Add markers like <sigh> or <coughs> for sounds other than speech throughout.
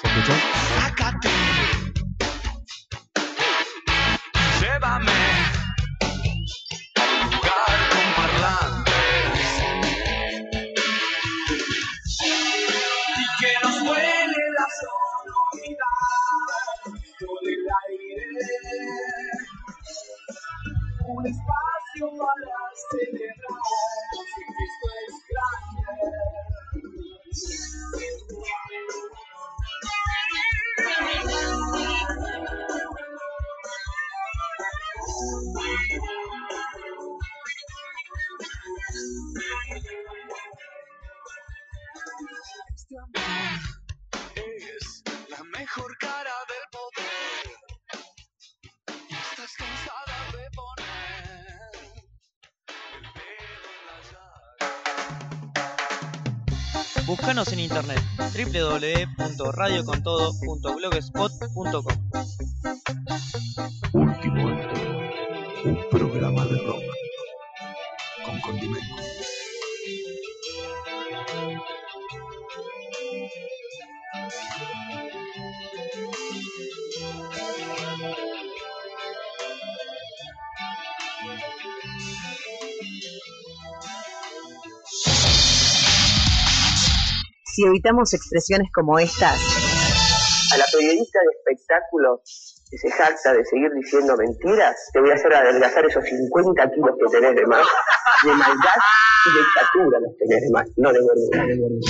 ¿Se Búscanos en internet www.radiocontodo.blogspot.com Si evitamos expresiones como estas, A la periodista de espectáculos que se jacta de seguir diciendo mentiras, te voy a hacer adelgazar esos 50 kilos que tenés de más. De maldad y de estatura los tenés de más, no de gordura, de gordura.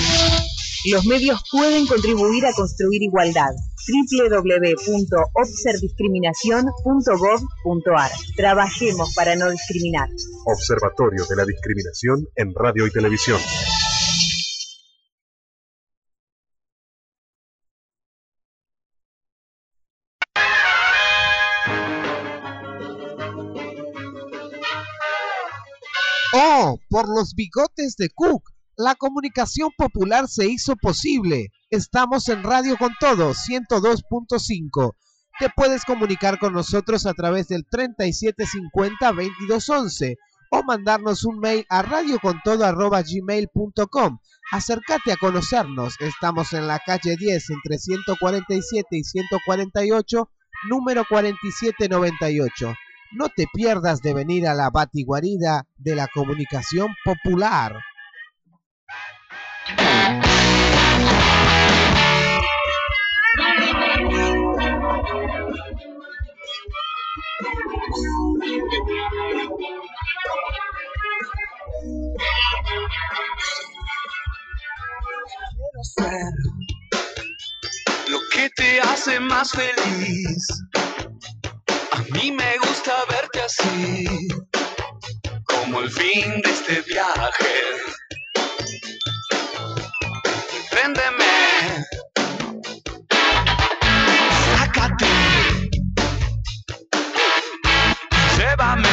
los medios pueden contribuir a construir igualdad. www.obserdiscriminación.gov.ar Trabajemos para no discriminar. Observatorio de la Discriminación en Radio y Televisión. Por los bigotes de Cook. La comunicación popular se hizo posible. Estamos en Radio con Todo 102.5. Te puedes comunicar con nosotros a través del 3750-2211 o mandarnos un mail a radiocontodo.gmail.com. Acércate a conocernos. Estamos en la calle 10 entre 147 y 148, número 4798. No te pierdas de venir a la batiguarida de la comunicación popular. Ser lo que te hace más feliz. Mí me gusta verte así, como el fin de este viaje. Préndeme, sácate, llévame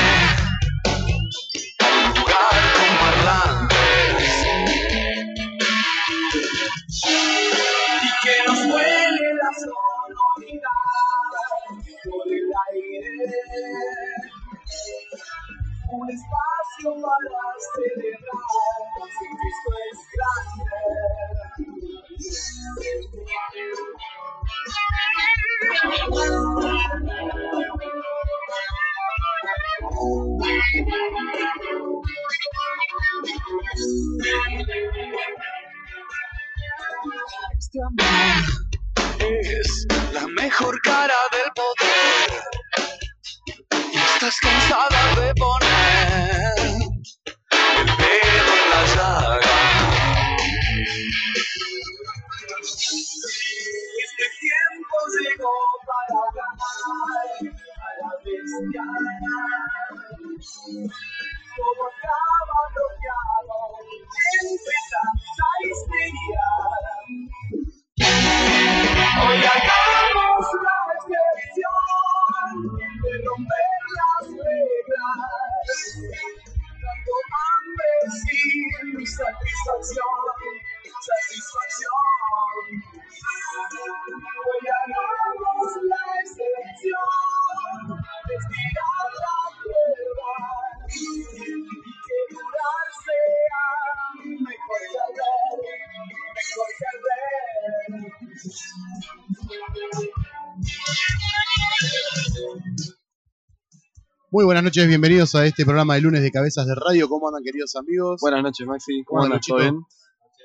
Muy buenas noches, bienvenidos a este programa de lunes de Cabezas de Radio. ¿Cómo andan, queridos amigos? Buenas noches, Maxi. ¿Cómo andan? ¿Todo bien?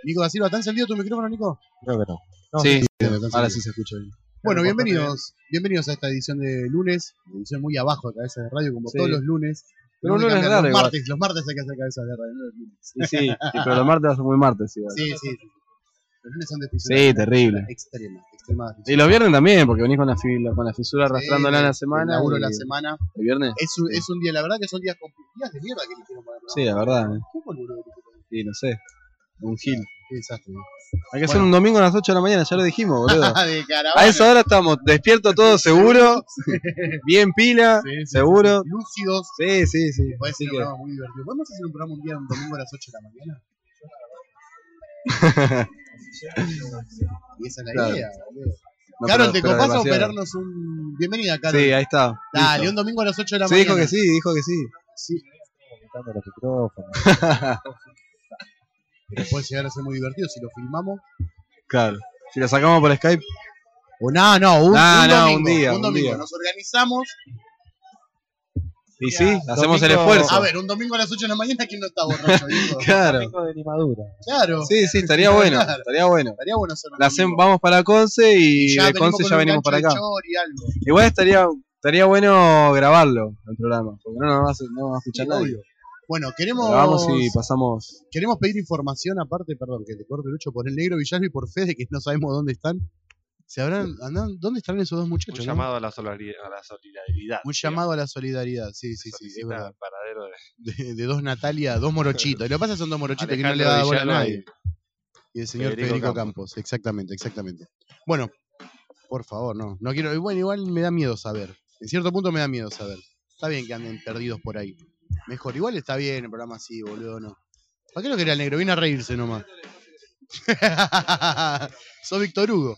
Nico da Silva, ¿está encendido tu micrófono, Nico? Creo que no. Sí, ahora sí se escucha bien. Bueno, bienvenidos, bienvenidos a esta edición de lunes, edición muy abajo de Cabezas de Radio, como Sí. todos los lunes. Pero que lunes raro los igual. martes, los martes hay que hacer Cabezas de Radio, no los lunes. Sí, sí, sí, pero los martes va a ser muy martes igual. Sí, sí. Los lunes son de Sí, terrible. Extrema, extrema. Y los viernes también, porque venís con la, con la fisura arrastrándola en la semana. Laburo y- la semana. ¿El viernes? Es un, es un día, la verdad que son días complicados de mierda que el programa. Sí, la verdad. eh. ¿Qué boludo? Sí, no sé. Un gil. Qué desastre. Hay que hacer un domingo a las 8 de la mañana, ya lo dijimos, <laughs> boludo. de. A esa hora estamos despiertos todos seguros, <laughs> bien pila, Sí, sí, seguro. Lúcidos. Sí, sí, sí. Puede ser un que- programa muy divertido. ¿Podemos hacer un programa un día, un domingo a las 8 de la mañana? <laughs> y esa es la Claro. idea, boludo. No, Carol, pero- ¿te copás a operarnos un. Bienvenida, Carol. Sí, ahí está. Dale, Listo. un domingo a las 8 de la Sí, mañana. dijo que sí, dijo que sí. Sí. Los micrófonos. <laughs> Pero puede llegar a ser muy divertido si lo filmamos. Claro. Si lo sacamos por Skype. O no, no, un, No, un no, domingo. un día, un un domingo. día. Nos organizamos. Y sí, hacemos el esfuerzo. A ver, un domingo a las 8 de la mañana, ¿quién no está borracho? <laughs> Claro. Domingo de limadura. Claro. Sí, sí, estaría bueno. Claro. Estaría bueno. Estaría bueno hacerlo. La hacem- vamos para Conce y, ya de Conce con ya un venimos para acá. chor y algo. Igual estaría, estaría bueno grabarlo, el programa, porque no nos va a, no va a escuchar Sí, nadie. obvio. Bueno, queremos, Grabamos y pasamos. queremos pedir información aparte, perdón, que te corte Lucho, por el negro Villalba y por Fede, que no sabemos dónde están. ¿Se habrán, andan, ¿Dónde están esos dos muchachos? Un no? llamado a la, a la solidaridad. Un llamado a la solidaridad, sí, sí, sí, es verdad. paradero de De, de dos Natalia, dos morochitos. Lo que pasa es que son dos morochitos que no le da bola a nadie. Y el señor Federico, Federico Campos. exactamente, exactamente. Bueno, por favor, no. No quiero. Bueno, igual me da miedo saber. En cierto punto me da miedo saber. Está bien que anden perdidos por ahí. Mejor, igual está bien el programa así, boludo, no. ¿Para qué lo quería el negro? Viene a reírse nomás. <laughs> Sos Víctor Hugo.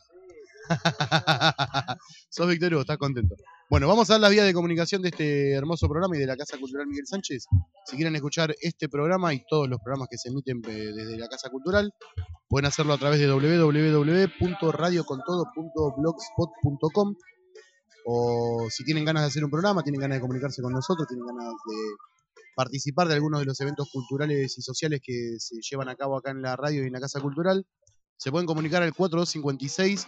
<laughs> Sos Víctor estás contento. Bueno, vamos a dar las vías de comunicación de este hermoso programa y de la Casa Cultural Miguel Sánchez. Si quieren escuchar este programa y todos los programas que se emiten eh, desde la Casa Cultural, pueden hacerlo a través de www.radiocontodo.blogspot.com o si tienen ganas de hacer un programa, tienen ganas de comunicarse con nosotros, tienen ganas de participar de algunos de los eventos culturales y sociales que se llevan a cabo acá en la radio y en la Casa Cultural, se pueden comunicar al 4256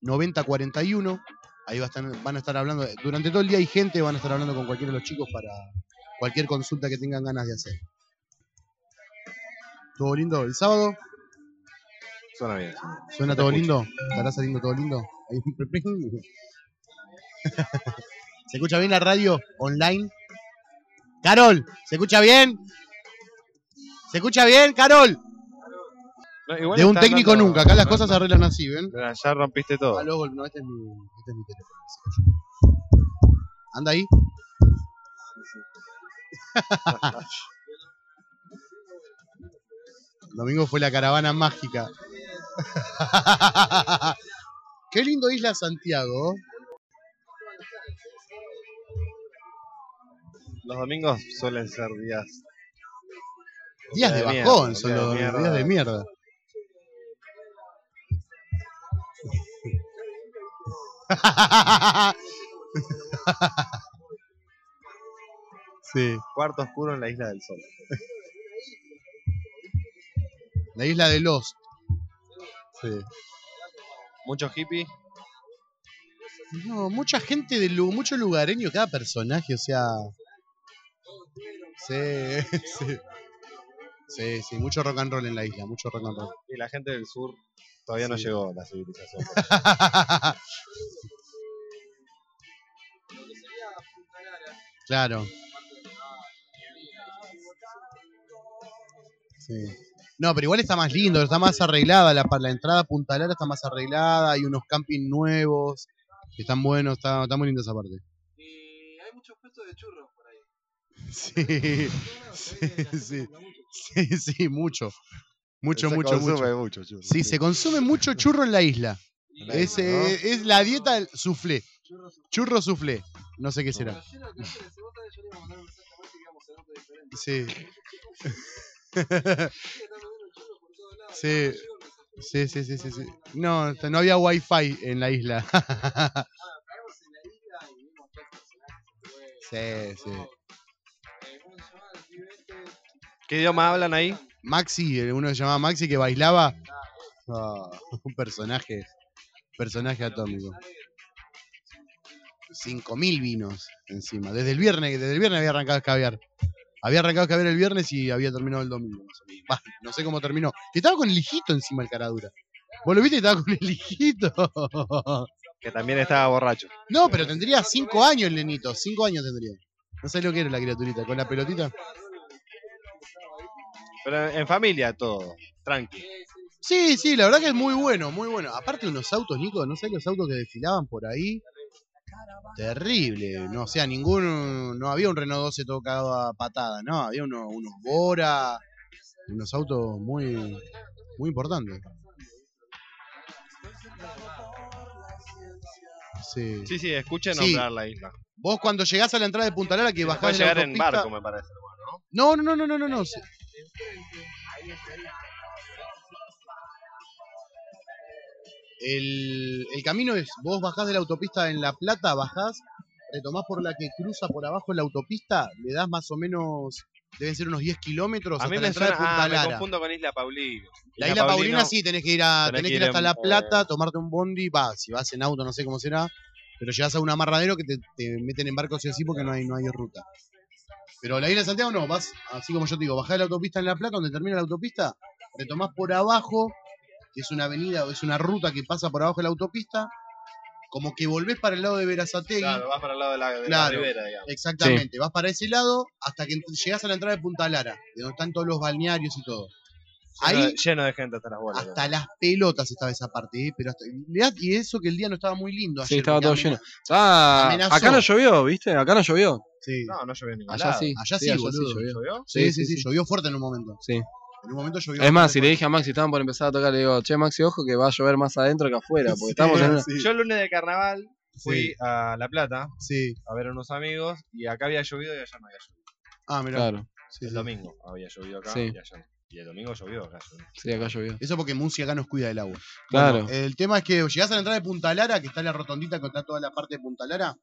9041. Ahí va a estar- van a estar hablando, durante todo el día hay gente, van a estar hablando con cualquiera de los chicos para cualquier consulta que tengan ganas de hacer. ¿Todo lindo? ¿El sábado? Suena bien. ¿Suena todo lindo? ¿Estará saliendo todo lindo? <laughs> ¿Se escucha bien la radio online? Carol, ¿se escucha bien? ¿Se escucha bien, Carol? No, igual De un técnico nunca, acá las cosas se arreglan así, ¿ven? Ya ya rompiste todo. Ah, luego, no, este es mi, este es mi teléfono. ¿Anda ahí? <laughs> Domingo fue la caravana mágica. <laughs> Qué lindo Isla Santiago. Los domingos suelen ser días. Días de de mierda, bajón son días de los mierda. días de mierda. <laughs> sí. Cuarto oscuro en la isla del sol. La isla de Lost. Sí. Mucho hippie. No, mucha gente, de lu- mucho lugareño, cada personaje, o sea. Sí, <laughs> sí. Sí, sí, mucho rock and roll en la isla, mucho rock and roll. Y la gente del sur todavía no Sí. llegó la civilización. <laughs> claro. Sí. No, pero igual está más lindo, está más arreglada. La, la entrada a Punta Lara está más arreglada, hay unos campings nuevos, que están buenos, está, está muy linda esa parte. Y hay muchos puestos de churros por ahí. Sí, <laughs> sí, sí, sí, sí, mucho. Mucho, Se mucho, consume mucho. mucho churro, Sí, sí. se consume mucho churro en la isla. la Es, isla, ¿no? eh, es la dieta del soufflé. Churro soufflé. No sé qué será. Sí. Sí. Sí, sí, sí, sí, sí. No, no había wifi en la isla. Sí, sí. ¿Qué idioma hablan ahí? Maxi, eh, uno que se llamaba Maxi que bailaba. Ah, <laughs> un personaje, personaje atómico. 5.000 vinos encima. Desde el viernes, desde el viernes había arrancado a escabiar. Había arrancado a escabiar el viernes y había terminado el domingo. Bah, no sé cómo terminó. Y estaba con el hijito encima el caradura. ¿Vos lo viste? Estaba con el hijito. <laughs> Que también estaba borracho. No, pero tendría 5 años el nenito. 5 años tendría. No sé lo que era la criaturita. Con la pelotita. Pero en familia todo. Tranqui. Sí, sí, la verdad que es muy bueno, muy bueno. Aparte unos autos, Nico, no sé los autos que desfilaban por ahí. Terrible, no, o sea, ninguno, no había un Renault 12 tocado a patada, no, había uno- unos Bora, unos autos muy, muy importantes. Sí. Sí, sí, escuché Sí. nombrar la isla. Vos cuando llegás a la entrada de Punta Lara que bajás de la llegar en barco, me parece. ¿no? No, no, no, no, no, no, El, el camino es, vos bajás de la autopista en La Plata, bajás, retomás por la que cruza por abajo la autopista, le das más o menos, deben ser unos 10 kilómetros A hasta mí la me entrada suena. de Punta Ah, me Lara. confundo con Isla Paulino. La isla Paulina sí, tenés que ir a, tenés que ir hasta en, La Plata, tomarte un bondi, va, si vas en auto no sé cómo será, pero llegás a un amarradero que te, te meten en barco sí o sí porque no hay, no hay ruta. Pero la isla de Santiago no, vas, así como yo te digo, bajás de la autopista en La Plata, donde termina la autopista, retomás por abajo, que es una avenida o es una ruta que pasa por abajo de la autopista, como que volvés para el lado de Verazategui. Claro, vas para el lado de la, de la Claro, ribera, digamos. Exactamente, vas para ese lado hasta que llegás a la entrada de Punta Lara, de donde están todos los balnearios y todo. Lleno, Ahí de, lleno de gente hasta las bolas. hasta las pelotas estaba esa parte, ¿eh? pero hasta, mirá, y eso que el día no estaba muy lindo Sí, estaba todo lleno. Ah, amenazó. acá no llovió, ¿viste? Acá no llovió. Sí. No, no llovió en ningún Allá lado. sí. Allá sí, allá boludo. llovió. ¿Llovió? Sí, sí, sí, llovió fuerte en un momento. Sí. En un momento llovió Es más, si le dije a Maxi, estaban por empezar a tocar, le digo, che, Maxi, ojo que va a llover más adentro que afuera, porque Sí, estamos en una... sí. Yo el lunes de carnaval fui Sí. a La Plata Sí. a ver a unos amigos y acá había llovido y allá no había llovido. Ah, mirá. Claro, Sí, el sí. domingo había llovido acá Sí. y allá no. Y el domingo llovió acá. llovió. sí, acá llovió. Eso porque Musi acá nos cuida del agua. Claro. Bueno, el tema es que llegás a la entrada de Punta Lara, que está la rotondita que está toda la parte de Punta Lara,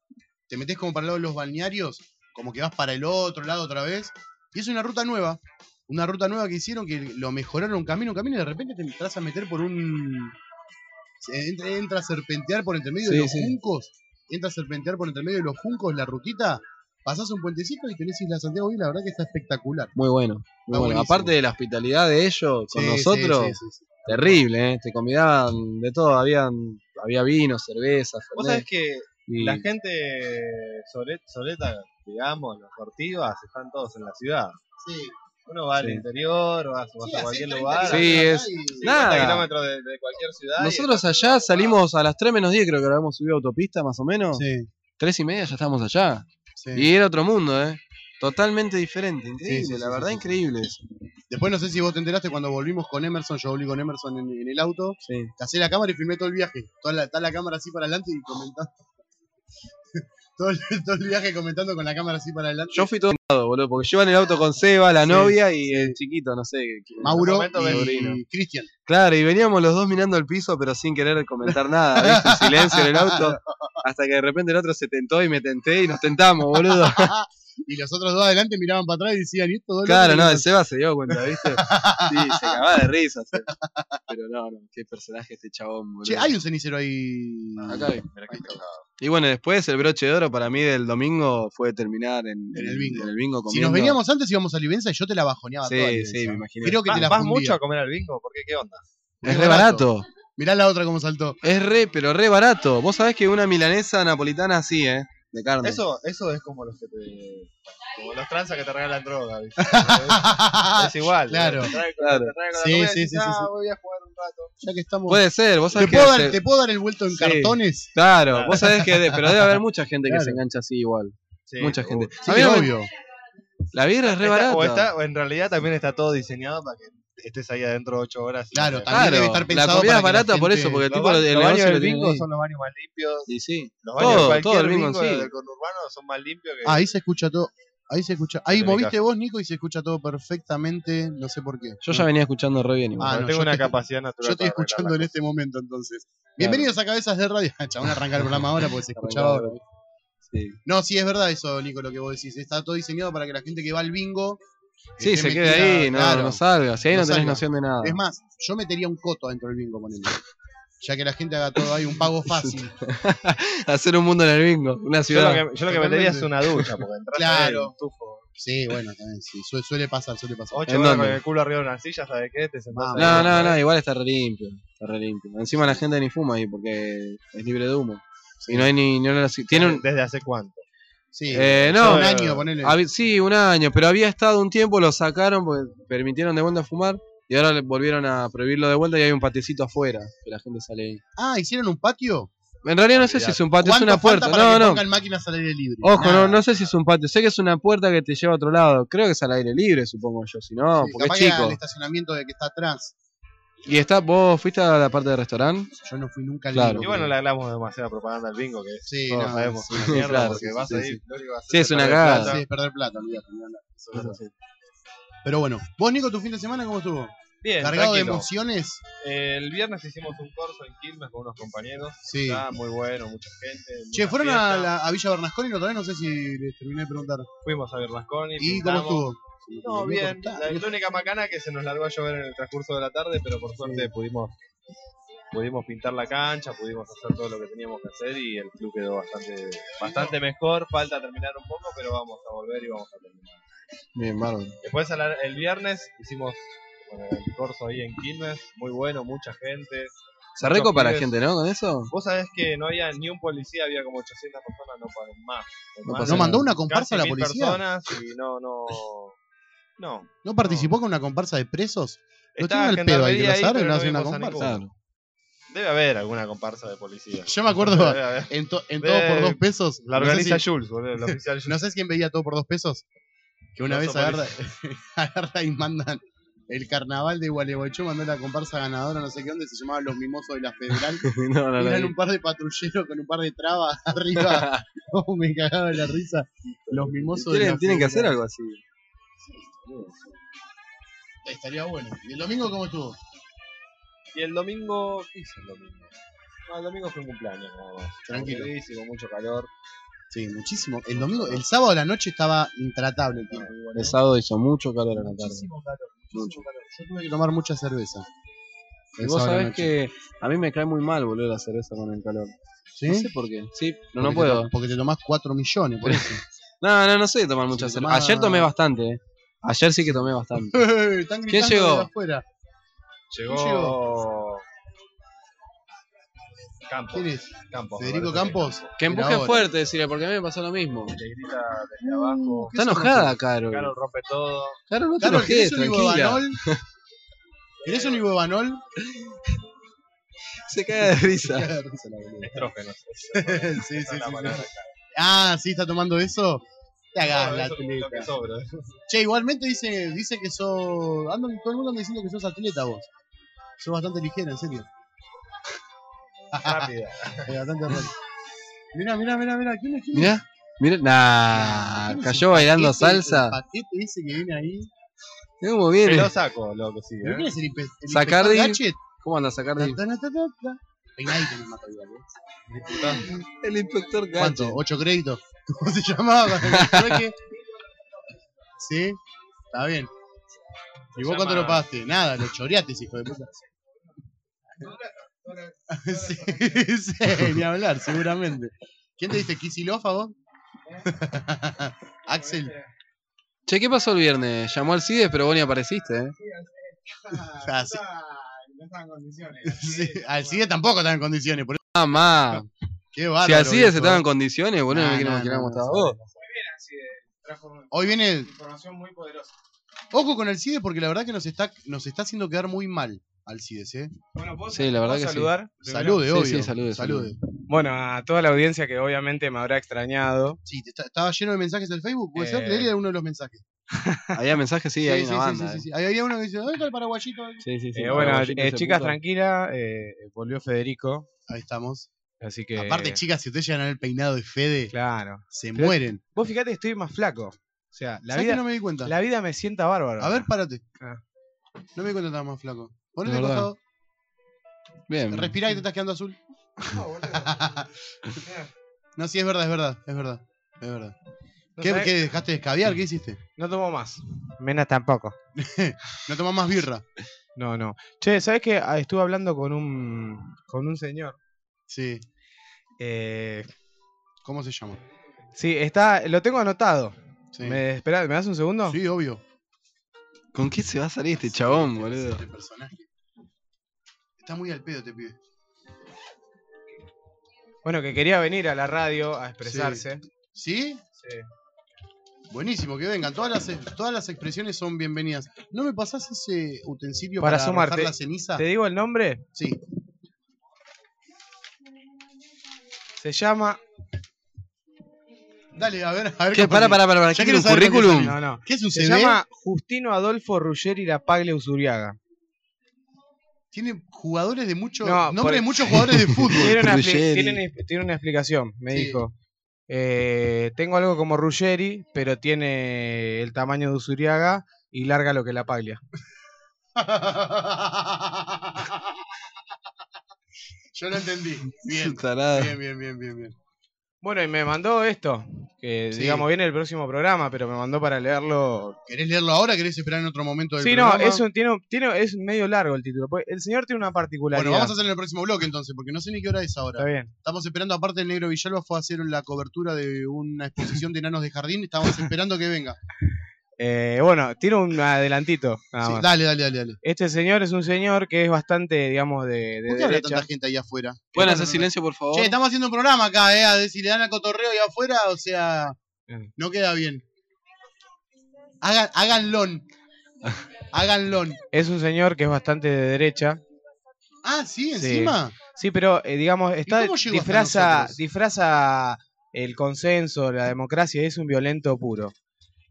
te metés como para el lado de los balnearios, como que vas para el otro lado otra vez, y es una ruta nueva. Una ruta nueva que hicieron, que lo mejoraron un camino, un camino, y de repente te entras a meter por un. Entra, entra a serpentear por entre medio de los sí. juncos, entra a serpentear por entre medio de los juncos la rutita, pasás un puentecito y tenés Isla Santiago y la verdad que está espectacular. Muy bueno. Muy bueno. Aparte de la hospitalidad de ellos con Sí, nosotros, sí, sí, sí. terrible, ¿eh? Te convidaban de todo, habían, había vino, cerveza, Vos fernet, sabés que y- la gente solet- soleta, digamos, los sortivas, están todos en la ciudad. Sí. Uno va al interior, vas, vas Sí, a cualquier 30 lugar. Sí, kilómetros es- acá y- 50 nada. kilómetros de, de cualquier ciudad. Nosotros allá salimos a las 3 menos 10, creo que habíamos subido autopista más o menos. Sí, Tres y media ya estábamos allá. sí. Y era otro mundo, ¿eh? Totalmente diferente, increíble, sí, sí, la sí, verdad increíble eso. Después no sé si vos te enteraste cuando volvimos con Emerson, yo volví con Emerson en, en el auto, Sí. casé la cámara y filmé todo el viaje. Toda la, está la cámara así para adelante y comentando. <laughs> todo, el, todo el viaje comentando con la cámara así para adelante. Yo fui todo lado, boludo, porque en el auto con Seba, la Sí, novia y el chiquito, no sé. Mauro y Cristian. Claro, y veníamos los dos mirando el piso, pero sin querer comentar nada, ¿viste? En silencio en el auto, <laughs> hasta que de repente el otro se tentó y me tenté y nos tentamos, boludo. <laughs> y los otros dos adelante miraban para atrás y decían, ¿y esto dos Claro, no, el Seba se dio cuenta, ¿viste? <laughs> Sí, se cagaba de risa. Seba. Pero no, no, qué personaje este chabón, boludo. Che, hay un cenicero ahí. Acá hay. Y bueno, después el broche de oro para mí del domingo fue terminar en, En el bingo. en el bingo Si nos veníamos antes íbamos a Livenza y yo te la bajoneaba toda. Sí, Livenza. sí, me imaginé. Creo que te la ¿Vas mucho a comer al bingo? ¿Por qué? ¿Qué onda? Es re barato. Mirá la otra como saltó. Es re, pero re barato. Vos sabés que una milanesa napolitana así, ¿eh? De carne. Eso, eso es como los que te. Como los tranzas que te regalan droga, ¿viste? <laughs> es igual. Claro, Te claro. te traen con la Sí, y sí, sí, sí, "Ah, sí. voy a jugar un rato. ya que estamos. Puede ser, vos ¿Te sabés que... puedo, dar, se- ¿Te puedo dar el vuelto en Sí. cartones? Claro, vos sabés que... de- Pero debe haber mucha gente que se engancha así igual. Sí, mucha gente. Sí, A mí no me- obvio. La birra es re Está- barata. o, está, o en realidad también está todo diseñado para que estés ahí adentro 8 horas. y Claro, no sé. también Claro, debe estar la pensado comida para es que la barata por eso, porque el Los, tipo el baños del bingo son los baños más limpios. Y sí. Los baños Todo, de cualquier todo el bingo bingo sí. del conurbano son más limpios que. Ah, ahí se escucha todo. Ahí se escucha. Ahí moviste vos, Nico, y se escucha todo perfectamente. No sé por qué. Yo ya venía escuchando re bien igual. Ah, no, tengo yo una te- capacidad natural. Yo estoy escuchando en este momento, entonces. Bienvenidos a Cabezas de Radio. <laughs> Chabón, arrancar el programa ahora porque se escuchaba ahora. Sí. No, sí, es verdad eso, Nico, lo que vos decís. Está todo diseñado para que la gente que va al bingo Sí, se quede metida, ahí, no, claro. no salga. Si ahí no, No tenés salga. noción de nada. Es más, yo metería un coto dentro del bingo, ponele. <laughs> Ya que la gente haga todo ahí, un pago fácil. <laughs> Hacer un mundo en el bingo, una Yo ciudad. lo que, yo lo que metería es una ducha, porque entras Claro. tufo. Sí, bueno, también sí. Suele, suele pasar, suele pasar. Ocho ¿En horas con el culo arriba de una silla, ¿sabes qué? Te sentás ahí. No, no, no, igual está re limpio. Está re limpio. Encima la gente ni fuma ahí porque es libre de humo. Y no hay ni. ni así. Tiene un, ¿Desde hace cuánto? Sí, Eh, yo no, un año, ponele. Sí, un año, pero había estado un tiempo, lo sacaron porque permitieron de vuelta fumar y ahora le volvieron a prohibirlo de vuelta y hay un patiecito afuera que la gente sale ahí. Ah, ¿hicieron un patio? En realidad no sé si es un patio, es ¿Cuánto una puerta. para No, que no. máquinas al aire libre? Ojo, no, Nada. no sé si es un patio, sé que es una puerta que te lleva a otro lado. Creo que es al aire libre, supongo yo, si no, Sí, porque capaz es chico. el estacionamiento de que está atrás. Y está, vos fuiste a la parte del restaurante. Yo no fui nunca al Claro. bingo, Y bueno, le hablamos demasiada propaganda al bingo, que Sí, todos no, sabemos sí, una sí, mierda, claro, porque sí, vas sí, ahí, sí. lo único que haces Sí, es una perder cagada. plata. Sí, es perder plata, olvídate, ni hablar. Eso es así. Pero bueno, vos, Nico, tu fin de semana, ¿cómo estuvo? Bien, ¿Cargado de tranquilo. emociones? El viernes hicimos un curso en Quilmes con unos compañeros. Sí. Está muy bueno, mucha gente. Che, mucha ¿fueron fiesta. a, la- a Villa Bernasconi otra vez? No sé si les terminé de preguntar. Fuimos a Berlasconi. ¿Y cómo estuvo? No, bien. La, la única macana que se nos largó a llover en el transcurso de la tarde, pero por suerte pudimos pudimos pintar la cancha, pudimos hacer todo lo que teníamos que hacer y el club quedó bastante bastante mejor. Falta terminar un poco, pero vamos a volver y vamos a terminar. Bien, bárbaro. Después la- el viernes hicimos bueno, el corso ahí en Quilmes, muy bueno, mucha gente. Se recopa la pibes. gente, ¿no? Con eso. Vos sabés que no había ni un policía, había como 800 personas, no más. No Más. ¿No mandó una comparsa a la policía? personas y no, no, no. ¿No participó con una comparsa de presos? ¿No Estaba tiene el pedo ahí ahí, ¿No no hace una comparsa? Debe haber alguna comparsa de policía. Yo me acuerdo en, to- en Debe- todo por dos pesos. La no sé organiza si- Jules, boludo, el oficial <laughs> Jules. ¿No sabes quién veía todo por dos pesos? Que una vez agarra, <laughs> agarra y mandan el carnaval de Gualeguaychú, mandó la comparsa ganadora, no sé qué dónde, se llamaba Los Mimosos de la Federal. <laughs> no, no, y eran no. un par de patrulleros con un par de trabas arriba. Cómo me cagaba la risa. Los Mimosos de la Tienen, tienen que hacer algo así. Estaría bueno. ¿Y el domingo cómo estuvo? Y el domingo, ¿qué hice el domingo? No, el domingo fue un cumpleaños nada más. Tranquilo. Mucho calor. Sí, muchísimo. El domingo, el sábado a la noche estaba intratable el tiempo. igual, ¿eh? El sábado hizo mucho calor a la tarde. Muchísimo calor, muchísimo calor. Yo tuve que tomar mucha cerveza. Y El vos sábado a la sabés noche. que a mí me cae muy mal, boludo, la cerveza con el calor. ¿Sí? No sé por qué. Sí, no, Porque no te puedo. to- porque te tomás 4 millones, por eso. <laughs> No, no, no sé tomar mucha cerveza. tomá- Ayer tomé bastante, eh. Ayer sí que tomé bastante. <laughs> Están ¿Quién gritando llegó? de afuera. Llegó. ¿Quién llegó? Campos. ¿Quién es? Campos. Federico Campos. Que empuje fuerte, decirle, porque a mí me pasó lo mismo. Le grita desde abajo. Está enojada, Caro. Carol rompe todo. Caro, no te Carol, enojes, ¿querés un Ivo tranquila. Banol? <laughs> ¿Querés un Ivo Banol? Se caga de risa. Estrógenos. <laughs> sí, sí, sí, la sí. Ah, sí, está tomando eso. Te hagas No, la atleta. Che, igualmente dice, dice que sos. Andan, todo el mundo anda diciendo que sos atleta vos. Sos bastante ligera, en serio. Rápida. <laughs> Es bastante rápido. Mirá, mirá, mirá, mirá. ¿Quién es? ¿Quién es? Mirá, mirá. Nah, ¿Quién es cayó bailando paquete- salsa. El paquete ese que viene ahí. Mirá cómo Me viene. lo saco, loco, sí. ¿Pero ¿eh? quién es el, el Sacardi. Gadget? ¿Cómo anda a sacar de Ta, ta, ta, ta, ta. Peinadito me mata igual, ¿eh? El inspector ¿Cuánto? Gadget. ¿Ocho créditos? <laughs> ¿Cómo se llamaba? ¿Sí? Está bien. ¿Y vos cuánto lo pagaste? Nada, lo choreaste, hijo de puta. <laughs> sí, sí, ni hablar, seguramente. ¿Quién te dice Kisilov a vos? <laughs> Axel. Che, ¿qué pasó el viernes? Llamó al CIDES, pero vos ni apareciste, eh. Ah, sí. Sí, Al CIDE tampoco estaba en condiciones. Por eso. Ah, ma. Qué Si bárbaro. al CIDES viejo. estaba en condiciones, boludo, Nah, no me quiero nah, imaginar nah, cómo nah, estaba vos. Hoy viene. Información muy poderosa. Ojo con el CIDE porque la verdad que nos está, nos está haciendo quedar muy mal al CIDES, ¿eh? Bueno, ¿puedo, Sí, la verdad ¿puedo que sí. saludar? Salude, Sí, obvio. sí, salude, salude. Bueno, a toda la audiencia que obviamente me habrá extrañado. Sí, te está- estaba lleno de mensajes del Facebook. ¿Puede ser? Eh. Leerle uno de los mensajes. <laughs> Había mensajes, sí, hay una banda. sí, eh. sí, sí. Ahí había uno que dice, ¿dónde está el paraguayito? Sí, sí, sí. Eh, bueno, eh, chicas, puto. tranquila, eh, volvió Federico. Ahí estamos. Así que. Aparte, chicas, si ustedes llegan a ver el peinado de Fede, Claro. se Pero- mueren. Vos fíjate que estoy más flaco. O sea, la ¿Sabés vida, que no me di cuenta? la vida me sienta bárbaro. A ver, párate. Ah. No me di cuenta que estaba más flaco. Al verdad. costado. Bien. Respirá y te estás quedando azul. <laughs> <laughs> no, sí, es verdad, es verdad, es verdad. Es verdad. No ¿Qué, qué dejaste de escabiar? ¿Qué hiciste? No tomo más. Mena tampoco. <laughs> No tomas más birra. No, no. Che, ¿sabes qué? Ah, Estuve hablando con un, con un señor. Sí. Eh, ¿Cómo se llama? sí, está, lo tengo anotado. Sí. ¿Me, espera, ¿Me das un segundo? Sí, obvio. ¿Con qué se va a salir este chabón, boludo? Este personaje. Está muy al pedo, te pibe. Bueno, que quería venir a la radio a expresarse. ¿Sí? Sí. Buenísimo, que vengan. Todas las, todas las expresiones son bienvenidas. ¿No me pasás ese utensilio Para para, sumarte. la ceniza? ¿Te digo el nombre? Sí. Se llama. Dale, a ver, a ver. ¿Qué? Para, para, para, para. Ya ¿Qué quiero tiene un saber currículum? No, no. ¿Qué es un Se llama Justino Adolfo Ruggeri La Paglia Usuriaga. Tiene jugadores de muchos. No, nombre por- de muchos jugadores de <laughs> fútbol. Tiene una, tiene una- tiene una explicación, me Sí. dijo. Eh, tengo algo como Ruggeri, pero tiene el tamaño de Usuriaga y larga lo que la Paglia. <laughs> Yo lo entendí. Bien. Bien, bien, bien, bien, bien. Bueno, y me mandó esto, que Sí. digamos viene el próximo programa, pero me mandó para leerlo. ¿Querés leerlo ahora? ¿Querés esperar en otro momento del Sí, no, programa? es, un- tiene, tiene, es medio largo el título. porque El señor tiene una particularidad. Bueno, vamos a hacer en el próximo bloque entonces, porque no sé ni qué hora es ahora. Está bien. Estamos esperando, aparte el negro Villalba fue a hacer la cobertura de una exposición de enanos de jardín, estamos esperando que venga. Eh, bueno, tiene un adelantito. nada Sí, más. dale, dale, dale, dale. Este señor es un señor que es bastante, digamos, de, de ¿Por qué habla derecha. tanta gente ahí afuera? Bueno, No, hace no, no. silencio, por favor. Che, estamos haciendo un programa acá, eh, a ver si le dan a cotorreo ahí afuera, o sea, Mm. no queda bien. Hagan, háganlo. Háganlo. Es un señor que es bastante de derecha. Ah, sí, encima. Sí, pero eh, digamos, está disfraza, disfraza el consenso, la democracia, es un violento puro.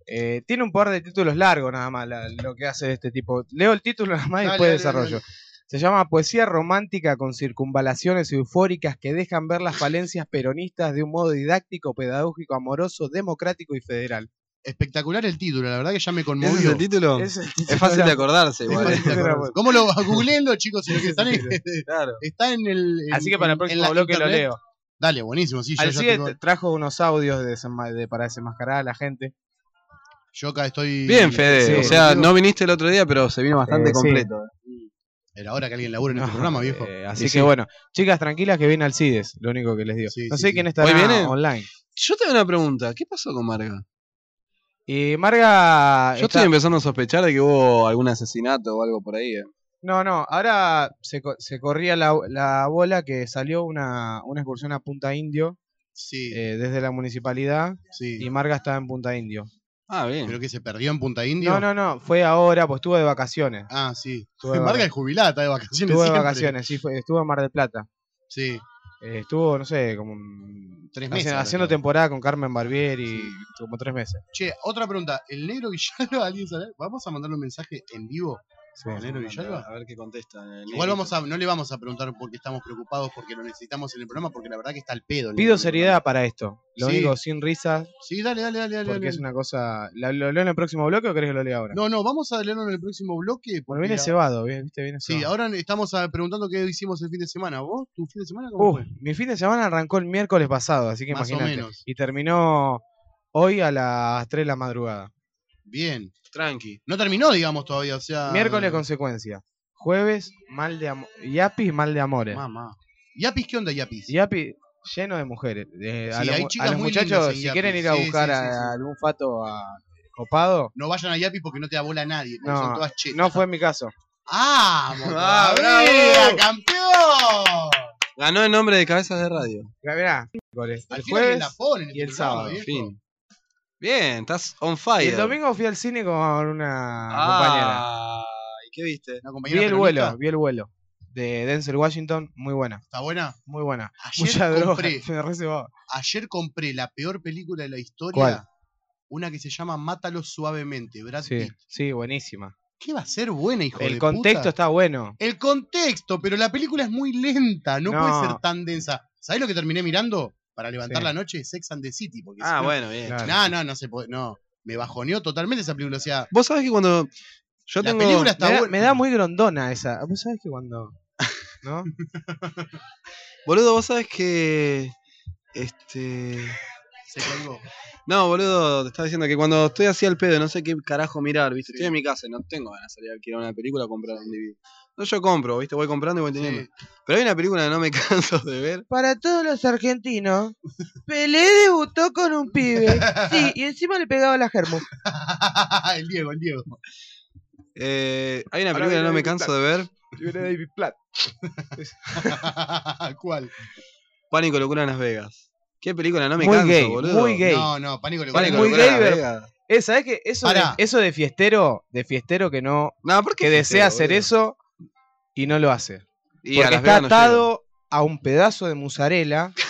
Eh, tiene un par de títulos largos nada más la- lo que hace este tipo. Leo el título nada más y Dale, después dale, desarrollo. dale, Se llama Poesía romántica con circunvalaciones eufóricas que dejan ver las falencias peronistas de un modo didáctico, pedagógico, amoroso, democrático y federal. Espectacular el título, la verdad que ya me ¿Ese conmovió. es el título? Es el Es fácil de acordarse, Es igual. fácil de acordarse. <laughs> ¿Cómo lo googleenlo, chicos? Si está en, <laughs> Claro. está en el. en- Así que para el próximo bloque lo leo. Dale, buenísimo, sí, yo ya Alcide tengo- trajo unos audios de desenma- de- para desenmascarar a la gente. Yo acá estoy. Bien, Fede. Sí. o sea, no viniste el otro día, pero se vino bastante Eh, sí. completo. Era hora que alguien labure en No, este <laughs> programa, viejo. eh, así Y que sí. bueno, chicas tranquilas que viene Alcides, lo único que les digo. Sí, no sí, sé sí. quién estará ¿Hoy viene? online. Yo tengo una pregunta. ¿Qué pasó con Marga? Y Marga. Yo está- estoy empezando a sospechar de que hubo algún asesinato o algo por ahí. eh. No, no, ahora se, se corría la, la bola que salió una, una excursión a Punta Indio Sí, eh, desde la municipalidad sí. y Marga estaba en Punta Indio. Ah, bien. ¿Pero que se perdió en Punta Indio? No, no, no, fue ahora, pues estuvo de vacaciones. Ah, sí. Estuvo de, <laughs> Marga vaca- es jubilada, está de vacaciones. estuvo de siempre. vacaciones, sí, fue, estuvo en Mar del Plata. Sí, Eh, estuvo, no sé, como un- tres meses. haciendo temporada con Carmen Barbier y Sí. como tres meses. Che, otra pregunta. ¿El negro Villalba, <laughs> alguien sabe? ¿Vamos a mandarle un mensaje en vivo Sí. Villalba? A ver qué contesta. el Igual vamos a, no le vamos a preguntar porque estamos preocupados porque lo necesitamos en el programa, porque la verdad que está al pedo. el Pido seriedad para esto. Lo Sí. digo sin risas, Sí, dale, dale, dale, dale. porque dale. es una cosa. ¿la- ¿Lo leo en el próximo bloque o querés que lo lea ahora? No, no, vamos a leerlo en el próximo bloque. Bueno, porque viene cebado, ¿vi- ¿viste? Viene Sí, cebado. ahora estamos ah, preguntando qué hicimos el fin de semana. ¿Vos? ¿Tu fin de semana cómo Uh, fue? mi fin de semana arrancó el miércoles pasado, así que Más o imagínate. menos. Y terminó hoy a las 3 de la madrugada. Bien. Tranqui. No terminó, digamos, todavía, o sea... Miércoles consecuencia. Jueves, mal de amor. Yapis, mal de amores. Mamá. ¿Yapis qué onda, Yapis? Yapi lleno de mujeres. De- a Sí, los, hay chicas a los muy muchachos, lindas en si Yapis. quieren ir a Sí, buscar sí, sí, a sí. algún fato a copado, No vayan a Yapis porque no te da bola nadie, porque son no, todas chetas. no fue mi caso. Ah, bravo. ¡Campeón! Ganó en nombre de Cabezas de Radio. Mirá, Al el jueves la en y este el sábado. viejo. Fin. Bien, estás on y fire. el domingo fui al cine con una compañera. ¿y qué viste? Una Vi compañera el peronista. vuelo, vi el vuelo. De Denzel Washington, muy buena, ¿Está buena? muy buena. Ayer Mucha droga, <laughs> compré, me ayer compré la peor película de la historia. ¿Cuál? Una que se llama Mátalo suavemente, Brad Sí, Pitt. sí, buenísima. ¿Qué va a ser buena, hijo de El contexto puta? está bueno. El contexto, pero la película es muy lenta, no, No. puede ser tan densa. ¿Sabés lo que terminé mirando para levantar Sí. la noche? Sex and the City. Porque Ah, si bueno, bien. Claro. No, no, no se puede. No, me bajoneó totalmente esa película. O sea, Vos sabés que cuando yo la tengo... película está Me da, buena. me da muy grondona esa. ¿Vos sabés que cuando.? ¿No? <laughs> Boludo, vos sabés que... Este... Se colgó. No, boludo, te estaba diciendo que cuando estoy así al pedo, no sé qué carajo mirar, ¿viste? Estoy en mi casa, y no tengo ganas de salir a alquilar una película o comprar un DVD. No, yo compro, ¿viste? Voy comprando y voy teniendo. Pero hay una película que no me <laughs> canso de ver. Para todos los argentinos, Pelé debutó con un pibe. Sí, y encima le pegaba la germo. <laughs> el Diego, el Diego. Eh, hay una película que no me canso de ver. Viene David Platt. <laughs> ¿Cuál? Pánico, locura en Las Vegas. ¿Qué película? No me Muy canso, gay, boludo. muy gay. No, no, Pánico Locura. Pánico, muy locura en gay, Las Vegas. Eh, ¿Sabes qué? Eso de, eso de fiestero, de fiestero que no, No, ¿por qué que desea hacer boludo? eso y no lo hace. Y Porque está no atado a un pedazo de mozzarella <laughs>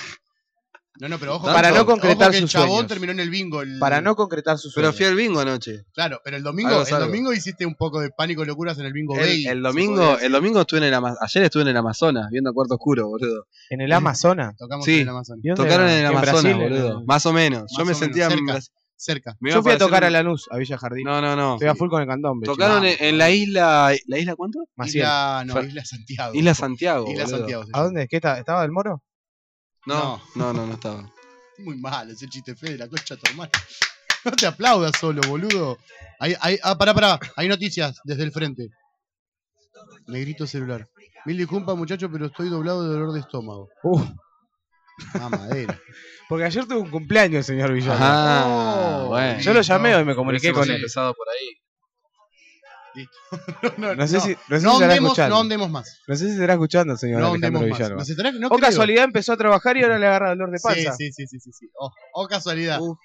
No, no, pero ojo. Para no concretar ojo que el sus chabón sueños. terminó en el bingo. el- para no concretar sus Pero sueños. fui al bingo anoche. Claro, pero el domingo, Algo el algo. domingo hiciste un poco de pánico y locuras en el bingo El, el domingo, el domingo estuve en el Ama- ayer estuve en el Amazonas viendo Cuarto Oscuro, boludo. En el Amazonas. Tocamos Sí. en el Amazonas. ¿Y dónde Tocaron era? en el ¿En Amazonas, Brasil? boludo. Más o menos. Más Yo me sentía en cerca. Brasil. Cerca. Me Yo fui a tocar a un- Lanús, a Villa Jardín. No, no, no. Estoy a full con el candombe. Tocaron en, en la isla. ¿La isla cuánto? Maciel. Isla, no, Fue- Isla Santiago. Isla Santiago. Isla. Santiago. se ¿A dónde? ¿Qué está? ¿Estaba el moro? No, no, no, no estaba. <laughs> Muy malo ese chiste fe de la concha de tu hermano. <laughs> No te aplaudas solo, boludo. Hay, hay, ah, pará, pará. Hay noticias desde el frente. Negrito celular. Mil disculpas, muchachos, pero estoy doblado de dolor de estómago. Uh, Ah, madera. <laughs> porque ayer tuve un cumpleaños, señor Villalba. Ah, Oh, bueno. Yo lo llamé hoy y me comuniqué con él. empezado por ahí. <laughs> No, No sé si, no sé si no andemos, no escuchando. andemos más. No sé si estará escuchando el señor No Alejandro andemos más. Villalba. ¿Nos estará- no o creo. casualidad empezó a trabajar y ahora le agarra dolor de panza. sí, sí, sí, sí, sí. O, o casualidad. Uf.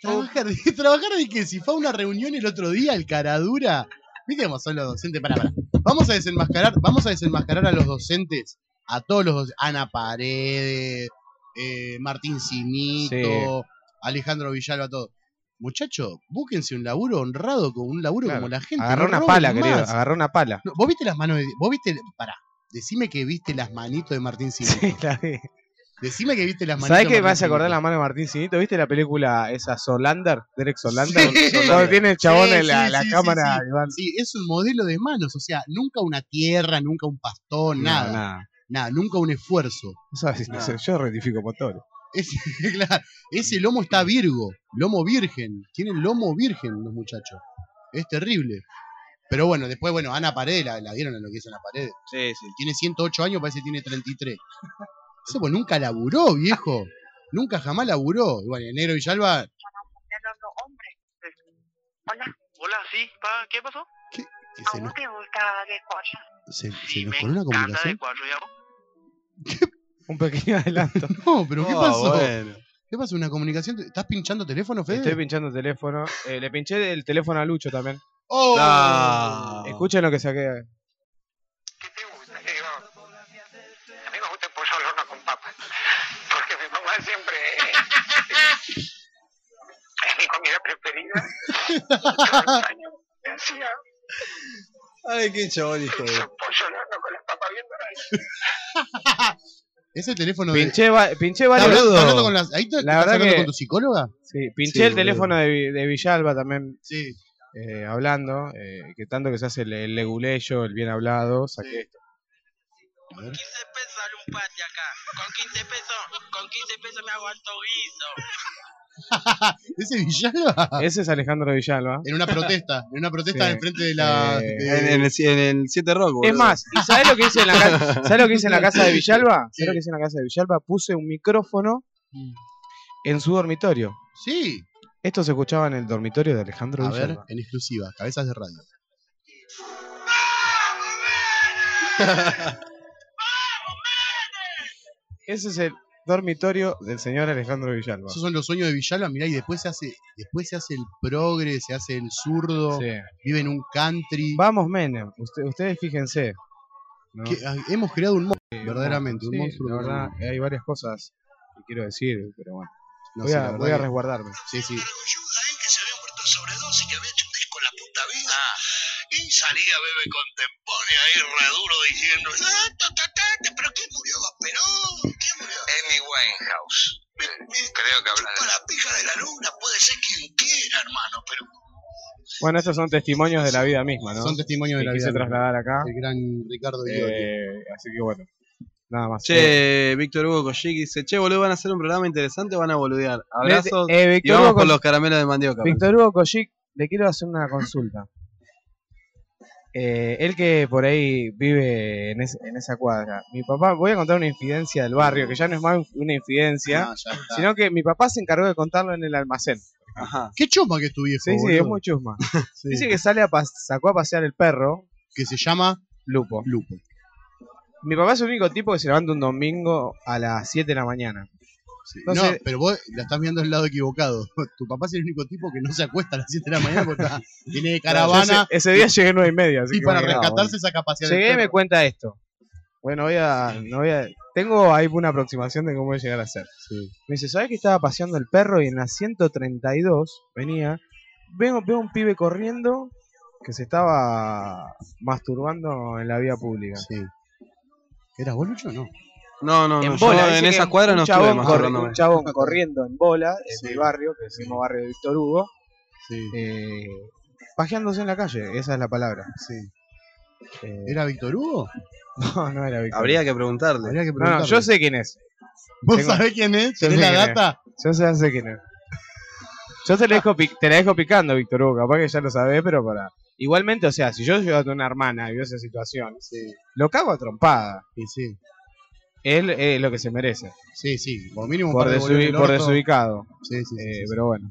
Trabajar, de, <laughs> trabajar de que si fue a una reunión el otro día, el caradura. ¿Viste cómo son los docentes? Pará, pará. Vamos a desenmascarar, vamos a desenmascarar a los docentes, a todos los docentes. Ana Paredes, eh, Martín Cinito, Alejandro Villalba, todo. Muchacho, búsquense un laburo honrado con un laburo Claro. como la gente. Agarró no una pala, querido. Agarró una pala. No, ¿Vos viste las manos de. Vos viste. Pará. Decime que viste las manitos de Martín Cinito. Sí, <laughs> la vi. Decime que viste las manitos ¿Sabés de qué me Martín hace acordar Cinito. la mano de Martín Cinito? ¿Viste la película esa Solander? Derek Solander. Sí. Tiene el chabón Sí, en la, sí, la sí, sí, cámara. sí. Iván. Sí, es un modelo de manos, o sea, nunca una tierra, nunca un pastón, No, nada, nada, nada. nunca un esfuerzo. No sabes, no sé, yo rectifico. Es, <laughs> claro, ese lomo está virgo, lomo virgen, tienen lomo virgen los muchachos. Es terrible. Pero bueno, después, bueno, Ana Paredes, la, la vieron en lo que es Ana Paredes. Sí, sí. Tiene 108 años, parece que tiene 33. Eso pues nunca laburó, viejo. Nunca jamás laburó. Y bueno, el negro Villalba, Hola, sí, pa, ¿qué pasó? que se nos, te gusta de cuatro? se, se nos coló una comunicación. cuatro, <laughs> Un pequeño adelanto. <laughs> No, pero ¿qué Ah, pasó? bueno. ¿Qué pasó? ¿Una comunicación? ¿Estás pinchando teléfono, Fede? Estoy pinchando el teléfono. Eh, le pinché el teléfono a Lucho también. ¡Oh! No. Escuchen lo que saqué. A mí me gusta el pollo al horno con papas. Porque mi mamá siempre. es mi comida preferida. <laughs> Me hacía Ay, qué chabón, hijo de. pollo al horno con las papas bien doradas. Ese teléfono de. Pinché, va- pinché ¿Estás varios. hablando, estás hablando con las, ¿Ahí te, La estás hablando que- con tu psicóloga? Sí, pinché Sí, el boludo. teléfono de, Vi- de Villalba también. Sí. eh, hablando, eh, que tanto que se hace el, el leguleyo, el bien hablado, saqué esto. A ver. <laughs> ¿Ese Villalba? Ese es Alejandro Villalba. En una protesta. En una protesta Sí. en frente de la. Eh, de- En, en el, en el 7 Rock, boludo. Es más, ¿y sabes lo que hice en la casa? ¿Sabes lo que hice en la casa de Villalba? Sí. ¿Sabes lo que hice en la casa de Villalba? Puse un micrófono en su dormitorio. Sí. Esto se escuchaba en el dormitorio de Alejandro A ver, Villalba. en exclusiva. Cabezas de radio. Ese es el dormitorio del señor Alejandro Villalba. Esos son los sueños de Villalba. Mirá, y después se hace. Después se hace el progre, se hace el zurdo. Sí. Vive en un country. Vamos, Menem. Usted- ustedes fíjense. ¿no? que, ah, hemos creado un monstruo. verdaderamente. un Sí, monstruo. La verdad, hay varias cosas que quiero decir, pero bueno. No voy, sé, a, la verdad voy a resguardarme. Sí, sí. que se había muerto de sobredosis, que había hecho un disco la puta vida. Y salía Bebe Contemporánea ahí re duro diciendo, "Ah, ta, ta, ta, ta, pero ¿quién murió? ¿Perón? Amy Winehouse. Creo que habla de la pija de la luna, puede ser quien quiera, hermano, pero Bueno, estos son testimonios de la vida misma, ¿no? Son testimonios de la quise vida. trasladar acá. El gran Ricardo. Eh, así que bueno. Nada más. Che, Víctor Hugo Kojic dice, che, boludo, van a hacer un programa interesante o van a boludear. Abrazos Eh, y Víctor vamos Kojic- los caramelos de mandioca. Víctor Hugo Kojic, le quiero hacer una consulta. Eh, él que por ahí vive en, es- en esa cuadra. Mi papá, voy a contar una infidencia del barrio, que ya no es más una infidencia, No, sino que mi papá se encargó de contarlo en el almacén. Ajá. Qué chuma que es tu viejo. Sí, sí, es muy chusma. <laughs> Sí. Dice que sale a pas- sacó a pasear el perro, Que se llama Lupo. Lupo. Mi papá es el único tipo que se levanta un domingo a las 7 de la mañana. Sí. No, pero vos la estás viendo del lado equivocado. <laughs> Tu papá es el único tipo que no se acuesta a las 7 de la mañana porque <laughs> está- tiene caravana ese, ese día llegué a 9 y media. así y que para rescatarse esa capacidad Llegué y me cuenta esto. Bueno, voy a, no voy a. Tengo ahí una aproximación de cómo voy a llegar a ser. Me dice, ¿sabes que estaba paseando el perro y en la 132 venía? Veo, veo un pibe corriendo que se estaba masturbando en la vía pública. Sí. ¿Era vos, Lucho o no? No, no, no. En yo bola, en dice esa que cuadra un no estuve chabón, más corri- corriendo. un chabón corriendo en bola en Sí. mi barrio, que es el mismo barrio de Víctor Hugo, Sí. eh, pajeándose en la calle, esa es la palabra. sí. Eh, ¿Era Víctor Hugo? <laughs> no, no era Víctor. Habría que preguntarle. Habría que No, no, preguntarle. yo sé quién es. ¿Vos tengo- sabés quién es? Yo ¿Tenés la data? Yo sé, sé quién es. Yo te la dejo, pi- te la dejo picando, Víctor Hugo. Capaz que ya lo sabés, pero para. Igualmente, o sea, si yo llevo a una hermana y veo esa situación, Sí. lo cago a trompada. Y sí. Él es lo que se merece. Sí, sí. Por mínimo un Por, desubi- por desubicado. Sí, sí, sí, Eh, sí, sí. Pero bueno.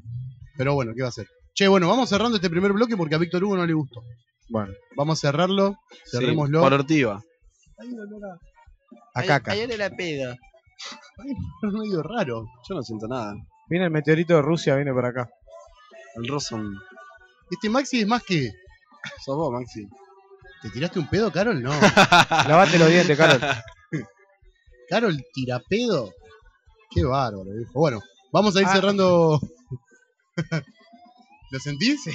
Pero bueno, ¿qué va a hacer? Che, bueno, vamos cerrando este primer bloque porque a Víctor Hugo no le gustó. Bueno. Vamos a cerrarlo. Sí, Cerrémoslo. por ortiva. A caca. de la peda. Es medio raro. Yo no siento nada. Viene el meteorito de Rusia, viene para acá. El Roson. Este Maxi es más que. Sos vos, Maxi. ¿Te tiraste un pedo, Carol? No. <laughs> Lavate los dientes, Carol. <laughs> Carol, tirapedo. Qué bárbaro, viejo. Bueno, vamos a ir Ah. cerrando. <laughs> ¿Lo sentís? Sí,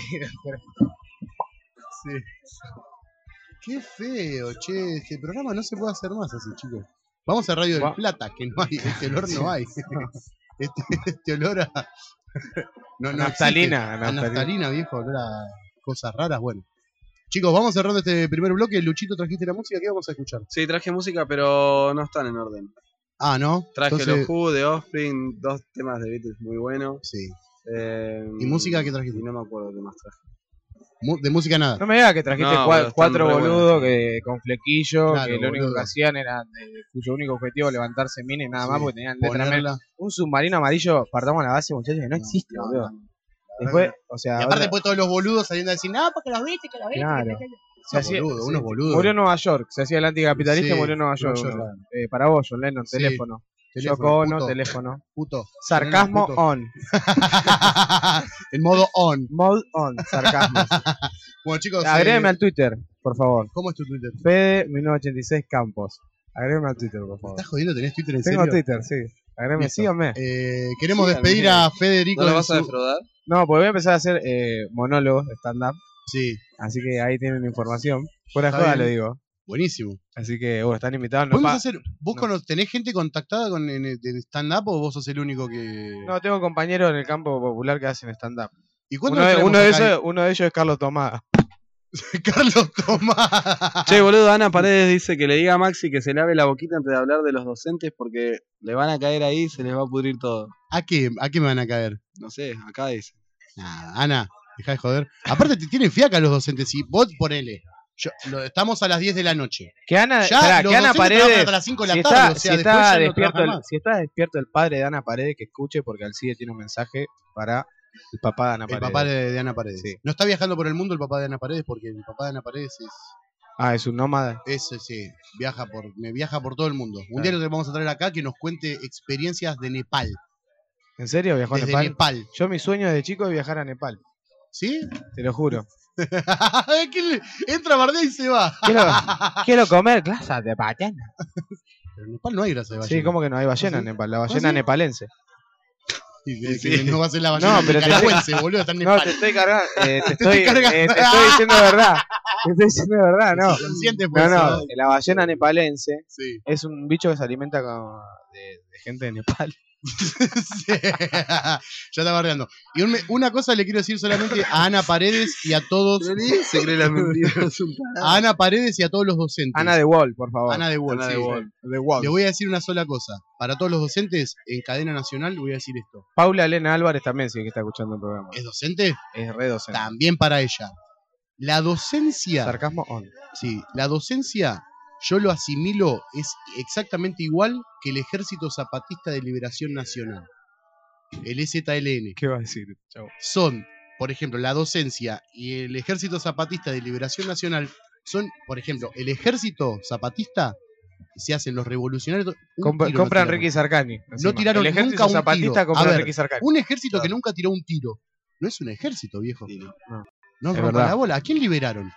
Sí. Qué feo, che. Este programa no se puede hacer más así, chicos. Vamos a Radio del Plata, que no hay. Este olor no hay. <laughs> Este, este olor a. No, no Naftalina, viejo, olor a cosas raras. Bueno. Chicos, vamos cerrando este primer bloque. Luchito, trajiste la música. ¿Qué vamos a escuchar? Sí, traje música, pero no están en orden. Ah, ¿no? Traje Entonces- los Who, de Offspring, dos temas de Beatles muy buenos. Sí. Eh, ¿Y música qué trajiste? Y no me acuerdo qué más traje. De música nada. No me digas que trajiste No, cua- cuatro boludos que, con flequillo, Claro, que lo único que hacían era, eh, cuyo único objetivo era levantarse minas y nada más, porque tenían letra. Un submarino amarillo, partamos la base, muchachos, que no, existe, no, boludo. Después, o sea, Y aparte ahora- después todos los boludos saliendo a decir, no, porque los viste, que los viste. Claro. que- que- que-". se Unos hacía- boludos, se- unos boludos. Murió en Nueva York, se hacía el anticapitalista y Sí, murió en Nueva York. Nueva York, boludo. Eh, para vos, John Lennon, Sí. teléfono. Teléfono, Ono, puto. teléfono. Puto. Sarcasmo Puto. on. <laughs> en modo on. Mode on, sarcasmo. <laughs> Bueno, chicos. Agrégame eh, al Twitter, por favor. ¿Cómo es tu Twitter? Fede 1986 Campos. Agrégame al Twitter, por ¿Me favor. estás jodiendo? ¿Tenés Twitter en Tengo serio? Twitter, sí. Listo. síganme. Eh, queremos Síganme. despedir a Federico. ¿No lo en vas a su- defraudar? No, porque voy a empezar a hacer eh, monólogos, stand-up. Sí, Así que ahí tienen información. Fuera de Está joda bien. lo digo. buenísimo. Así que, bueno, están invitados. No, ¿Podemos pa- hacer, ¿Vos no. cono- tenés gente contactada con en, en stand-up o vos sos el único que.? no, tengo compañeros en el campo popular que hacen stand-up. ¿Y cuándo Uno, nos de- traemos uno de acá? esos, uno de ellos es Carlos Tomás. <laughs> Carlos Tomás. Che, boludo, Ana Paredes dice que le diga a Maxi que se lave la boquita antes de hablar de los docentes porque le van a caer ahí y se les va a pudrir todo. ¿A qué, ¿A qué me van a caer? No sé, acá dice. Nah, Ana, deja de joder. Aparte, te tienen fiaca los docentes. Si vos ponele. Yo, lo- estamos a las 10 de la noche. Que Ana, Ya, pará, los que Ana Paredes. hasta las 5 de la si tarde, está, o sea, si está no despierto el, si está despierto el padre de Ana Paredes, que escuche porque Alcide tiene un mensaje para el papá de Ana El Paredes. papá de, de Ana Paredes. Sí. No está viajando por el mundo el papá de Ana Paredes porque el papá de Ana Paredes es. Ah, es un nómada. Ese sí, viaja por, me viaja por todo el mundo. Un día lo vamos a traer acá que nos cuente experiencias de Nepal. ¿En serio viajó a Nepal? Nepal. Yo mi sueño de chico es viajar a Nepal. ¿Sí? Te lo juro. <laughs> ¿Qué le- Entra, bardea y se va. Quiero, <laughs> quiero comer grasa de ballena. Pero en Nepal no hay grasa de ballena. Sí, ¿cómo que no hay ballena ¿Ah, en? Nepal? La ¿Ah, ballena sí? nepalense. Sí. que no va a ser la ballena No, pero te- nicaragüense, boludo, está <laughs> en No, te estoy cargando. eh, <laughs> te, Te estoy eh, te estoy diciendo de <laughs> verdad. Te estoy diciendo de verdad, no. Pues, No, no. ¿no? La ballena nepalense Sí. es un bicho que se alimenta con- de, de gente de Nepal. <laughs> <laughs> ya está bardeando. Y un una cosa le quiero decir solamente a Ana Paredes y a todos. Se cree. <laughs> A Ana Paredes y a todos los docentes. Ana de Wall, por favor. Ana de Wall. Ana sí, de sí. Wall. De Wall. Le voy a decir una sola cosa. Para todos los docentes, en cadena nacional, voy a decir esto. Paula Elena Álvarez también sí que está escuchando el programa. ¿Es docente? Es re docente. También para ella. La docencia. Sarcasmo on. Sí, la docencia, yo lo asimilo, es exactamente igual que el Ejército Zapatista de Liberación Nacional. El EZLN. ¿Qué va a decir? Chau. Son, por ejemplo, la docencia y el Ejército Zapatista de Liberación Nacional son, por ejemplo, el Ejército Zapatista se hacen los revolucionarios. no compran tiraron. Ricky Sarkani. No tiraron El nunca un zapatista tiro. compra A ver, Ricky Sarkani. Un ejército que nunca tiró un tiro. No es un ejército, viejo. No. No verdad. la bola. ¿A quién liberaron?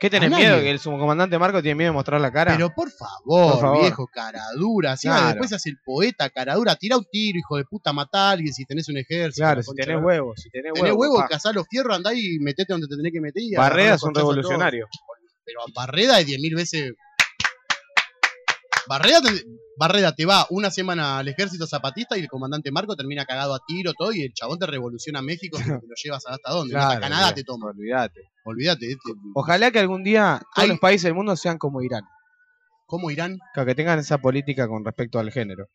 ¿Qué tenés a miedo? ¿Que el subcomandante Marco tiene miedo de mostrar la cara? Pero por favor, Por favor. viejo, caradura. Encima Claro. después hace el poeta, caradura. Tira un tiro, hijo de puta, mata a alguien si tenés un ejército. claro, la si tenés huevos, si tenés Tenés huevos. huevo, pa. cazá los fierros, andá y metete donde te tenés que meter. Barreda es un a revolucionario. Pero Barreda es 10.000 veces. Barreda te, Barreda te va una semana al ejército zapatista y el comandante Marco termina cagado a tiro todo y el chabón te revoluciona México y te lo llevas hasta dónde. Claro, te toma. Olvídate. Olvídate. este- Ojalá que algún día todos Hay- los países del mundo sean como Irán. ¿Cómo Irán? Claro, que tengan esa política con respecto al género.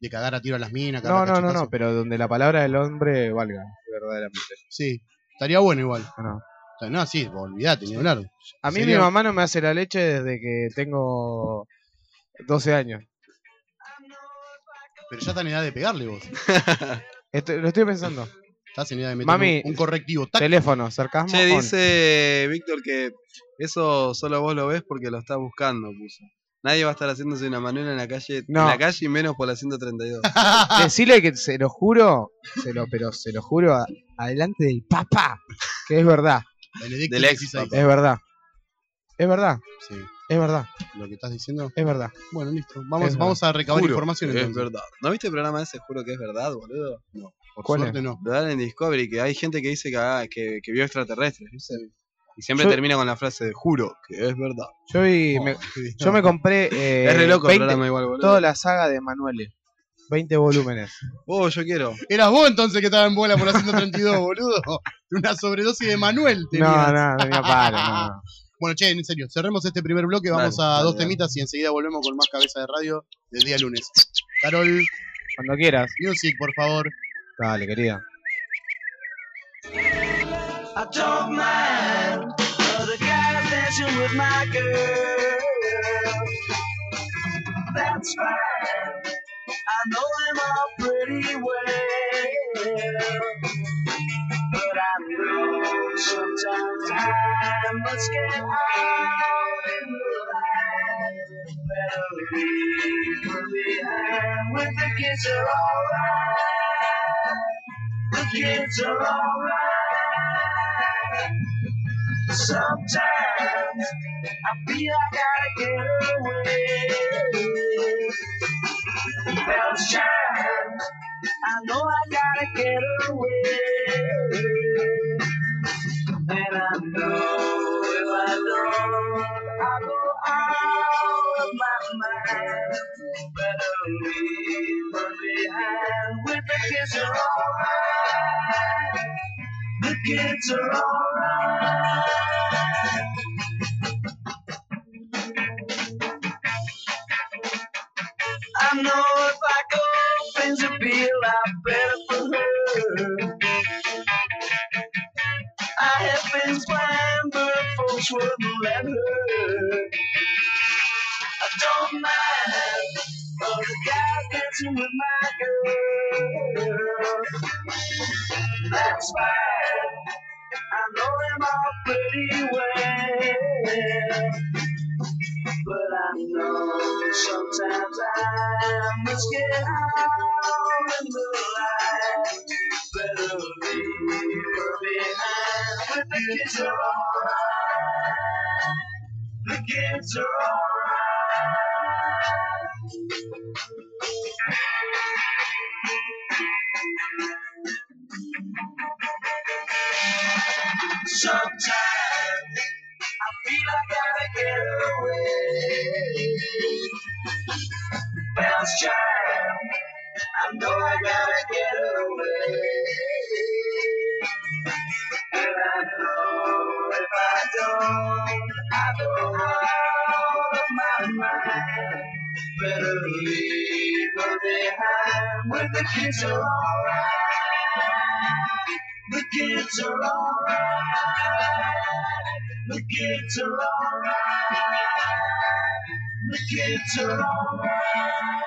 De cagar a tiro a las minas. No, no, no, no, pero donde la palabra del hombre valga, verdaderamente. Sí, estaría bueno igual. ¿o no? No, sí, olvídate, ni hablar. A mí Sería- mi mamá no me hace la leche desde que tengo 12 años. Pero ya estás en edad de pegarle vos. <laughs> Estoy- lo estoy pensando. Estás en edad de meter Mami, un, un correctivo. ¡tac! Teléfono, sarcasmo. Che, on. dice Víctor que eso solo vos lo ves porque lo estás buscando, puso. Nadie va a estar haciéndose una manuela en la calle, No. en la calle y menos por la 132. <laughs> Decirle que se lo juro, se lo, pero se lo juro a- adelante del papá, que es verdad, Benedicto Del ex, es verdad. Es verdad, Sí, es verdad, lo que estás diciendo. es verdad. Bueno, listo. Vamos, Es vamos a recabar Juro información que es entonces. verdad. ¿No viste el programa ese? Juro que es verdad, boludo. No, por ¿Cuál suerte es? no. Lo dan en Discovery, que hay gente que dice que, ah, que, que vio extraterrestres, ¿viste? Y siempre Yo- termina con la frase de juro que es verdad. Yo, vi- me, <laughs> yo me compré eh, es re loco el 20 programa igual, boludo. toda la saga de Manuele, 20 volúmenes. Oh, yo quiero. Eras vos entonces que estaba en bola por <laughs> la 132, boludo. Una sobredosis de Manuel. No, tenías. no, tenía paro, no, no. <laughs> Bueno, che, en serio, cerremos este primer bloque, vamos Dale, a dale, dos dale. temitas y enseguida volvemos con más cabeza de radio del día lunes. Carol, Cuando quieras. music, por favor. Dale, querida. I don't mind other guys dancing with my girl. That's fine. I know them all pretty well. Sometimes I must get out in the light. Better leave her behind when the kids are alright. The kids are alright. Sometimes I feel I gotta get away. Bells chime, I know I gotta get away. And I know if I don't, I go out of my mind. Better behind the kids are alright. The kids are alright. I know if I go, things will be a lot better been planned, but folks wouldn't let her. I don't mind all the guys dancing with my girl. That's fine. I know them all pretty well. But I know sometimes I must get out in the light. Better leave her behind. But the kids are alright. The kids are alright. Sometimes I feel I gotta get away. Bells chime. I know I gotta get away. And I know if I don't, I go out of my mind. Better leave her behind when the kids are alright. The kids are alright. The kids are alright. The kids are alright.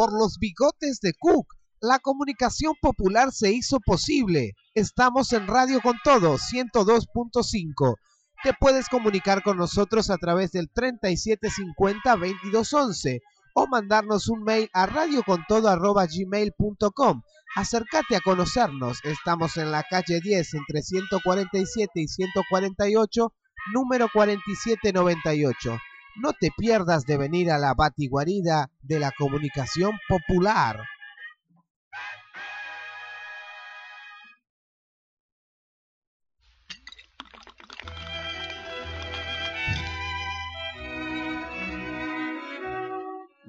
Por los bigotes de Cook, la comunicación popular se hizo posible. Estamos en Radio con Todo 102.5. Te puedes comunicar con nosotros a través del 3750-2211 o mandarnos un mail a radiocontodo.gmail.com. Acércate a conocernos. Estamos en la calle 10 entre 147 y 148, número 4798. No te pierdas de venir a la batiguarida de la comunicación popular.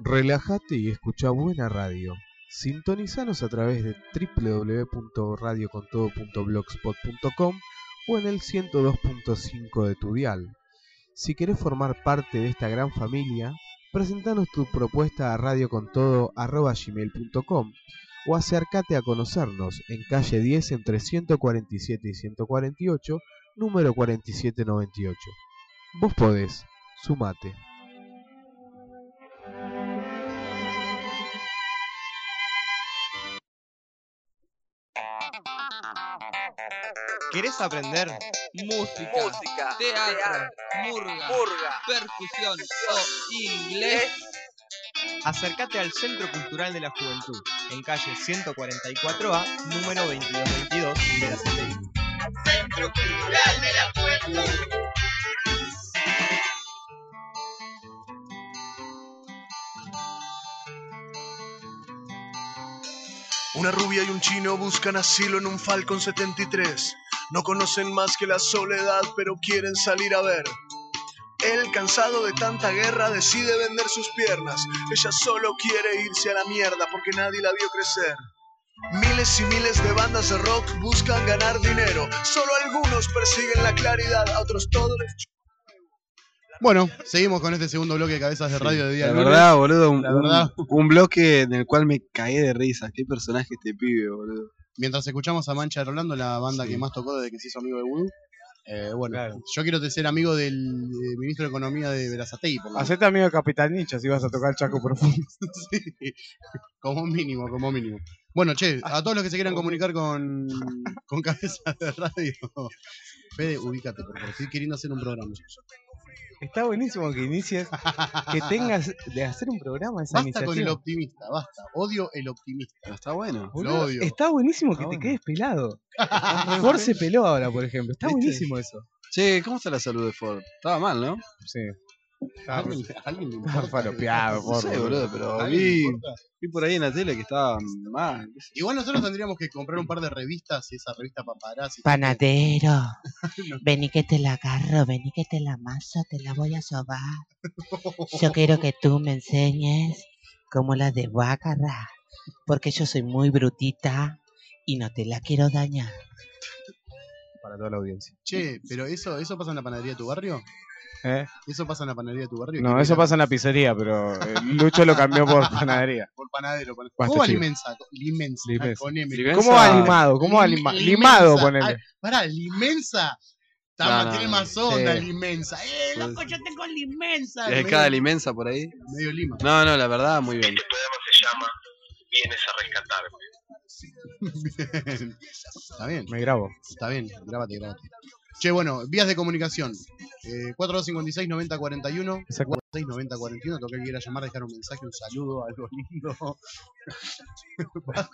Relájate y escucha buena radio. Sintonizanos a través de www.radiocontodo.blogspot.com o en el 102.5 de tu dial. Si querés formar parte de esta gran familia, presentanos tu propuesta a radiocontodo.gmail.com o acércate a conocernos en calle 10 entre 147 y 148, número 4798. Vos podés, sumate. ¿Querés aprender? Música, teatro, murga, percusión o inglés. Acércate al Centro Cultural de la Juventud, en calle 144A, número 2222 de la Satélite. Centro Cultural de la Juventud. Una rubia y un chino buscan asilo en un Falcon 73. No conocen más que la soledad, pero quieren salir a ver. Él, cansado de tanta guerra, decide vender sus piernas. Ella solo quiere irse a la mierda porque nadie la vio crecer. Miles y miles de bandas de rock buscan ganar dinero. Solo algunos persiguen la claridad, a otros todos les Bueno, seguimos con este segundo bloque de cabezas de radio de día La verdad, boludo, un, La verdad. un- un bloque en el cual me cagué de risa. Qué personaje este pibe, boludo. Mientras escuchamos a Mancha de Rolando, la banda que más tocó desde que se hizo amigo de Voodoo. eh, bueno, yo quiero ser amigo del eh, ministro de Economía de Verazatei. Hacete amigo de Capital Ninja si vas a tocar Chaco Profundo. <laughs> Sí, como mínimo, como mínimo. Bueno, che, a todos los que se quieran comunicar con, con cabezas de radio. Fede, ubícate, por favor. Estoy queriendo hacer un programa. Está buenísimo que inicies, que tengas de hacer un programa esa Basta con el optimista, basta. Odio el optimista. Está bueno. Lo odio. Está buenísimo que te quedes pelado. <laughs> Ford se peló ahora, por ejemplo. Está ¿Viste? buenísimo eso. Che, ¿cómo está la salud de Ford? Estaba mal, ¿no? Sí. ¿Alguien, alguien le <laughs> importa? falopeado, Ford. sé, boludo, pero ¿A alguien le vi, vi por ahí en la tele que estaba mal. qué sé yo. Igual nosotros tendríamos que comprar un par de revistas, esa revista paparazzi. Panadero, <laughs> vení que te la agarro, vení que te la amaso, te la voy a sobar. <laughs> Yo quiero que tú me enseñes cómo la debo agarrar, porque yo soy muy brutita y no te la quiero dañar. Para toda la audiencia. Che, pero eso, eso pasa en la panadería de tu barrio. ¿Eh? ¿Eso pasa en la panadería de tu barrio? No, ¿Qué eso pasa en la pizzería, pero eh, Lucho lo cambió por <laughs> panadería. Por panadero. Basta, ¿Cómo va chico. limensa? Limensa. Limensa. con M. Limensa. ¿Cómo va limado? ¿Cómo va lima- Lim- limado, ponele? Pará, limensa. Está No, tiene más onda, Sí. limensa. ¡Eh, loco, yo tengo limensa! ¿Es cada limensa por ahí? Medio lima. No, no, la verdad, muy bien. Este programa se llama Vienes a rescatarme. <laughs> Está bien. Me grabo. Está bien, grábate, grábate. Che, bueno, vías de comunicación. Eh, 4256-9041. Exacto. 469041. Toca que quiera llamar, dejar un mensaje, un saludo, algo lindo. <laughs>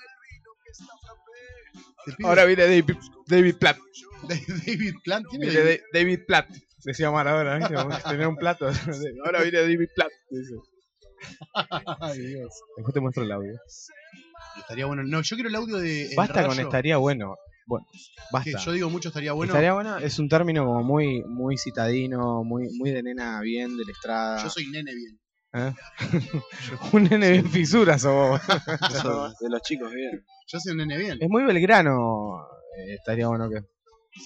Ahora viene David, David Platt. David Plant. ¿Tiene Viene David? Da- David Platt. Decía Maradona, ¿viste? Tenía un plato. <laughs> Ahora viene David Platt. Dice. <laughs> Ay, Dios. Después te muestro el audio. Estaría bueno. No, yo quiero el audio de. Basta con estaría bueno. Bueno, Que basta. yo digo mucho estaría bueno. Estaría bueno es un término como muy muy citadino, muy muy de nena bien de la estrada. Yo soy nene bien. ¿Eh? <laughs> un nene bien fisura sos vos. De los chicos, bien. Yo soy un nene bien. es muy belgrano. eh, estaría bueno que.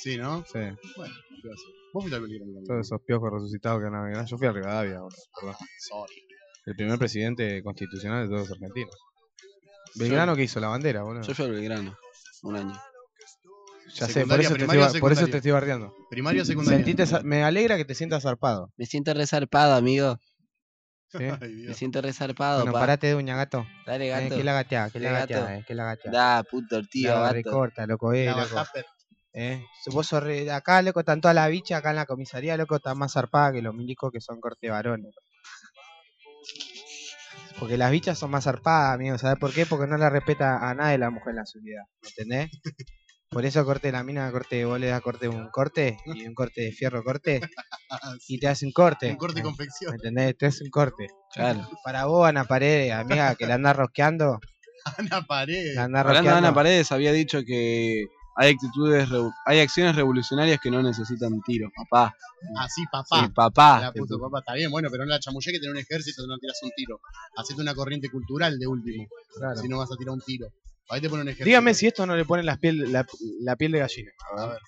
Sí, ¿no? Sí. Bueno, ¿qué va a hacer? Vos fuiste al Belgrano también. Todos esos piojos resucitados que navegan. Yo fui a Rivadavia, perdón. Sorry. El primer presidente constitucional de todos los argentinos. Belgrano que hizo la bandera, boludo. Yo fui al Belgrano, un año. Ya sé, por eso, te estoy, por eso secundaria? te estoy bardeando. Primaria o secundaria. Sentite me alegra que te sientas zarpado. Me siento resarpado, amigo. ¿sí? <laughs> Ay, Me siento resarpado, Bueno, pa. parate de uña, gato. Dale, Eh, gato. que la gatea, que la gatea, eh, que la gatea. Da, puto, tío, La gato. recorta, loco, eh, La loco. Eh, vos sos re- acá, loco, están todas las bichas, acá en la comisaría, loco, están más zarpadas que los milicos que son corte varones. Porque las bichas son más zarpadas, amigo, ¿sabes por qué? Porque no le respeta a nadie la mujer en la sociedad, ¿me entendés? <laughs> Por eso corte la mina, corte, vos le das corte un corte y un corte de fierro corte <laughs> y te hace un corte. Un corte y confección. ¿Me entendés? Te hace un corte. Claro. Para vos, Ana Paredes, amiga, que la andás rosqueando. <laughs> Ana Paredes. La andás Hablando de rosqueando. Ana Paredes, había dicho que hay actitudes, hay acciones revolucionarias que no necesitan tiros, papá. Así, papá. Sí, papá. La puso papá, está bien, bueno, pero no la chamullé que tener un ejército no tiras un tiro. Hacete una corriente cultural de último. Claro. Si no vas a tirar un tiro. Ahí te pone un. Dígame si esto no le pone la piel, la, la piel de gallina. A ver.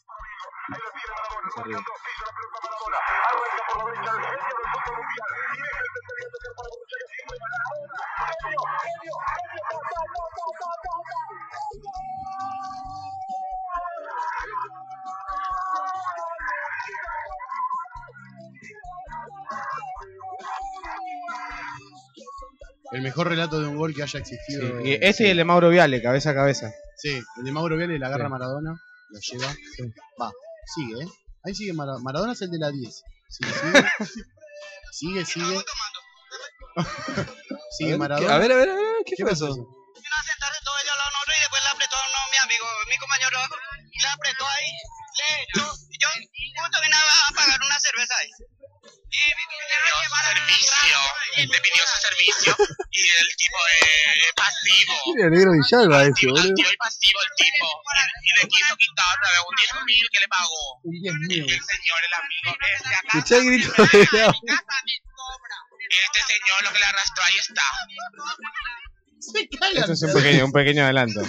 El mejor relato de un gol que haya existido. Y ese y el de Mauro Viale, cabeza a cabeza. Sí, el de Mauro Viale la agarra Sí. Maradona, la lleva. Va, sigue, ¿eh? Ahí sigue Maradona. Maradona es el de la 10. Sigue, sigue. <laughs> sigue, sigue. <laughs> sigue A ver, Maradona. ¿qué- a ver, a ver, a ver, ¿qué fue pasó? eso? y después le apretó mi amigo, mi compañero, le apretó ahí, le echó, y yo justo vine a pagar una cerveza ahí. Y me pidió su servicio, le pidió su servicio, y el tipo es pasivo. Mira, negro Villalba ese, boludo. Y pasivo el tipo, y, y le quiso quitar otra vez un 10 mil que le pagó. Un 10 mil. El señor, el amigo, este acá. Escuchá el grito de lado. Este señor lo que le arrastró ahí está. Se caga. Esto es un pequeño, un pequeño adelanto.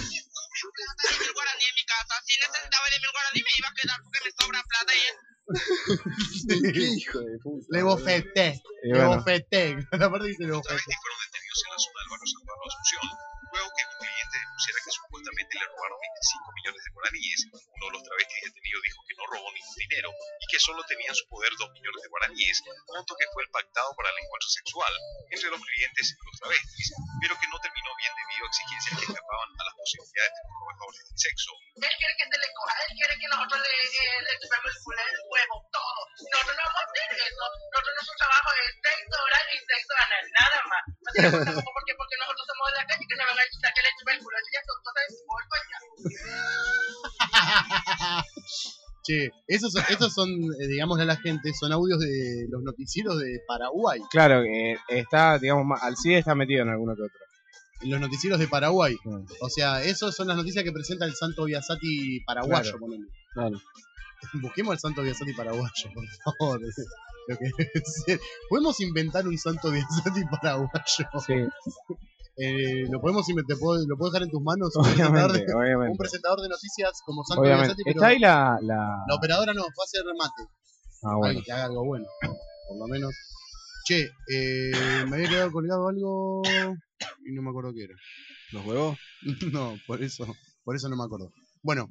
<laughs> ¿Qué hijo de puta? Le bofeté. Le bueno. bofeté. <laughs> La parte dice le bofeté. fueron detenidos en la zona del barrio San Pablo Asunción, luego que un cliente denunciara que supuestamente le robaron 25 millones de guaraníes. Uno de los travestis detenidos dijo que no robó ningún dinero y que solo tenía en su poder 2 millones de guaraníes, monto que fue el pactado para el encuentro sexual entre los clientes y los travestis, pero que no terminó bien debido a exigencias que escapaban a las posibilidades de los trabajadores del sexo. Él quiere que se le coja, él quiere que nosotros le, eh, le chupemos el culo, huevo, todo. Nosotros no vamos a hacer eso. Nosotros nuestro trabajo es sexo oral y sexo anal, nada más. No tampoco porque, porque nosotros somos de la calle que nos van a que le el culo. Che, esos son, estos son, eh, digámosle a la gente, son audios de los noticieros de Paraguay. Claro, eh, está, digamos, ma- Alcide está metido en alguno que otro. En los noticieros de Paraguay. O sea, esos son las noticias que presenta el Santo Biasati paraguayo, Claro. ponele. Claro. <laughs> Busquemos al Santo Biasati paraguayo, por favor. <laughs> Lo que debe ser. Podemos inventar un Santo Biasati <laughs> paraguayo. Sí. Eh, lo podemos inventar, ¿puedo- lo puedo dejar en tus manos. Un Obviamente, presentador de, obviamente. un presentador de noticias como Santo Obviamente. Pero Está ahí la, la... la operadora no, va a hacer remate. Ah, bueno. Que haga algo bueno, por lo menos. Che, eh, me había quedado colgado algo y no me acuerdo qué era. ¿Los <laughs> huevos? No, por eso, por eso no me acuerdo. Bueno,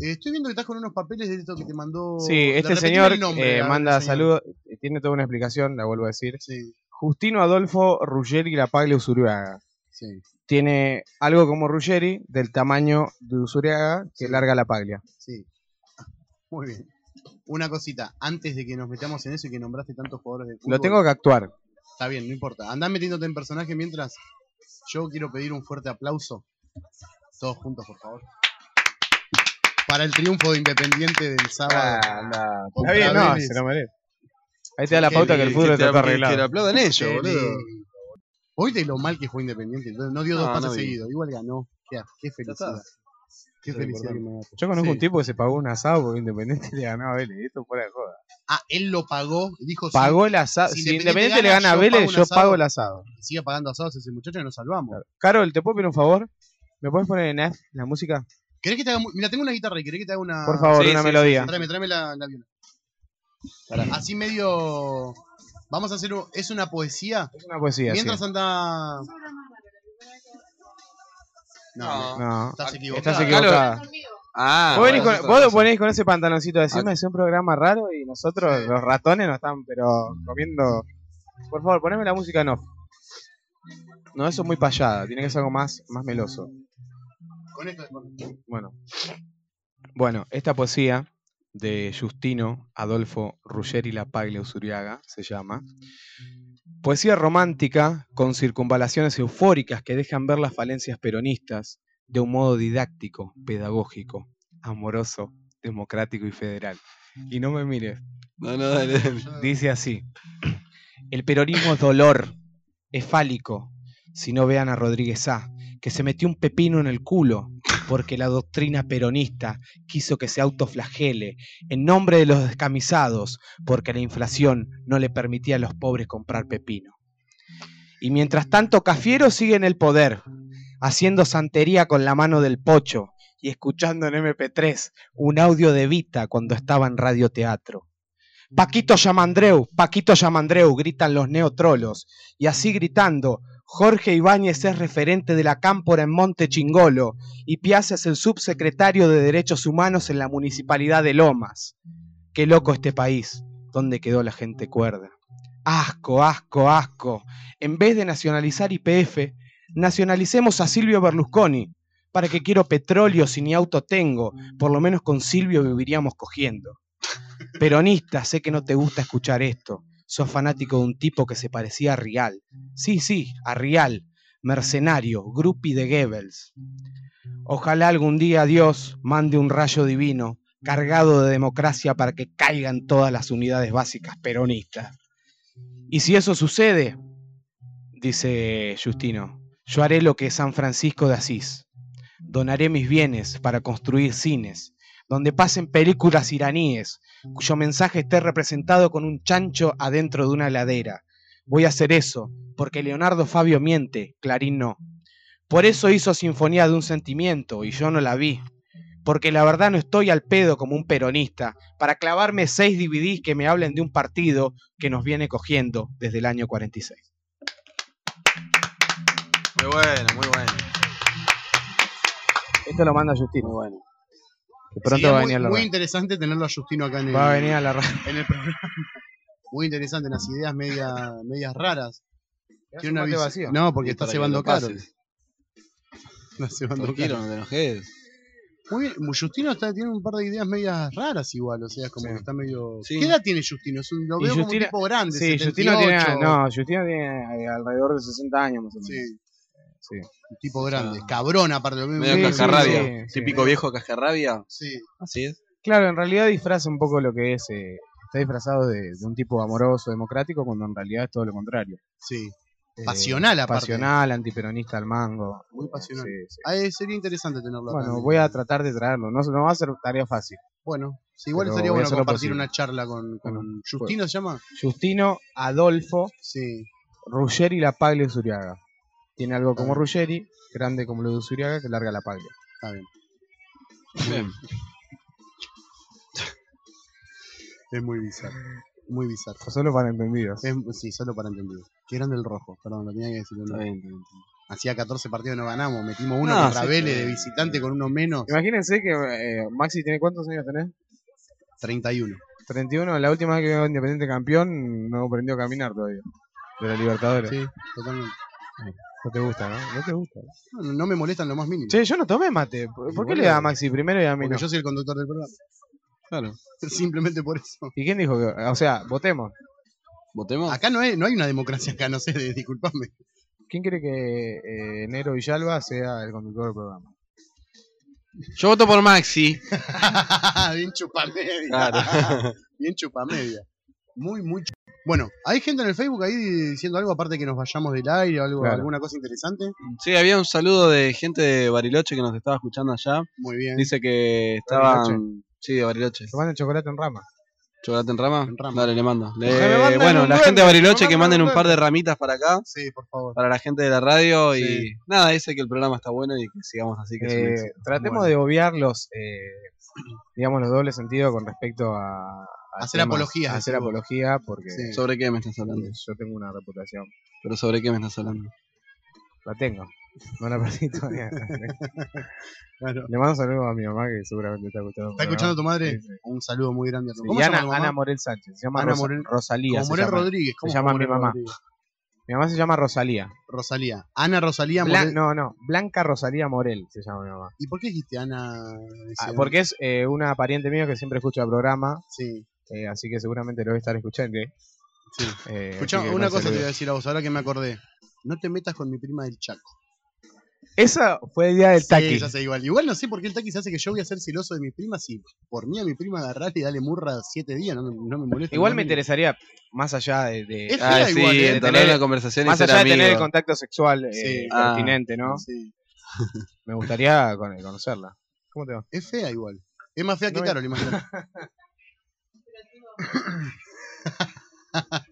eh, estoy viendo que estás con unos papeles de esto que te mandó. Sí, este señor nombre, eh, manda señor. saludos, tiene toda una explicación, la vuelvo a decir. Sí, Justino Adolfo Ruggeri La Paglia Usuriaga. Sí. Tiene algo como Ruggeri del tamaño de Usuriaga que larga la paglia. Sí. Muy bien. Una cosita, antes de que nos metamos en eso y que nombraste tantos jugadores de fútbol. Lo tengo que actuar. Está bien, no importa. Andá metiéndote en personaje mientras yo quiero pedir un fuerte aplauso. Todos juntos, por favor. Para el triunfo de Independiente del sábado. Está Contra bien, no, se lo merece. Ahí te da la pauta que el fútbol está arreglado. que lo aplaudan ellos, boludo. Lindo. Oíste lo mal que fue Independiente. No dio dos No, pases no vi. seguidos. Igual ganó. Qué, qué felicidad. Qué felicidad que importante. me da. Yo conozco Sí. un tipo que se pagó un asado porque Independiente <laughs> le ganó a Vélez. Esto fuera de joda. Ah, él lo pagó. Dijo, Pagó el asado. si Si, Independiente le gana, a yo Vélez, yo asado. pago el asado. sigue pagando asados ese muchacho y nos salvamos. Carol, ¿te puedo pedir un favor? ¿Me puedes poner en F la música? ¿Querés que te haga.? Mira, tengo una guitarra y querés que te haga una. Por favor, Sí, una sí, melodía. Tráeme, tráeme la, la viola. Así medio. Vamos a hacer. un- Es una poesía. Es una poesía, Mientras sí. anda. No, No, estás equivocado. estás equivocada. Ah, vos venís bueno, con, vos con ese pantaloncito de encima, es un programa raro y nosotros, Sí. los ratones, nos están pero comiendo. Por favor, poneme la música en off. No, eso es muy payada, tiene que ser algo más, más meloso. Con esto. Bueno. Bueno, esta poesía de Justino Adolfo Ruggeri La Paglia Usuriaga se llama. Poesía romántica con circunvalaciones eufóricas que dejan ver las falencias peronistas de un modo didáctico, pedagógico, amoroso, democrático y federal. Y no me mires. No, no, dale, dale. Dice así. El peronismo es dolor, es fálico. Si no vean a Rodríguez A, que se metió un pepino en el culo porque la doctrina peronista quiso que se autoflagele en nombre de los descamisados porque la inflación no le permitía a los pobres comprar pepino. Y mientras tanto Cafiero sigue en el poder, haciendo santería con la mano del pocho y escuchando en MP3 un audio de Vita cuando estaba en radioteatro. Paquito Yamandreu, Paquito Yamandreu, gritan los neotrolos. Y así gritando, Jorge Ibáñez es referente de la cámpora en Monte Chingolo y Piazza es el subsecretario de Derechos Humanos en la Municipalidad de Lomas. Qué loco este país, ¿dónde quedó la gente cuerda? Asco, asco, asco. En vez de nacionalizar IPF, nacionalicemos a Silvio Berlusconi. Para que quiero petróleo si ni auto tengo, por lo menos con Silvio viviríamos cogiendo. Peronista, sé que no te gusta escuchar esto. Sos fanático de un tipo que se parecía a Rial. Sí, sí, a Rial. Mercenario, groupie de Goebbels. Ojalá algún día Dios mande un rayo divino cargado de democracia para que caigan todas las unidades básicas peronistas. Y si eso sucede, dice Justino, yo haré lo que San Francisco de Asís. Donaré mis bienes para construir cines, donde pasen películas iraníes, cuyo mensaje esté representado con un chancho adentro de una heladera. Voy a hacer eso, porque Leonardo Fabio miente, Clarín no. Por eso hizo Sinfonía de un Sentimiento, y yo no la vi. Porque la verdad no estoy al pedo como un peronista, para clavarme seis DVDs que me hablen de un partido que nos viene cogiendo desde el año 46. Muy bueno, muy bueno. Esto lo manda Justino. Muy bueno. Que pronto Sí, va a venir a muy, la muy interesante tenerlo a Justino acá en el, Va a venir a la radio. <laughs> en el programa. Muy interesante, unas ideas media, medias raras. Tiene una vacío. No, porque está cebando caro. Está cebando Tranquilo, caro. no te enojes. Muy bien, Justino está, tiene un par de ideas medias raras igual, o sea, es como que está medio... Sí. ¿Qué edad tiene Justino? Es un, lo veo como un tipo grande, Sí, 78. Justino tiene, no, Justino tiene eh, alrededor de 60 años más o menos. Sí, Sí. un tipo grande, cabrón aparte. Lo mismo. Medio cascarrabia. sí, sí. Típico viejo cascarrabia. Sí. Así es. Claro, en realidad disfraza un poco lo que es, eh, está disfrazado de, de un tipo amoroso, democrático, cuando en realidad es todo lo contrario. Sí. Eh, Pasional aparte. Pasional, antiperonista al mango. Muy pasional. Sí, sí. Ah, eh, sería interesante tenerlo. Bueno, en- voy a tratar de traerlo. No, no va a ser tarea fácil. Bueno, sí, igual Pero estaría voy a bueno compartir posible. una charla con, con Bueno, Justino, ¿se llama? Justino Adolfo Sí. Ruggeri La Paglia Zuriaga. Tiene algo como Ah. Ruggeri, grande como lo de Zuriaga, que larga la paglia. Está bien. Bien. Es muy bizarro. Muy bizarro. Solo para entendidos. Es- sí, solo para entendidos. Qué grande el rojo, perdón, lo tenía que decir. Está bien, está bien. Hacía 14 partidos no ganamos, metimos uno No, contra sí, Vélez sí. de visitante con uno menos. Imagínense que eh, Maxi tiene cuántos años tenés? 31. 31. La última vez que vio Independiente campeón no aprendió a caminar todavía. De la Libertadores. Sí, totalmente. No te gusta, ¿no? No te gusta. No, no me molestan lo más mínimo. Che, yo no tomé mate. ¿Por, por qué le da a Maxi primero y a mí Porque no? yo soy el conductor del programa. Claro. <laughs> Simplemente por eso. ¿Y quién dijo que.? O sea, votemos. ¿Votemos? Acá no hay, no hay una democracia acá, no sé, disculpame. ¿Quién quiere que eh, Nero Villalba sea el conductor del programa? Yo voto por Maxi. <laughs> Bien chupamedia. Claro. Bien chupamedia. Muy, muy Bueno, ¿hay gente en el Facebook ahí diciendo algo aparte que nos vayamos del aire o algo, Claro. alguna cosa interesante? Sí, había un saludo de gente de Bariloche que nos estaba escuchando allá. Muy bien. Dice que estaban. Sí, de Bariloche. Que manden chocolate en rama. ¿Chocolate en rama? rama. Dale, le mando. Le- bueno, la duende, gente de Bariloche que manden un par de ramitas para acá. Sí, por favor. Para la gente de la radio. Sí. Y nada, dice que el programa está bueno y que sigamos así. Que Eh, tratemos Bueno. de obviar los, eh, digamos, los dobles sentidos con respecto a, a Hacer temas- apología, a hacer apología, porque Sí. ¿Sobre qué me estás hablando? yo tengo una reputación. ¿Pero sobre qué me estás hablando? La tengo. No la perdí todavía. <laughs> Claro. Le mando un saludo a mi mamá que seguramente está escuchando. ¿Está escuchando tu programa. madre? Sí, sí. Un saludo muy grande a tu Sí, ¿Cómo y Ana, tu mamá? Ana Morel Sánchez. Se llama Ana Rosa- Morel- Rosalía. Como Morel. Rodríguez. ¿Cómo Se llama mi Morel mamá. Rodríguez? Mi mamá se llama Rosalía. Rosalía. Ana Rosalía Blan- no, no. Blanca Rosalía Morel se llama mi mamá. ¿Y por qué dijiste Ana? Ah, porque es eh, una pariente mía que siempre escucha el programa. Sí. Eh, así que seguramente lo voy a estar escuchando. Sí. Eh, Escuchá, que una cosa te voy a decir a vos, ahora que me acordé. No te metas con mi prima del Chaco. Esa fue el día del Sí, taqui. ya sé, igual. Igual no sé por qué el taqui se hace que yo voy a ser celoso de mi prima si por mí a mi prima agarrar y darle murra siete días, no, me- no me molesta. Igual me interesaría, más allá de. de- Es Ah, fea sí, igual, ¿eh? entablar una conversación y más ser allá de tener el contacto sexual eh, Sí. Ah. pertinente, ¿no? Sí. <laughs> Me gustaría con- conocerla. ¿Cómo te va? Es fea igual. Es más fea que No, Carol, imagínate. <laughs> <coughs> o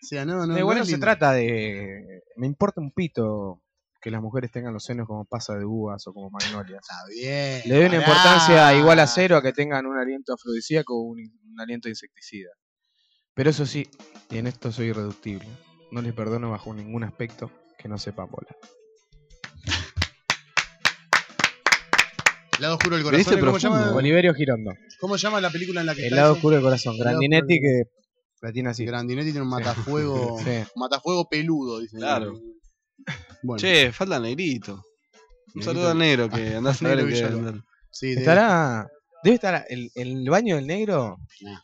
sea, no, no. no, es se lindo. trata de. Me importa un pito que las mujeres tengan los senos como pasa de uvas o como magnolias. Está bien. Le doy una pará. importancia igual a cero a que tengan un aliento afrodisíaco o un, un aliento insecticida. Pero eso sí, y en esto soy irreductible. No les perdono bajo ningún aspecto que no sepa bola. Lado oscuro del corazón. ¿Cómo profundo. llama, Oliverio Girondo. ¿Cómo llama la película en la que El está lado eso? oscuro del corazón. El Grandinetti que la tiene así. Grandinetti tiene un matafuego. Sí. Matafuego <laughs> peludo, dicen. Claro. Bueno. Che, falta el negrito. Un saludo al negro que <laughs> andás a ver andar. Sí, de- Estará. Debe estar el, el baño del negro.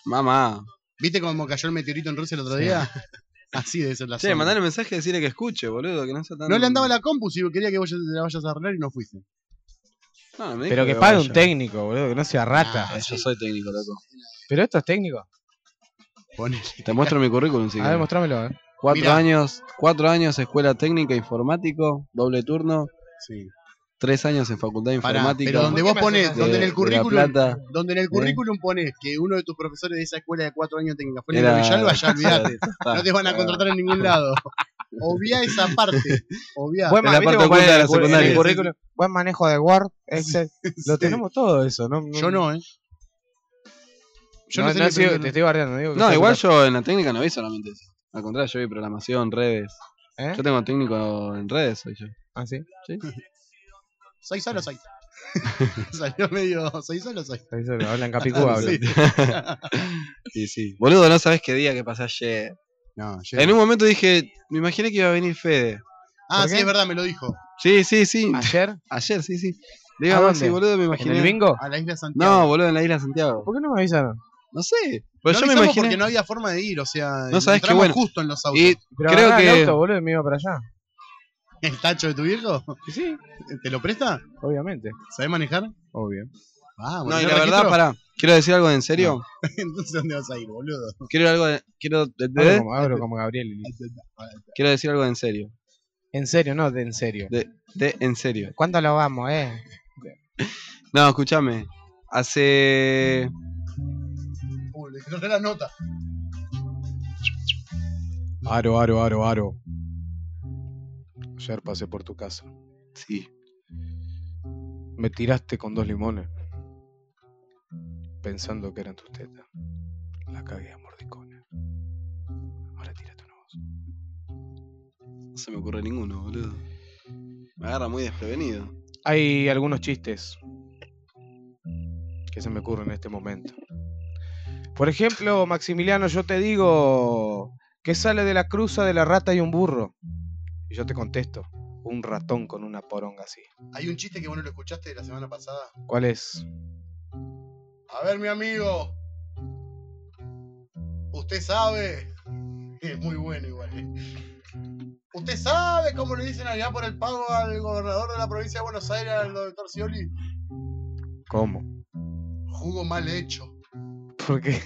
Mamá. ¿Viste cómo cayó el meteorito en Rusia el otro Sí. día? <laughs> Así debe ser la Che, mandale un mensaje y decirle que escuche, boludo, que no sea tan... No le andaba la compu si quería que vos ya te la vayas a arreglar y no fuiste. No, me dijo Pero que pague un técnico, boludo, que no sea rata. Ah, Yo soy técnico, loco. Pero esto es técnico. Te muestro mi currículum, si A ver, querés. mostrámelo, eh. Cuatro Mirá. años, cuatro años escuela técnica informático, doble turno, Sí. tres años en facultad de Pará, informática. pero donde vos pones, de- donde en el currículum, Plata. donde en el ¿Eh? currículum pones que uno de tus profesores de esa escuela de cuatro años técnica fue Era- Negro Villalba, ya <laughs> olvidate. No te van a contratar en ningún lado. <laughs> Obvia esa parte. <laughs> Obvia. Buen, la ma- ¿viste parte oculta de la secundaria. currículum? Buen manejo de Word, Excel. <laughs> Lo tenemos todo eso, ¿no? Yo no, ¿eh? Yo no, no, sé no aprender- te estoy bardeando. Digo que No, igual yo en la técnica no vi solamente eso. Al contrario, yo vi programación, redes. ¿Eh? Yo tengo técnico en redes, soy yo. Ah, sí. ¿Sí? <laughs> Soy solo, soy. Salió medio. Soy solo, soy. Ahí se lo habla en Capicúa, habla. Sí. Sí, sí. Boludo, no sabes qué día que pasé ayer. No, yo- En un momento dije, me imaginé que iba a venir Fede. Ah, ¿Por sí, qué? es verdad, me lo dijo. Sí, sí, sí. ¿Ayer? Ayer, sí, sí. Le digo ¿A dónde? Maxi, boludo, me ¿En imaginé. el bingo? A la isla de Santiago. No, boludo, en la isla de Santiago. ¿Por qué no me avisaron? No sé. no Pues yo me imaginé. porque no había forma de ir, o sea, No sabes entramos bueno. justo en los autos. Y Pero creo agarrá el que. auto, boludo, me iba para allá. ¿El tacho de tu viejo? Sí, ¿Te lo presta? obviamente. ¿Sabés manejar? Obvio. Ah, No, y ¿tenés la verdad, pará. Quiero decir algo en serio. <laughs> Entonces, ¿dónde vas a ir, boludo? Quiero algo de. Quiero, de- de- como, hablo como Gabriel. quiero decir algo en serio. En serio, no, de en serio. De, de en serio. ¿Cuándo lo vamos, eh? No, escúchame. Hace. Uy, le quedó la nota. Aro, aro, aro, aro. Ayer pasé por tu casa. Sí. Me tiraste con dos limones. Pensando que eran tus tetas. La cagué a mordicones. Ahora tírate una voz. No se me ocurre ninguno, boludo. Me agarra muy desprevenido. Hay algunos chistes que se me ocurren en este momento. Por ejemplo, Maximiliano, yo te digo que sale de la cruza de la rata y un burro. Y yo te contesto, un ratón con una poronga así. Hay un chiste que vos no lo escuchaste de la semana pasada. ¿Cuál es? A ver, mi amigo. Usted sabe. Es muy bueno igual. ¿eh? ¿Usted sabe cómo le dicen allá por el pago al gobernador de la provincia de Buenos Aires, al doctor Scioli? ¿Cómo? Jugo mal hecho. ¿Por qué?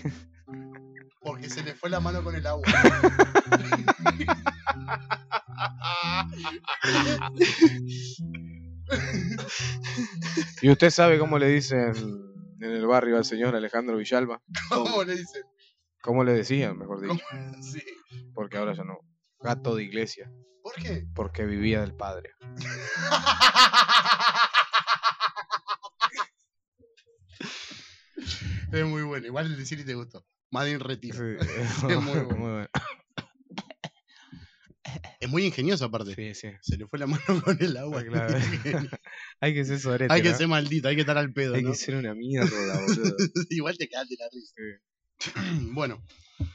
Porque se le fue la mano con el agua. ¿Y usted sabe cómo le dicen en el barrio al señor Alejandro Villalba? <laughs> ¿Cómo le dicen? ¿Cómo le decían, mejor dicho? <laughs> Sí. Porque ahora ya no. Gato de iglesia. ¿Por qué? Porque vivía del padre. <laughs> Es muy bueno. Igual el decir y te gustó. Madin retiro. Sí, es muy bueno. Muy bueno. Es muy ingenioso aparte. Sí, sí. Se le fue la <laughs> mano con el agua. Claro. <laughs> <laughs> Hay que ser sorete, hay que ¿no? ser maldito, hay que estar al pedo. Hay ¿no? que ser una mierda, boludo. Igual te cagaste la risa. <clears throat> bueno,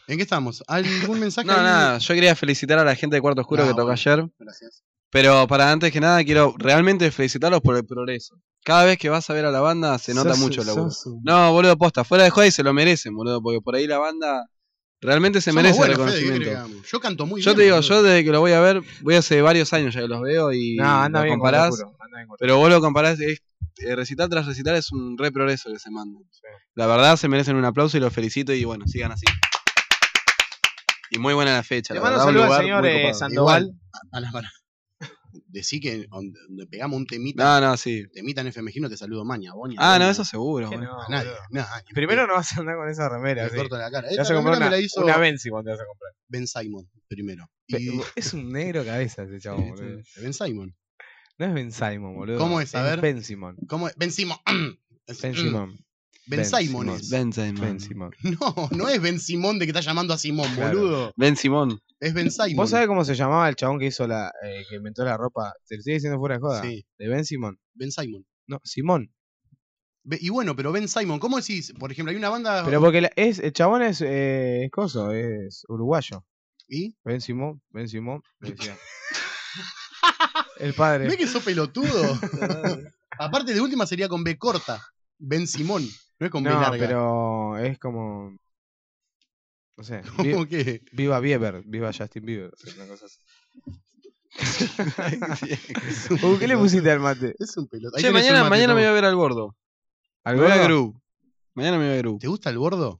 ¿en qué estamos? ¿Algún mensaje? No, nada, yo quería felicitar a la gente de Cuarto Oscuro Ah, que tocó bueno. ayer. Gracias. Pero para antes que nada, quiero realmente felicitarlos por el progreso. Cada vez que vas a ver a la banda se nota mucho el laburo. No, boludo, posta, fuera de joda y se lo merecen, boludo, porque por ahí la banda Realmente se Somos merece buenos, el Fede, ¿qué querés que reconocimiento. Yo canto muy Yo bien. te digo, yo desde que lo voy a ver, voy hace varios años ya que los veo y No, anda lo bien con comparás. Arturo, anda bien con Pero vos lo comparás, es, eh, recital tras recital es un re progreso que se manda. La verdad se merecen un aplauso y los felicito y bueno, sigan así. Y muy buena la fecha. Le mando verdad, un un saludo al señor eh. Sandoval. Igual, a la para. Decí que donde, donde pegamos un temita. No, no, sí. Temita en FMG no te saludo maña, Boña. Ah, no, Boña. eso seguro. Boludo. A nadie, ni Primero no vas a andar con esa remera. Me sí. corto la cara. Te Esta vas a comprar una, me la hizo- una Benzimon te vas a comprar. Ben Simon, primero. Y Es un negro cabeza ese <laughs> chavo, boludo. Ben Simon. No es Ben Simon, boludo. ¿Cómo es? A ver. Ben Simon. ¿Cómo es? Ben Simon. <clears throat> Ben Simon. Ben Simon es. Ben Simon. Ben Simon. <laughs> No, no es Ben Simón de que está llamando a Simón, Claro. boludo. Ben Simón. Es Ben Simon. ¿Vos sabés cómo se llamaba el chabón que hizo la. eh, que inventó la ropa? ¿Te lo sigue diciendo fuera de joda? Sí. De Ben Simon. Ben Simon. No, Simón. Be- Y bueno, pero Ben Simon, ¿cómo decís? Por ejemplo, hay una banda. Pero porque la- es, el chabón es, eh, es coso, es uruguayo. ¿Y? Ben Simón, Ben Simón, decía. <laughs> el padre. ¿Ves que sos pelotudo? <laughs> Aparte de última sería con B corta. Ben Simón. No es con B No, larga. pero es como. No sé. <laughs> ¿Cómo vi- que? Viva Bieber, viva Justin Bieber. una cosa así. <laughs> ¿Por <laughs> qué le pusiste al mate? Es un pelotudo. Che, mañana, mañana me voy a ver al gordo. ¿Al voy a gordo? Gru. Mañana me voy a Gru. ¿Te gusta el gordo?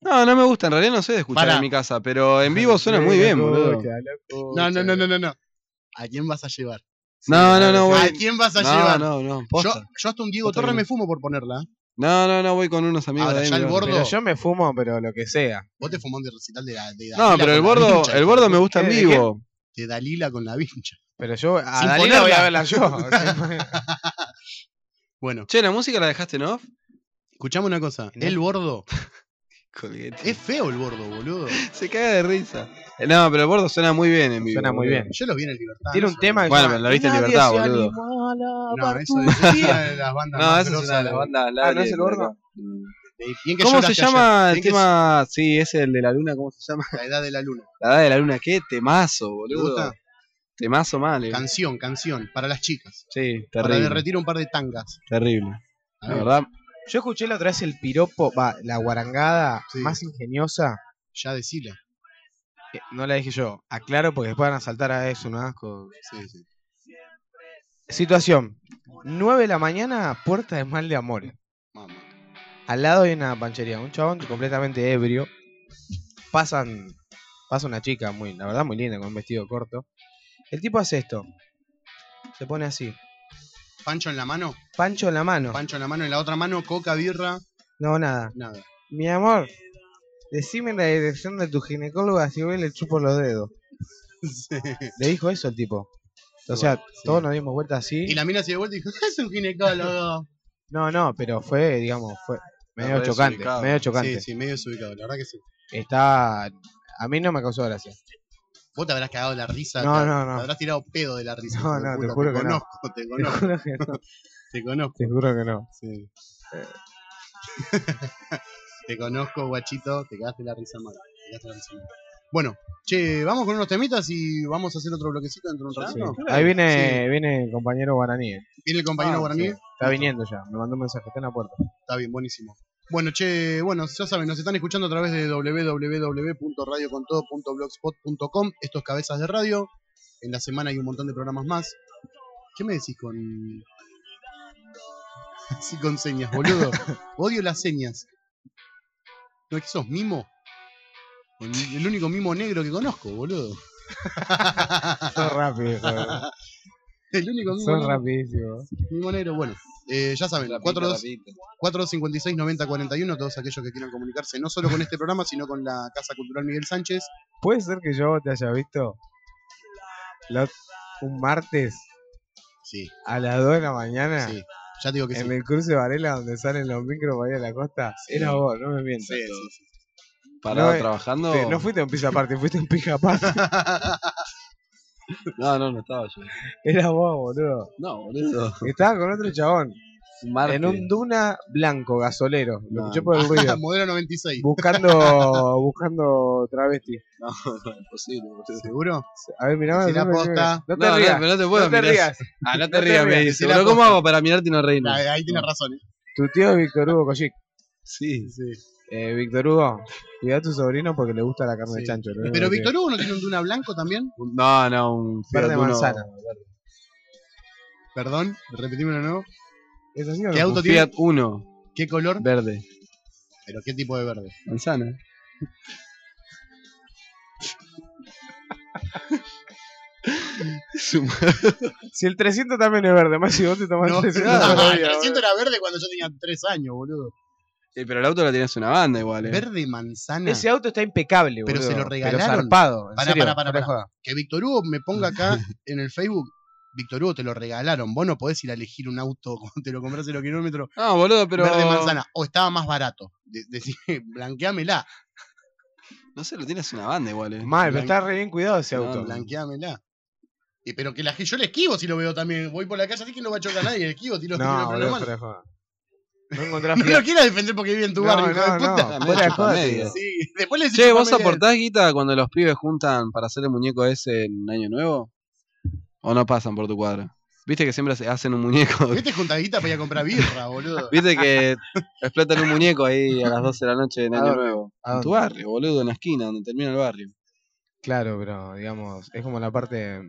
No, no me gusta. En realidad no sé de escuchar en mi casa, pero en vivo suena muy bien, boludo. No, no, no, no, no, no. ¿A quién vas a llevar? No, no, no, voy. ¿A quién vas a no, llevar? No, no, Yo, posta. yo hasta un Diego Posta Torres que no. me fumo por ponerla. ¿eh? No, no, no, voy con unos amigos Ahora, de ahí. ya el mirá. gordo- Pero yo me fumo, pero lo que sea. Vos te fumás de recital de la. De No, Dalila pero el con la gordo, vincha, el gordo me gusta en ¿Qué? ¿De vivo. De Dalila con la vincha. Pero yo a Sin Dalila voy a verla yo. <laughs> Bueno, Che, ¿la música la dejaste en off? escuchame una cosa. ¿No? El gordo. Colguete. Es feo el gordo, boludo. <laughs> Se caga de risa. Eh, No, pero el gordo suena muy bien en vivo. Suena muy bien. Yo lo vi en el Libertad. Tiene un tema que Bueno, pero lo viste en libertad, boludo. No, eso es una de las bandas No, más esa es una de las de- bandas. Ah, ¿no es el que ¿Cómo se llama el tema? Sí, ese el de la luna, ¿cómo se llama? es La edad de la luna. La edad de la luna, qué temazo, ¿Te boludo. gusta? Temazo mal, eh. Canción, canción. Para las chicas. Sí, Para terrible. derretir un par de tangas. Terrible. La ver, verdad, Yo escuché la otra vez el piropo, va, la guarangada Sí. más ingeniosa. Ya decila. eh, No la dije yo. Aclaro porque después van a saltar a eso, un asco. Sí, sí. Situación. 9 de la mañana, puerta de mal de amor. Mamá. Al lado hay una panchería. Un chabón completamente ebrio. Pasan. Pasa una chica muy, la verdad, muy linda, con un vestido corto. El tipo hace esto. Se pone así. Pancho en la mano. Pancho en la mano. Pancho en la mano. En la otra mano, coca, birra. No, nada. Nada. Mi amor, decime la dirección de tu ginecóloga si voy y le chupo los dedos. Sí. Le dijo eso el tipo. O sea, Sí. todos nos dimos vuelta así. Y la mina se dio vuelta y dijo, es un ginecólogo. No, no, pero fue, digamos, fue medio chocante. Medio chocante. Sí, sí, medio desubicado. La verdad que sí. Está. A mí no me causó gracia. Vos te habrás cagado de la risa. No, te, no, no. Te habrás tirado pedo de la risa. No, no, te juro que no. conozco, Te <laughs> Te conozco, juro que no. <laughs> te conozco. Te juro que no. Sí. <laughs> te conozco, guachito. Te cagaste la risa mal. Te cagaste la risa mal. Bueno, che, vamos con unos temitas y vamos a hacer otro bloquecito dentro de un Sí. ratito. Ahí viene, viene el compañero guaraní. Viene el compañero Ah, guaraní. sí. Está viniendo ya. Me mandó un mensaje. Está en la puerta. Está bien, buenísimo. Bueno, che, bueno, ya saben, nos están escuchando a través de www.radiocontodo.blogspot.com. Esto es Cabezas de Radio. En la semana hay un montón de programas más. ¿Qué me decís con. <laughs> Sí, con señas, boludo? <laughs> Odio las señas. ¿No es que sos mimo? El único mimo negro que conozco, boludo. <laughs> Sos rápido. El único mimo Sos negro. rapidísimo. Mimo negro, bueno. eh, ya saben, Rapidito, 42 rapidito. 456 90 41, todos aquellos que quieran comunicarse no solo con este programa, sino con la Casa Cultural Miguel Sánchez. ¿Puede ser que yo te haya visto la- un martes Sí, a las 2 de la mañana sí. Ya te digo que sí. en el cruce Varela donde salen los micros para ir a la costa? Sí. Era vos, no me mientas. Sí, sí, sí. Parado No, eh, trabajando. Sí, no fuiste en pizza aparte, fuiste en pija aparte. <laughs> No, no, no estaba yo. Era vos, boludo. No, boludo. Estaba con otro chabón. En un Duna blanco, gasolero. Lo No, escuché por el ruido. <laughs> Modelo 96. buscando, <laughs> buscando travesti. No, no, imposible. boludo. ¿Seguro? A ver, mirá. Si la posta. No te No, rías. no, pero no te puedo no te mirar. rías. Ah, no te No rías, me dice. si la Pero ¿cómo posta. hago para mirarte y no reírnos? Ahí, ahí tienes razón. ¿eh? Tu tío es Víctor Hugo Cochic. Sí. Sí. Eh, Víctor Hugo, cuida a tu sobrino porque le gusta la carne de chancho. lo único Pero que- Víctor Hugo no tiene un Duna blanco también. No, no, un Fiat Verde Uno- manzana. Perdón, repetímelo de nuevo. ¿Es así o ¿Qué no? auto un tiene? Fiat 1 ¿Qué color? verde. ¿Pero qué tipo de verde? Manzana. Si el 300 también es verde, más si vos te tomás No, el 300 no, todos los el días, 300 era verde cuando yo tenía 3 años, boludo. Sí, pero el auto lo tienes una banda igual, eh. Verde manzana. Ese auto está impecable, Pero boludo. se lo regalaron. Pero zarpado, en Pará, serio, pará, pará, fuera de pará. joda. Que Víctor Hugo me ponga acá <laughs> en el Facebook. Víctor Hugo, te lo regalaron. Vos no podés ir a elegir un auto <laughs> cuando te lo compras en los kilómetros. No, boludo, pero. Verde manzana. O estaba más barato. De- <laughs> blanqueámela. No sé, lo tienes una banda igual, eh. Mal, pero está re bien cuidado ese No, auto. Blanqueámela. Y pero que la yo le esquivo si lo veo también. Voy por la calle así que no va a chocar a nadie. Le esquivo, tiro, tiro No, boludo, mano. fuera de joda. No encontrás <laughs> No lo quieras defender porque vive en tu No, barrio, hijo no, de puta. no, fuera de joda, media. tío. Sí, después le Che, ¿vos aportás guita cuando los pibes juntan para hacer el muñeco ese en Año Nuevo? ¿O no pasan por tu cuadra? Viste que siempre se- hacen un muñeco. ¿Viste juntaguita para ir a comprar birra, <laughs> boludo? Viste que explotan un muñeco ahí a las 12 de la noche en ¿A Año dónde? Nuevo. ¿A En tu barrio, boludo, en la esquina donde termina el barrio. Claro, pero digamos, es como la parte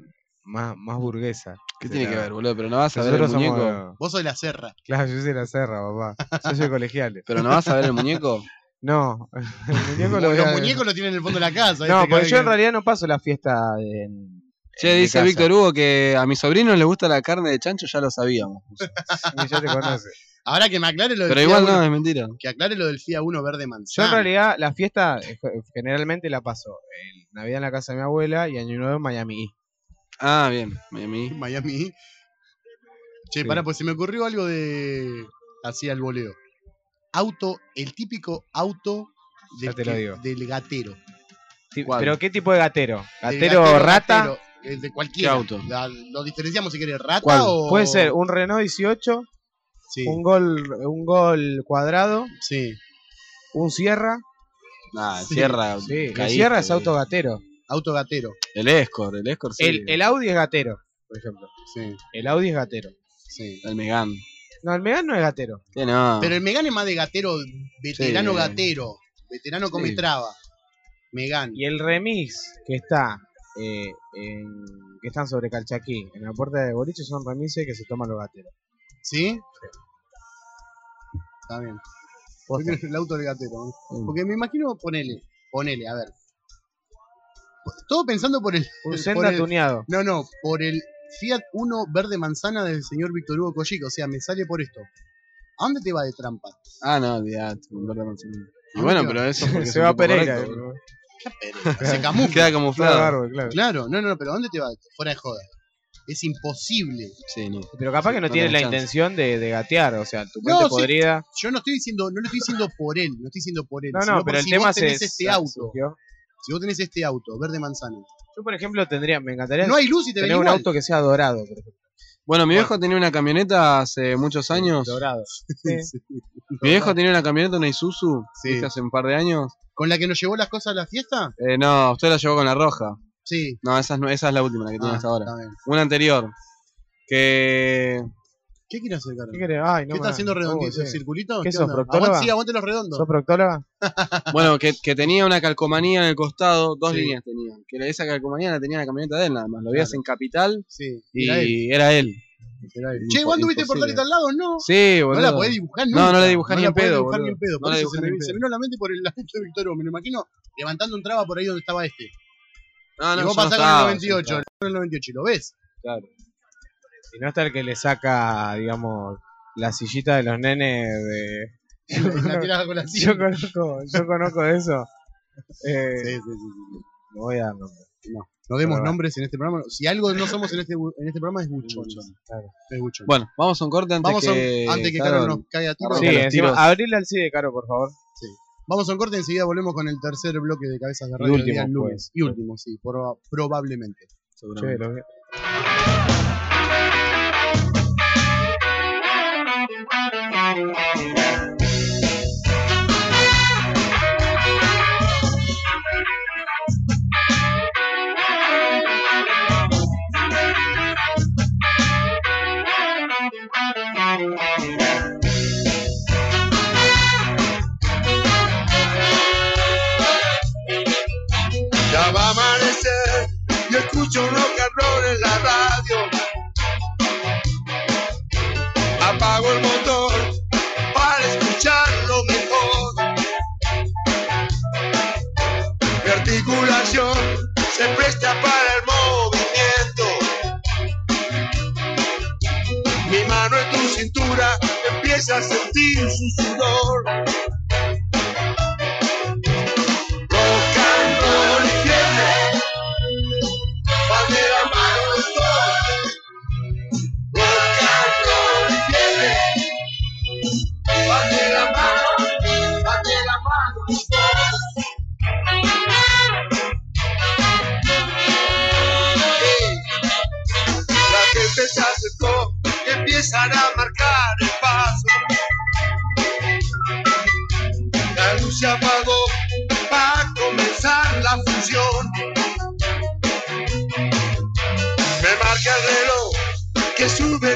más, más burguesa. ¿Qué tiene la- que ver, boludo? Pero no vas a ver el somos, muñeco. eh, Vos sos de la serra. Claro, yo soy la serra, papá. Yo soy colegial. Pero no vas a ver el muñeco. <laughs> No, el <laughs> muñeco lo Los muñecos lo tienen en el fondo de la casa. No, ¿viste? porque yo en realidad no paso la fiesta en. Che, dice. Víctor Hugo que a mis sobrinos les gusta la carne de chancho, ya lo sabíamos. <laughs> Y ya te conoce. Ahora que me aclare lo del Pero FIA igual 1, no, es mentira. Que aclare lo del FIA 1 verde Yo manzana. en realidad la fiesta eh, generalmente la paso en Navidad en la casa de mi abuela y Año Nuevo en Miami. Ah, bien, Miami. Miami. Che, Sí. pará, pues se me ocurrió algo de. Así al voleo. Auto, el típico auto del, que- gatero. ¿Pero qué tipo de gatero? ¿Gatero, rata? gatero, el de cualquier ¿Qué auto? lo diferenciamos si querés, rata ¿Cuál? o. Puede ser un Renault 18, Sí. un Gol un gol cuadrado, Sí. un Sierra. Sí, Sierra. Sí, el Sierra es auto gatero. Auto gatero. El Escort, el Escort sí. El, el Audi es gatero, por ejemplo. Sí. El Audi es gatero. Sí. El Megan. No, el Megane no es gatero. Que no. Pero el Megane es más de gatero, veterano Sí. gatero. Veterano come Sí. traba. Megane. Y el remix que está eh, en, que están sobre Calchaquí, en la puerta de Boliche, son remises que se toman los gateros. ¿Sí? Está bien. <laughs> El auto del gatero. ¿no? Porque me imagino, ponele, ponele, a ver. Todo pensando por el. Un por Senda el- tuneado. No, no, por el Fiat 1 verde manzana del señor Víctor Hugo Collico. O sea, me sale por esto. ¿A dónde te va de trampa? Ah, no, un verde manzana. Y ¿A bueno, pero eso <laughs> porque Se es va a Pereira. correcto, boludo. Se camufla. Queda Claro, camuflado. bárbaro, claro. Claro, no, no, no, pero ¿a dónde te va? Fuera de joda. Es imposible. Sí, no. Pero capaz que no No tiene la chance. intención de, de gatear, o sea, tu No, mente sí. podrida. Yo no estoy diciendo, no lo estoy diciendo por él, no estoy diciendo por él. No, no, pero el si tema vos tenés este auto. surgió. Si vos tenés este auto, verde manzana. Yo, por ejemplo, tendría, me encantaría No hay luz y te tener un igual. auto que sea dorado, por ejemplo. Bueno, mi viejo tenía una camioneta hace muchos años. Dorado. Sí. Mi viejo tenía una camioneta, una Isuzu, Sí. ¿viste? hace un par de años. ¿Con la que nos llevó las cosas a la fiesta? Eh, no, usted la llevó con la roja. Sí. No, esa es, no- esa es la última, la que tiene Ah, hasta ahora. está bien. Una anterior. Que. ¿Qué quiere hacer, Carlos? ¿Qué querés? Ay, no ¿Qué me- está haciendo redondito? Oh, sí. ¿Circulito? ¿Qué ¿Qué sos, proctóloga? Aguante, sí, aguante los redondos. ¿Sos proctóloga? <laughs> <laughs> Bueno, que, que tenía una calcomanía en el costado, dos Sí. líneas tenía. Que esa calcomanía la tenía en la camioneta de él nada más. Lo veías Claro. en Capital Sí. y Era él. era él. Era él. Impo- Che, ¿vos anduviste por imposible. tal y tal lado? No. Sí, boludo. No la podés dibujar nunca. No, no la dibujás ni la en podés pedo, dibujar ni en pedo. No Por la eso dibujás se ni me, en se pedo. me vino a la mente por el de Víctor Hugo. Me lo imagino levantando un traba por ahí donde estaba este. No, no, y vos no pasás con el yo no 98, con el 98 y lo ves. Claro. Y no está el que le saca, digamos, la sillita de los nenes de... <laughs> La con la Yo conozco, yo conozco de eso. Eh, Sí, sí, sí, sí. No voy a dar nombre. No, no demos Pero- nombres en este programa. Si algo no somos en este, en este programa es buchón. Claro. Es buchón. Bueno, vamos a un corte antes Vamos a un- que. antes que Carol nos caiga a tiro. Sí, encima, abrile al CIDE, Caro, por favor. Sí. Vamos a un corte, enseguida volvemos con el tercer bloque de Cabezas de Y Radio del último, día lunes. pues. Y último, sí, proba- probablemente. Che, empieza a sentir su sudor. Too sube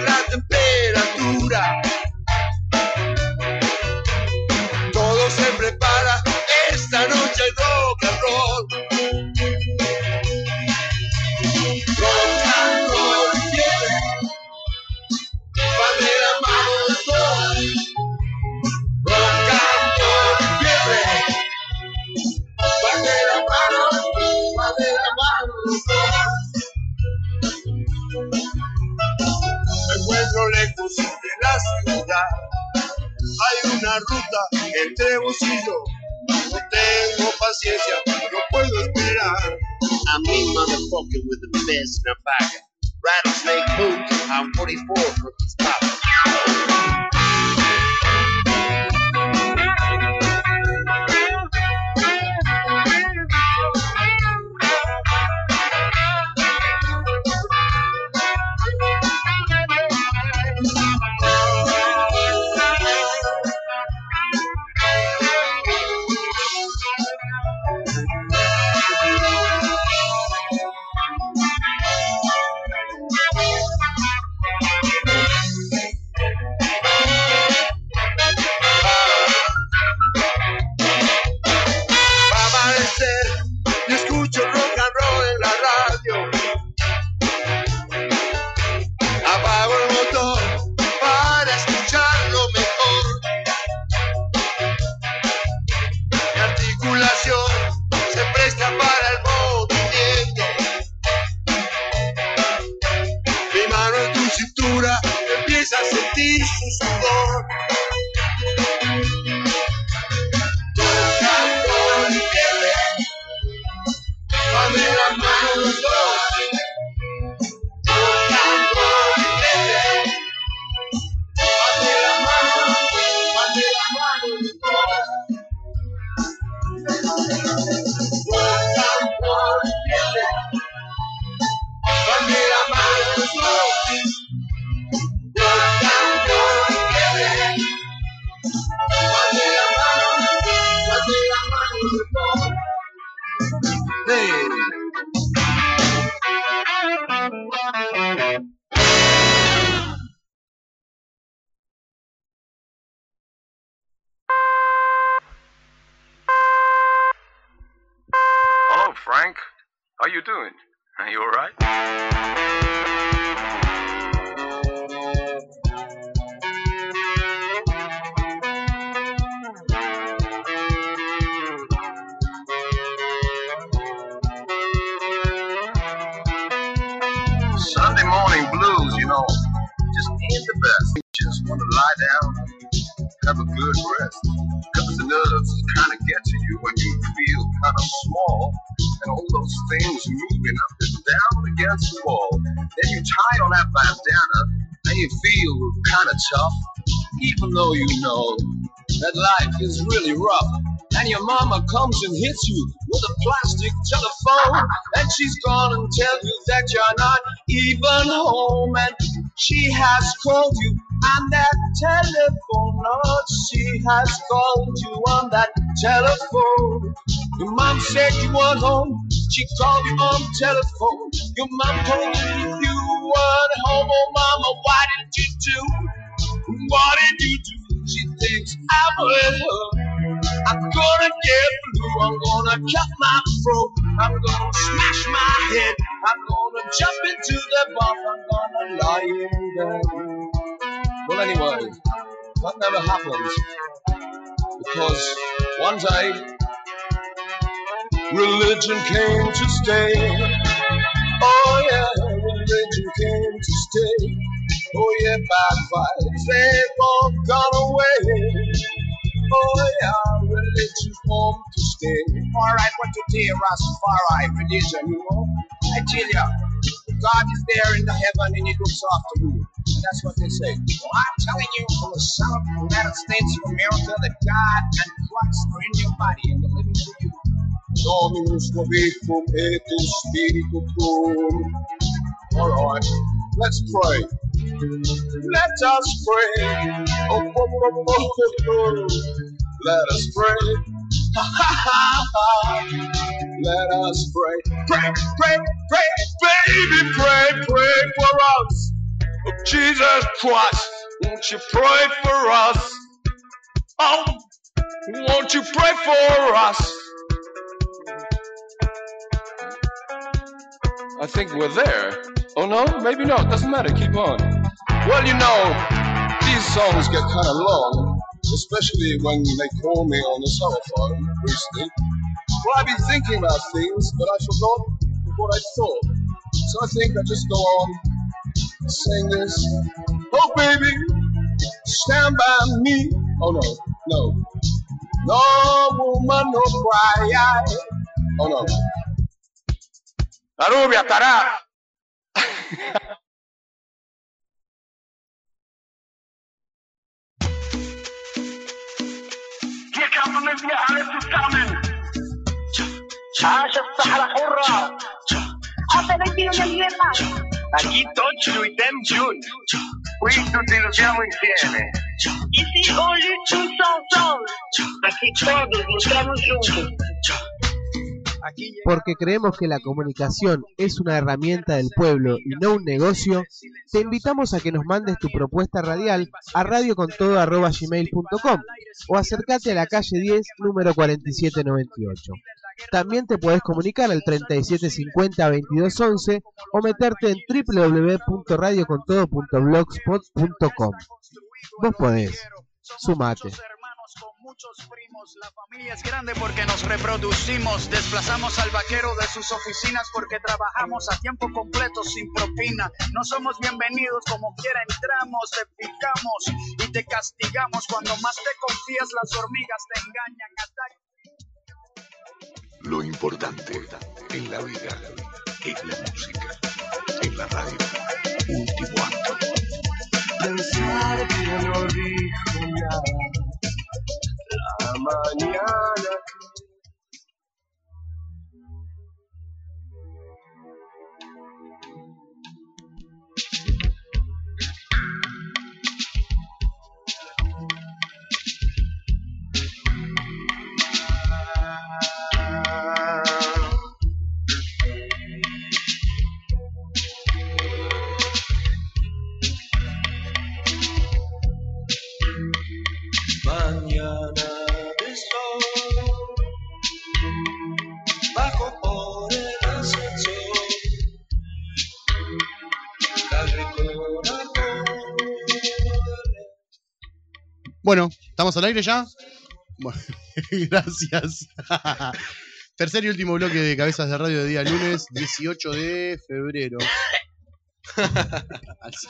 hay una ruta entre vos y yo. No tengo paciencia, no puedo esperar. I'm me motherfucking with the best in a bag. Rattlesnake boots. I'm 44 from Gustavo. comes and hits you with a plastic telephone. And she's gone and tell you that you're not even home. And she has called you on that telephone. Oh, she has called you on that telephone. Your mom said you weren't home. She called you on telephone. Your mom told you you weren't home. Oh, mama, why did you do? What did you do? She thinks I'm with her. I'm gonna get blue. I'm gonna cut my throat. I'm gonna smash my head. I'm gonna jump into the bath. I'm gonna lie in bed. Well, anyway, that never happened because one day religion came to stay. Oh yeah, religion came to stay. Oh yeah, bad vibes they've all gone away. Oh yeah, religion's home to stay. Alright, what to do, Rastafari religion, you know? I tell ya, God is there in the heaven and he looks after you. And that's what they say. Well, I'm telling you from the South United States of America that God and Christ are in your body and they're living through you. Dominus vobiscum et spiritu tuum. All right, let's pray. Let us pray. Oh, oh, oh, oh, oh, oh. Let us pray. Let us pray. Pray, pray, pray, baby, pray, pray for us. Oh, Jesus Christ, won't you pray for us? Oh, won't you pray for us? I think we're there. Oh no, maybe not. Doesn't matter. Keep on. Well, you know, these songs get kind of long, especially when they call me on the telephone recently. Well, I've been thinking about things, but I forgot what I thought. So I think I just go on saying this. Oh, baby, stand by me. Oh no, no, no woman, no cry. Oh no. La rubia <laughs> estará. Hier kommen wir alle zusammen. عاش الصحراء حرة Aquí Tocho y Temjun. Qui tutti lottiamo insieme. Ici, on lutte tous ensemble. Aquí todos luchamos juntos. Porque creemos que la comunicación es una herramienta del pueblo y no un negocio, te invitamos a que nos mandes tu propuesta radial a radiocontodo.gmail.com o acércate a la calle 10, número 4798. También te podés comunicar al 3750-2211 o meterte en www.radiocontodo.blogspot.com. Vos podés. Sumate. La familia es grande porque nos reproducimos, desplazamos al vaquero de sus oficinas porque trabajamos a tiempo completo sin propina. No somos bienvenidos como quiera entramos, te picamos y te castigamos. Cuando más te confías las hormigas te engañan, atacan. Lo importante en la vida es la música. En la radio, último acto. Pensar que no dijo nada. La mañana. Mañana Bueno, ¿estamos al aire ya? Bueno, <laughs> gracias. <laughs> Tercer y último bloque de Cabezas de Radio de día lunes, 18 de febrero. <laughs> Así,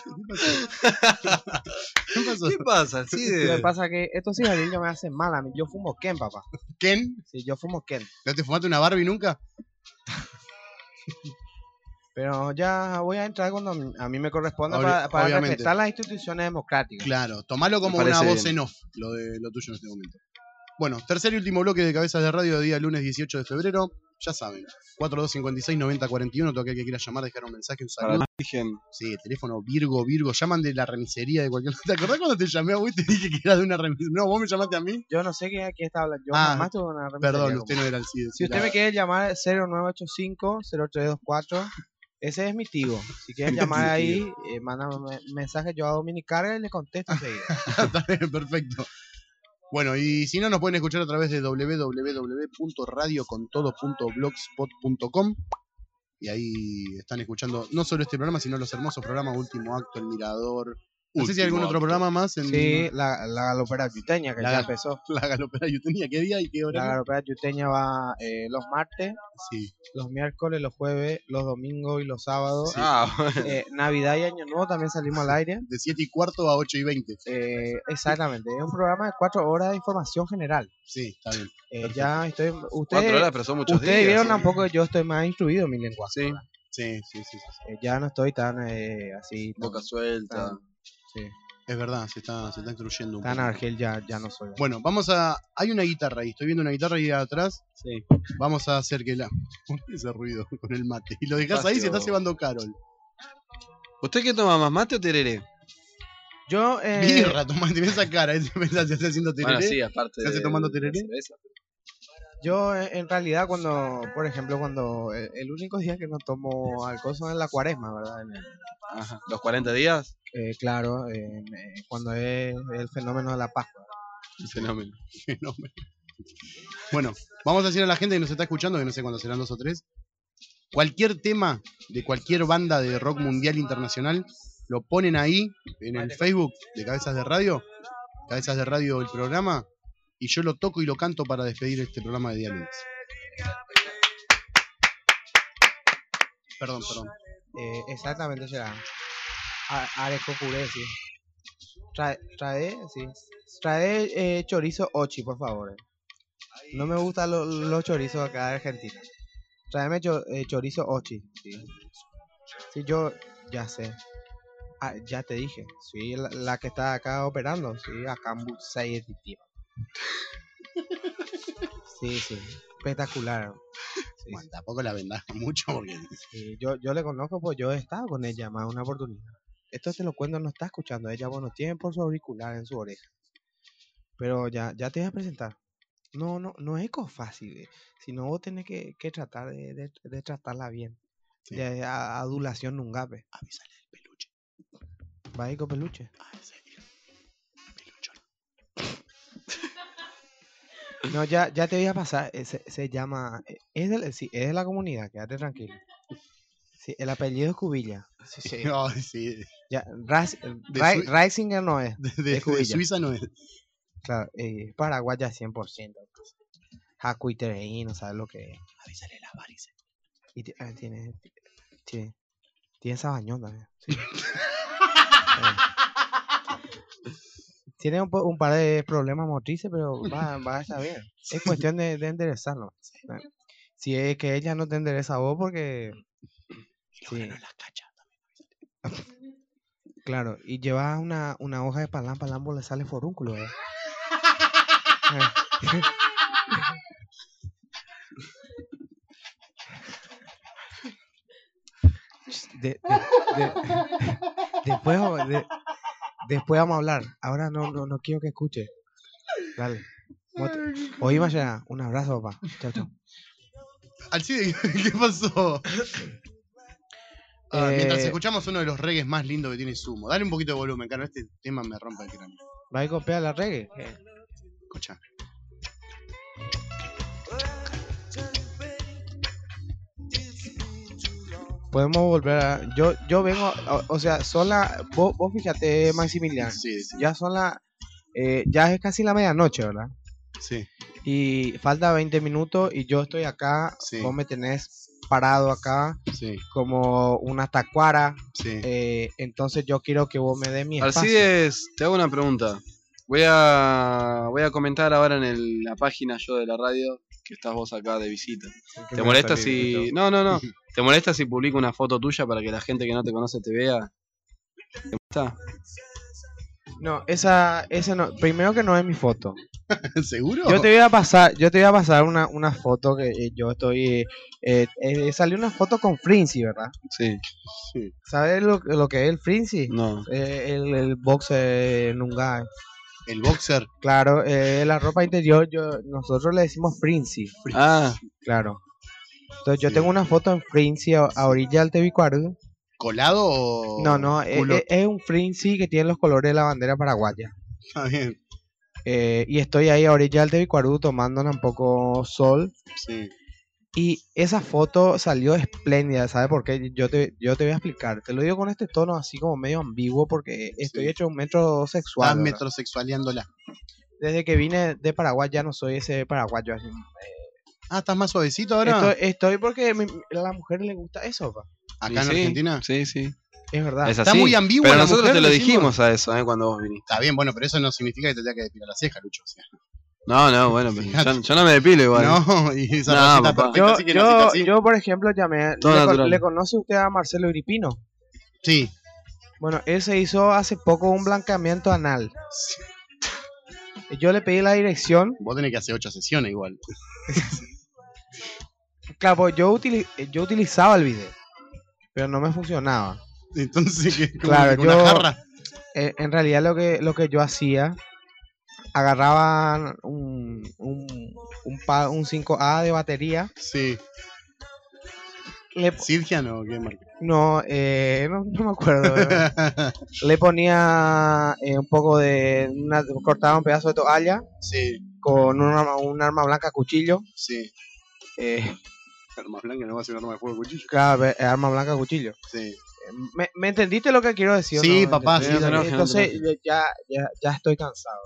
¿Qué pasó? ¿Qué pasa? Sí, Lo de- que pasa es que estos cigarrillos me hacen mal a mí. Yo fumo Ken, papá. ¿Ken? Sí, yo fumo Ken. ¿No te fumaste una Barbie nunca? Pero ya voy a entrar cuando a mí me corresponde Obvi- para, para obviamente. respetar las instituciones democráticas. Claro, tomalo como una voz bien. en off, lo de lo tuyo en este momento. Bueno, tercer y último bloque de Cabezas de Radio de día lunes 18 de febrero. Ya saben, 4256-9041, todo aquel que quiera llamar, dejar un mensaje, un saludo. Sí, teléfono Virgo, Virgo, llaman de la remisería de cualquier... ¿Te acordás cuando te llamé a vos y te dije que era de una remisería? No, vos me llamaste a mí. Yo no sé quién quién está hablando. Yo Ah, jamás tuve una remisería Perdón, como- usted no era el sí, Si usted me quiere llamar 0985-0324, ese es mi tío. Si quieren <laughs> llamar ahí, eh, mándame me- mensaje, yo hago mini carga y le contesto enseguida. <laughs> Perfecto. Bueno, y si no, nos pueden escuchar a través de www.radiocontodo.blogspot.com y ahí están escuchando no solo este programa, sino los hermosos programas Último Acto, El Mirador. No sé si hay algún otro programa más. En... Sí, la, la galopera yuteña que La ya empezó. <laughs> La galopera yuteña, ¿qué día y qué hora? La galopera yuteña va eh, los martes, Sí. los miércoles, los jueves, los domingos y los sábados. Ah, bueno. <laughs> Eh, Navidad y Año Nuevo también salimos al aire. De 7 y cuarto a 8 y 20. Eh, exactamente, es un programa de cuatro horas de información general. Sí, está bien. Eh, ya estoy. Ustedes, Cuatro horas, pero son muchos ustedes días, vieron sí. tampoco que yo estoy más instruido en mi lenguaje. Sí. Sí, sí, sí. sí. Eh, ya no estoy tan eh, así. tan- Boca suelta. tan- sí, Es verdad, se está, se está instruyendo un tan poco. argel ya, ya no soy. Bueno, vamos a. Hay una guitarra ahí, estoy viendo una guitarra ahí atrás. Sí. Vamos a hacer que la. <laughs> ¿Por qué ese ruido con el mate? Y lo dejas ahí, se está cebando Carol. ¿Usted qué toma más, mate o tereré? Yo. Eh, Birra, tomate esa cara, ¿eh? que está haciendo tereré. Bueno, sí, aparte ¿Se hace de- tomando de tereré? cerveza. Yo eh, en realidad cuando, por ejemplo, cuando el, el único día que no tomo alcohol son en la cuaresma, ¿verdad? En el- Ajá. ¿Los 40 días? eh, claro, eh, cuando es el fenómeno de la Pascua. Un fenómeno. <laughs> Fenómeno. Bueno, vamos a decir a la gente que nos está escuchando, que no sé cuándo serán dos o tres, cualquier tema de cualquier banda de rock mundial internacional, lo ponen ahí en el Facebook de Cabezas de Radio, Cabezas de Radio el programa, y yo lo toco y lo canto para despedir este programa de día. Perdón, perdón. Eh, exactamente, será. Areco puré, sí. Trae, trae, sí. Trae eh, chorizo ochi, por favor. No me gustan lo- los chorizos acá de Argentina. Tráeme cho- eh, chorizo ochi, sí. Sí, yo ya sé. Ah, ya te dije. Sí, la, que está acá operando, sí, acá en. Sí, sí. Espectacular. Sí, Bueno, tampoco la vendas <laughs> mucho porque Sí, yo, yo le conozco, pues yo he estado con ella más una oportunidad. Esto te lo cuento, no está escuchando. Ella, bueno, tiene por su auricular en su oreja. Pero ya, ya te voy a presentar. No, no, no es cosa fácil. eh. Si no, vos tenés que, que tratar de, de- de tratarla bien. De a- adulación nunca. avísale el peluche. ¿Va a ir con peluche? Ah, en No, ya, ya te voy a pasar. eh, Se, se llama. eh, Es de, la- sí, es de la comunidad, quédate tranquilo. Sí, el apellido es Cubilla. Sí, sí. <laughs> Sí. Ya, Ras- Sui- Reisinger no es. De, de- es Cubilla. de Suiza no es. Claro, eh, paraguaya 100%. Jacuitereí, no sabes lo que es. Avísale las varices. Y ti- ah, tiene, tiene, tiene sabañón también. sí. <laughs> Eh, Tiene un, po- un par de problemas motrices, pero va, <laughs> va a estar bien. Es cuestión de, de enderezarlo. Si es que ella no te endereza a vos, porque. Sí. <laughs> Claro, y llevas una, una hoja de palán, palán, le sale forúnculo. ¿eh? <laughs> De- de- de- después, después vamos a hablar. Ahora no, no, no quiero que escuche. Dale. Mote. Oí, Maya, un abrazo, papá. Chao, chao. Alcide, <laughs> ¿qué pasó? Ah, mientras Eh, escuchamos uno de los reggaes más lindos que tiene Sumo. Dale un poquito de volumen, caro. Este tema me rompe el cráneo. ¿Va a copiar la reggae? Eh, Escucha. Podemos volver a... Yo, yo vengo, o, o sea, son las... Vos, vos fíjate, Maximiliano. Sí, sí. Ya son las... eh, ya es casi la medianoche, ¿verdad? Sí. Y falta 20 minutos y yo estoy acá. Sí. Vos me tenés parado acá Sí. como una tacuara. Sí. eh, entonces yo quiero que vos me des mi espacio. Alcides, te hago una pregunta. Voy a, voy a comentar ahora en el- la página yo de la radio que estás vos acá de visita. ¿Te molesta salir, si.? No, no, no. <laughs> ¿Te molesta si publico una foto tuya para que la gente que no te conoce te vea? ¿Te molesta? No, esa, esa no. Primero que no es mi foto. <laughs> ¿Seguro? Yo te voy a pasar, yo te voy a pasar una, una foto que eh, yo estoy. Eh, eh, salió una foto con Frinzy, ¿verdad? Sí. Sí. ¿Sabes lo, lo que es el Frinzy? No. Eh, el, el boxer Nungai. El boxer. Claro, eh, la ropa interior, yo, nosotros le decimos Frinzy. Ah, Claro. Entonces yo tengo una foto en Frinzy a, a orilla del Tebicuaro. ¿Colado o.? No, no, eh, eh, es un Frinzy que tiene los colores de la bandera paraguaya. Está bien. Eh, y estoy ahí a orilla del Tebicuarú tomando un poco sol. Sí. Y esa foto salió espléndida, ¿sabes por qué? Yo te, yo te voy a explicar. Te lo digo con este tono así como medio ambiguo porque estoy hecho un metro sexual. Estás metrosexualeándola. Desde que vine de Paraguay ya no soy ese paraguayo así. Ah, ¿estás más suavecito ahora? Estoy, estoy porque mi- a la mujer le gusta eso, pa. ¿Acá en Sí, Argentina? Sí, sí. Es verdad. Es Está muy ambigua Pero la nosotros mujer, te lo decimos. dijimos a eso, ¿eh? Cuando vos viniste. Está bien, bueno, pero eso no significa que te tenga que depilar la ceja, Lucho. o sea. No, no, bueno, pero yo, yo no me depilo igual. No, y esa No, perfecta, Yo, así que yo, así. yo, por ejemplo, llamé. Todo ¿le, con-. ¿Le conoce usted a Marcelo Gripino? Sí. Bueno, él se hizo hace poco un blanqueamiento anal. Yo le pedí la dirección. Vos tenés que hacer ocho sesiones igual. <laughs> Claro, pues yo, utili- yo utilizaba el video, pero no me funcionaba. Entonces, ¿qué? ¿Como Claro, con yo. una jarra? eh, en realidad, lo que, lo que yo hacía, agarraba un, un, un, pa- un 5A de batería. Sí. Le, ¿Sirgian o qué marca? no, eh, no, no me acuerdo. eh. <laughs> le ponía eh, un poco de. Una, cortaba un pedazo de toalla Sí, con un arma, un arma blanca cuchillo. sí. Eh, Arma blanca no va a ser un arma de fuego cuchillo. claro, eh, arma blanca cuchillo. Sí. ¿Me, me entendiste lo que quiero decir? Sí, no? papá, sí, no Entonces, ya, ya, ya estoy cansado.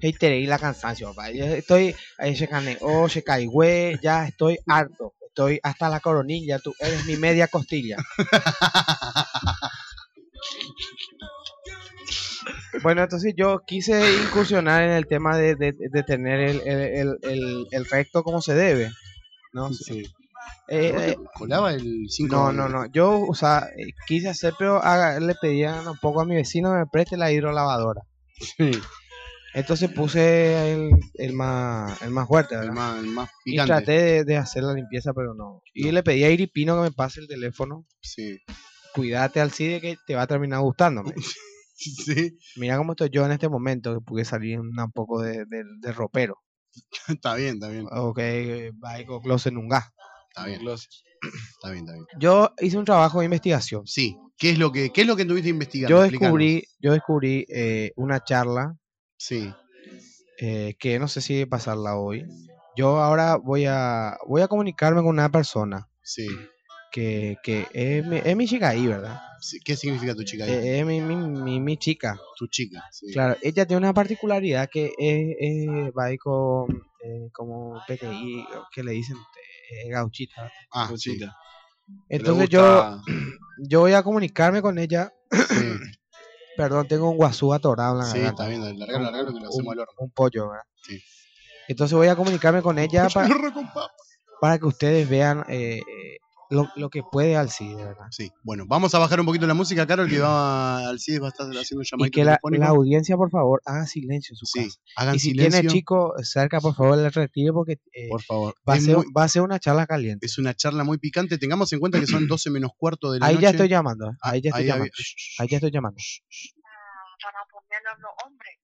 Hater y la cansancio, papá. Estoy, ahí se cane, oh, se caigüe, ya estoy harto. Estoy hasta la coronilla, tú eres mi media costilla. Bueno, entonces yo quise incursionar en el tema de, de- de tener el, el, el, recto como se debe. ¿no? Sí. Eh, ¿Vos te eh, colaba el 5 no, no, no. Yo, o sea, eh, quise hacer, pero haga- le pedía un poco a mi vecino que me preste la hidrolavadora. Sí. Entonces puse el, el más, el más fuerte, El ¿verdad? más, el más Y traté de, de hacer la limpieza, pero no. Y le pedí a Iripino que me pase el teléfono. Sí. Cuídate al CIDE que te va a terminar gustándome. <laughs> Sí. Mira cómo estoy yo en este momento, que pude salir un poco de, de- de ropero. <laughs> Está bien, está bien. Ok, va con closet en un gas. Está bien. Está bien, está bien. Yo hice un trabajo de investigación. Sí. ¿Qué es lo que, qué es lo que tuviste investigando? Yo Explícanos. descubrí, yo descubrí eh, una charla Sí. eh, que no sé si pasarla hoy. Yo ahora voy a voy a comunicarme con una persona Sí. que, que es, mi, es mi chica ahí, ¿verdad? Sí, ¿Qué significa tu chica ahí? Eh, es mi, mi, mi, mi chica. tu chica. Sí. Claro, ella tiene una particularidad que es, es- va ahí con eh, como PTI, que le dicen gauchita. Ah, Gauchita. Entonces yo, <clears throat> yo voy a comunicarme con ella. Sí. <clears throat> Perdón, tengo un guasú atorado en la Sí, garganta. está bien. Largalo, largalo que lo hacemos un, al horno. un pollo, ¿verdad? Sí. Entonces voy a comunicarme con ella <laughs> para, para que ustedes vean eh, eh, lo, lo que puede Alcide, ¿verdad? Sí. Bueno, vamos a bajar un poquito la música, Carol, que va al CIDE va a estar haciendo un Y que la, la audiencia, por favor, haga silencio en su Sí, casa. hagan y si silencio. tiene chico cerca, por favor, le retire porque eh, Por favor. va, a ser, muy- va a ser una charla caliente. es una charla muy picante. Tengamos en cuenta que son <clears throat> 12 menos cuarto de la Ahí noche. ya estoy llamando, ¿eh? ahí ya estoy ahí llamando. Ahí ya estoy llamando. Para ponernos los hombres.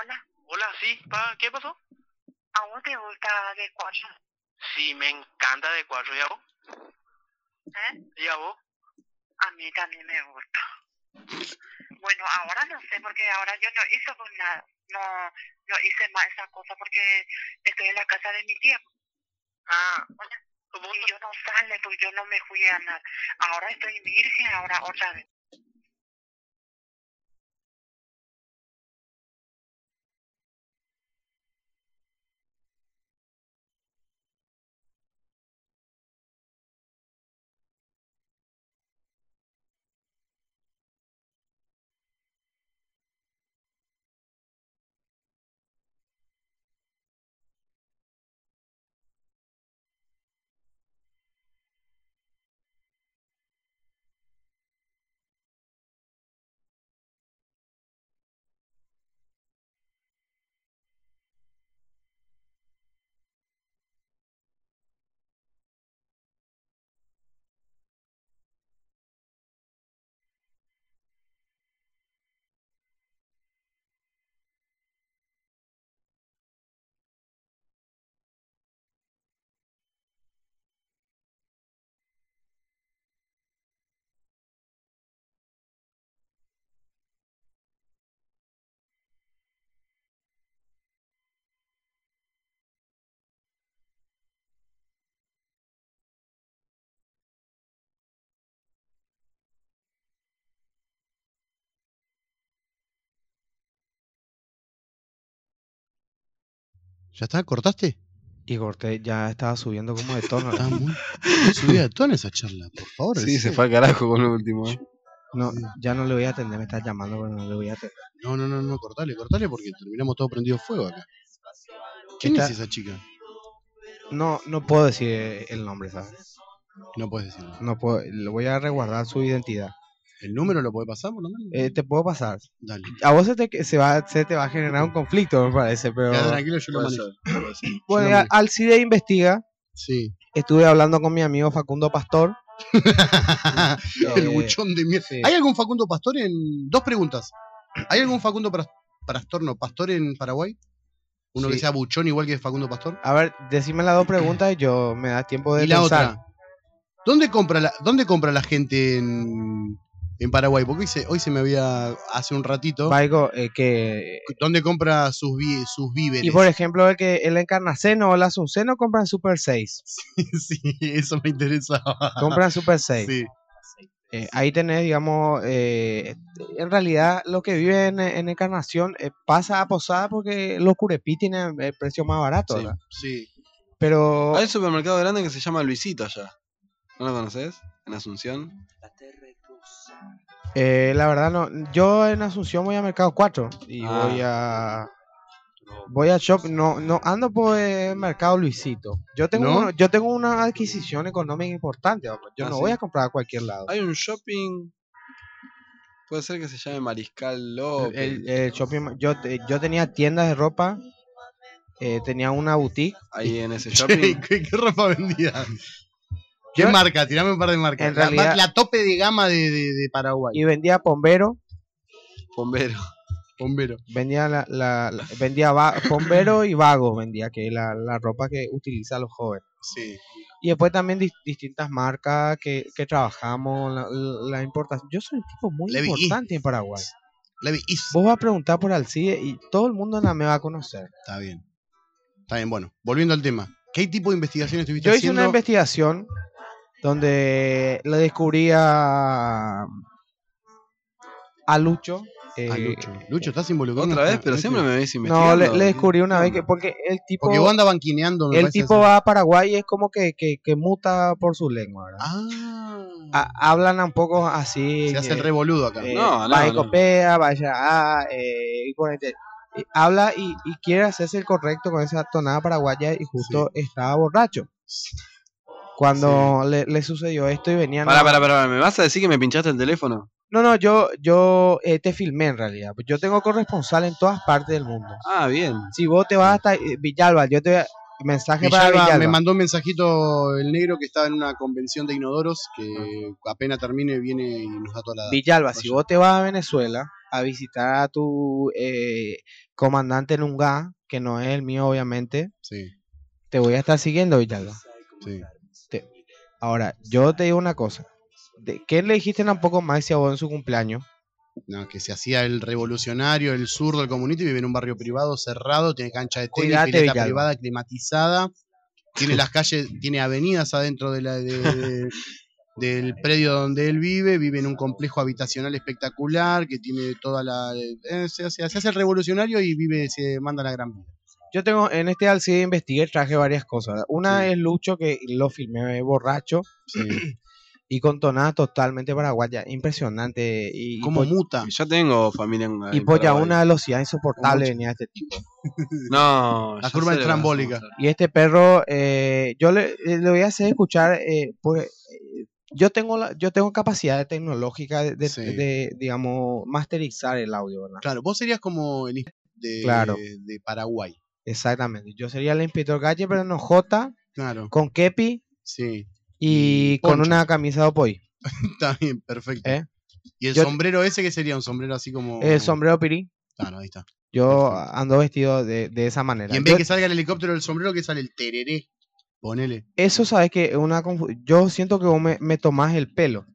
Hola. Hola, sí, pa, ¿qué pasó? ¿A vos te gusta de cuatro? Sí, me encanta de cuatro, ¿y a vos? ¿Eh? ¿Y a vos? A mí también me gusta. Bueno, ahora no sé, porque ahora yo no hice pues nada. No, no hice más esa cosa porque estoy en la casa de mi tía. Ah, Y yo no sale porque yo no me fui a nada. Ahora estoy virgen, ahora otra vez. ¿Ya está? ¿Cortaste? Y corté, ya estaba subiendo como de tono. Está muy, muy subida de tono esa charla, por favor. Sí, se fue al carajo con lo último. ¿eh? No, ya no le voy a atender, me está llamando, pero no le voy a atender. No, no, no, no, cortale, cortale porque terminamos todo prendido fuego acá. ¿Quién Esta- es esa chica? No, no puedo decir el nombre, ¿sabes? No puedes decirlo. No puedo, le voy a resguardar su identidad. ¿El número lo puede pasar por lo menos? Eh, te puedo pasar. Dale. A vos se te, se, va, se te va a generar un conflicto, me parece, pero... Quédate tranquilo, yo lo manejo. <clears throat> Bueno, Yo lo ya manejo. Alcide investiga. Sí. Estuve hablando con mi amigo Facundo Pastor. <laughs> el Eh, buchón de mierda. sí. ¿Hay algún Facundo Pastor en. Dos preguntas. ¿Hay algún Facundo Pastor, no, Pastor en Paraguay? Uno que sea buchón igual que Facundo Pastor. A ver, decime las dos preguntas y yo me da tiempo de Y la pensar. otra. ¿Dónde compra la, dónde compra la gente en, en Paraguay? Porque hoy se, hoy se me había. Hace un ratito. Eh, que... ¿Dónde compra sus, vi- sus víveres? Y por ejemplo, el que el encarnaceno o el asunceno compran Super 6. <laughs> sí, eso me interesa. Compran Super 6. Sí. Eh, ahí tenés, digamos, eh, en realidad lo que vive en, en Encarnación eh, pasa a Posada porque los curepí tienen el precio más barato, Sí. Sí. Pero Hay un supermercado grande que se llama Luisito allá. ¿No lo conoces? En Asunción. Eh, la verdad no, yo en Asunción voy a Mercado 4 y Ah. voy a voy a shop, no, no ando por el Mercado Luisito. Yo tengo ¿No? uno- yo tengo una adquisición económica importante, yo Ah, no sí. voy a comprar a cualquier lado. Hay un shopping. Puede ser que se llame Mariscal López. El, el shopping, yo, yo tenía tiendas de ropa, eh, tenía una boutique. Ahí en ese <laughs> shopping. ¿qué, qué ropa vendía? ¿Qué Yo- marca? Tirame un par de marcas. En La- realidad- la, tope de gama de, de- de Paraguay. Y vendía pombero, Bombero. Bombero. vendía la, la- la- vendía va- pombero y vago, vendía que es la, la ropa que utilizan los jóvenes. Sí. Y después también dis- distintas marcas que, que trabajamos, la, la importación. Yo soy un tipo muy Levi importante en Paraguay. Levi Is. Vos vas a preguntar por Alcide y todo el mundo me va a conocer. Está bien. Está bien, bueno. Volviendo al tema. ¿Qué tipo de investigación estuviste Yo hice haciendo? una investigación donde le descubrí a, a Lucho. eh, Ah, Lucho. Lucho, ¿estás involucrado? Otra en vez, pero siempre me ves No, le, le descubrí una vez que porque el tipo Porque vos me el tipo va a Paraguay y es como que, que, que muta por su lengua, ¿verdad? Ah. Ha- hablan un poco así. Se hace el eh, revoludo acá. eh, No, no, va a no. Ecopea, vaya a, eh, y este- habla y, y quiere hacerse el correcto con esa tonada paraguaya y justo estaba borracho. Cuando le, le sucedió esto y venían Pará, a- pará, pará. ¿Me vas a decir que me pinchaste el teléfono? No, no, yo, yo eh, te filmé en realidad. Yo tengo corresponsal en todas partes del mundo. Ah, bien. Si vos te vas hasta eh, Villalba, yo te voy a- mensaje para Villalba Villalba. me mandó un mensajito el negro que estaba en una convención de inodoros que apenas termine viene y nos da toda la. Villalba, si vos te vas a Venezuela a visitar a tu eh, comandante Nunga, que no es el mío obviamente, Sí, te voy a estar siguiendo, Villalba. sí. Ahora, yo te digo una cosa. ¿De ¿Qué le dijiste tampoco Maxi a vos en su cumpleaños? No, que se hacía el revolucionario, el zurdo, el comunista y vive en un barrio privado cerrado, tiene cancha de tenis, Cuídate, pileta Villalba. privada climatizada, tiene <laughs> las calles, tiene avenidas adentro de la, de- de- <laughs> del predio donde él vive, vive en un complejo habitacional espectacular que tiene toda la... eh, se, hace, se hace el revolucionario y vive, se manda la gran vida. Yo tengo, en este Alcide investigué, traje varias cosas. Una es Lucho, que lo filmé borracho. <clears throat> Y con tonada totalmente paraguaya, impresionante. Y, y ¿Cómo po- muta? Yo tengo familia en. Y en pues una velocidad insoportable Mucho. venía este tipo. <laughs> No. La curva sé lo que estrambólica. vas a mostrar. Y este perro, eh, yo le, eh, le voy a hacer escuchar, eh, pues, yo tengo la, yo tengo capacidad tecnológica de, de- Sí. de, digamos, masterizar el audio, ¿verdad? Claro, vos serías como el de, Claro. de Paraguay. Exactamente. Yo sería el inspector Galle, pero no J, Claro, con kepi sí. y, con una camisa de opoy. <laughs> Está bien, perfecto. ¿eh? ¿Y el Yo- sombrero ese que sería? Un sombrero así como... El sombrero pirí. Claro, ahí está. Yo ando vestido de, de esa manera. Y en vez Yo- de que salga el helicóptero del sombrero, que sale el tereré. Ponele. Eso, sabes que es una confu- yo siento que vos me, me tomás el pelo.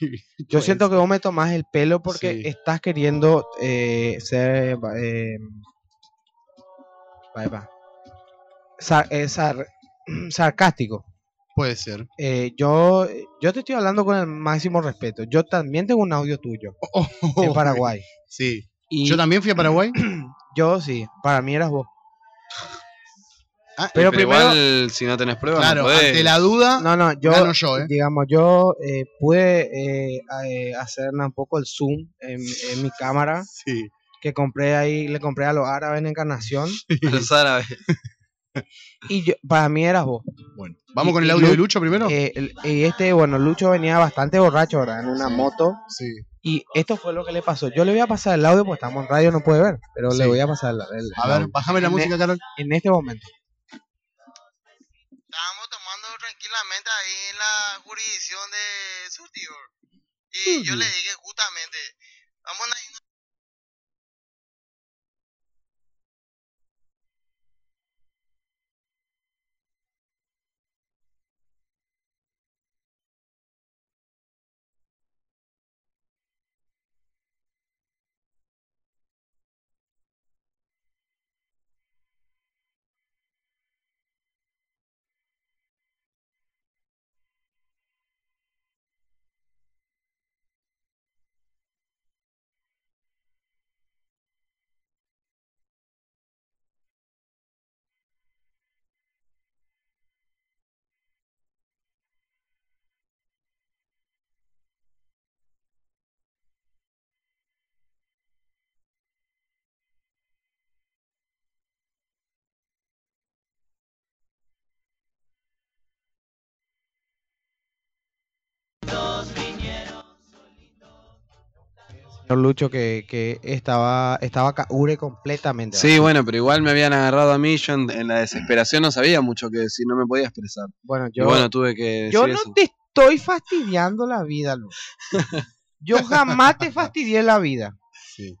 Yo Puede siento que vos me tomás el pelo porque Sí. estás queriendo eh, ser eh, va, va. Sar- eh, sar- <clears throat> sarcástico. Puede ser. Eh, yo, yo te estoy hablando con el máximo respeto. Yo también tengo un audio tuyo en Paraguay. Sí. Y Yo también fui a Paraguay. <clears throat> yo sí, para mí eras vos. Ah, Pero Pero primero- igual, si no tenés pruebas, Claro, no ante la duda, No, no, yo, gano yo, ¿eh? digamos, yo eh, pude eh, hacer un poco el zoom en, en mi cámara. Sí. Que compré ahí, le compré a los árabes en Encarnación. <laughs> A los árabes. Y yo, para mí eras vos. Bueno, ¿vamos Y- con el audio Lu- de Lucho primero? Eh, el- y este, bueno, Lucho venía bastante borracho, ¿verdad? En una Sí. moto. Sí. Y esto fue lo que le pasó. Yo le voy a pasar el audio, porque estamos en radio, no puede ver. Pero Sí. le voy a pasar el, el- A ver, bájame la En música, e- Carol. En este momento. Estábamos tomando tranquilamente ahí en la jurisdicción de Surtidor. Y yo le dije justamente, vamos a ir Lucho que, que estaba, estaba caure completamente. Sí, bueno, pero igual me habían agarrado a mí. Yo en, en la desesperación no sabía mucho que decir, no me podía expresar. Bueno, Y yo, bueno, tuve que yo no eso. te estoy fastidiando la vida, Lucho. Yo jamás te fastidié la vida. Sí.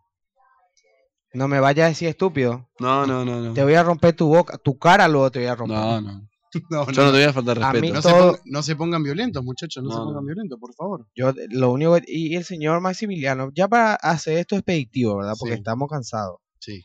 No me vayas a decir estúpido. No, no, no, no. Te voy a romper tu boca, tu cara luego te voy a romper. No, no. <laughs> No, Yo no te voy a faltar A mí respeto. No se, pongan, no se pongan violentos, muchachos, no, No, se no. pongan violentos, por favor. Yo lo único que- y el señor Maximiliano, ya para hacer esto expeditivo, ¿verdad? Porque Sí. estamos cansados. Sí.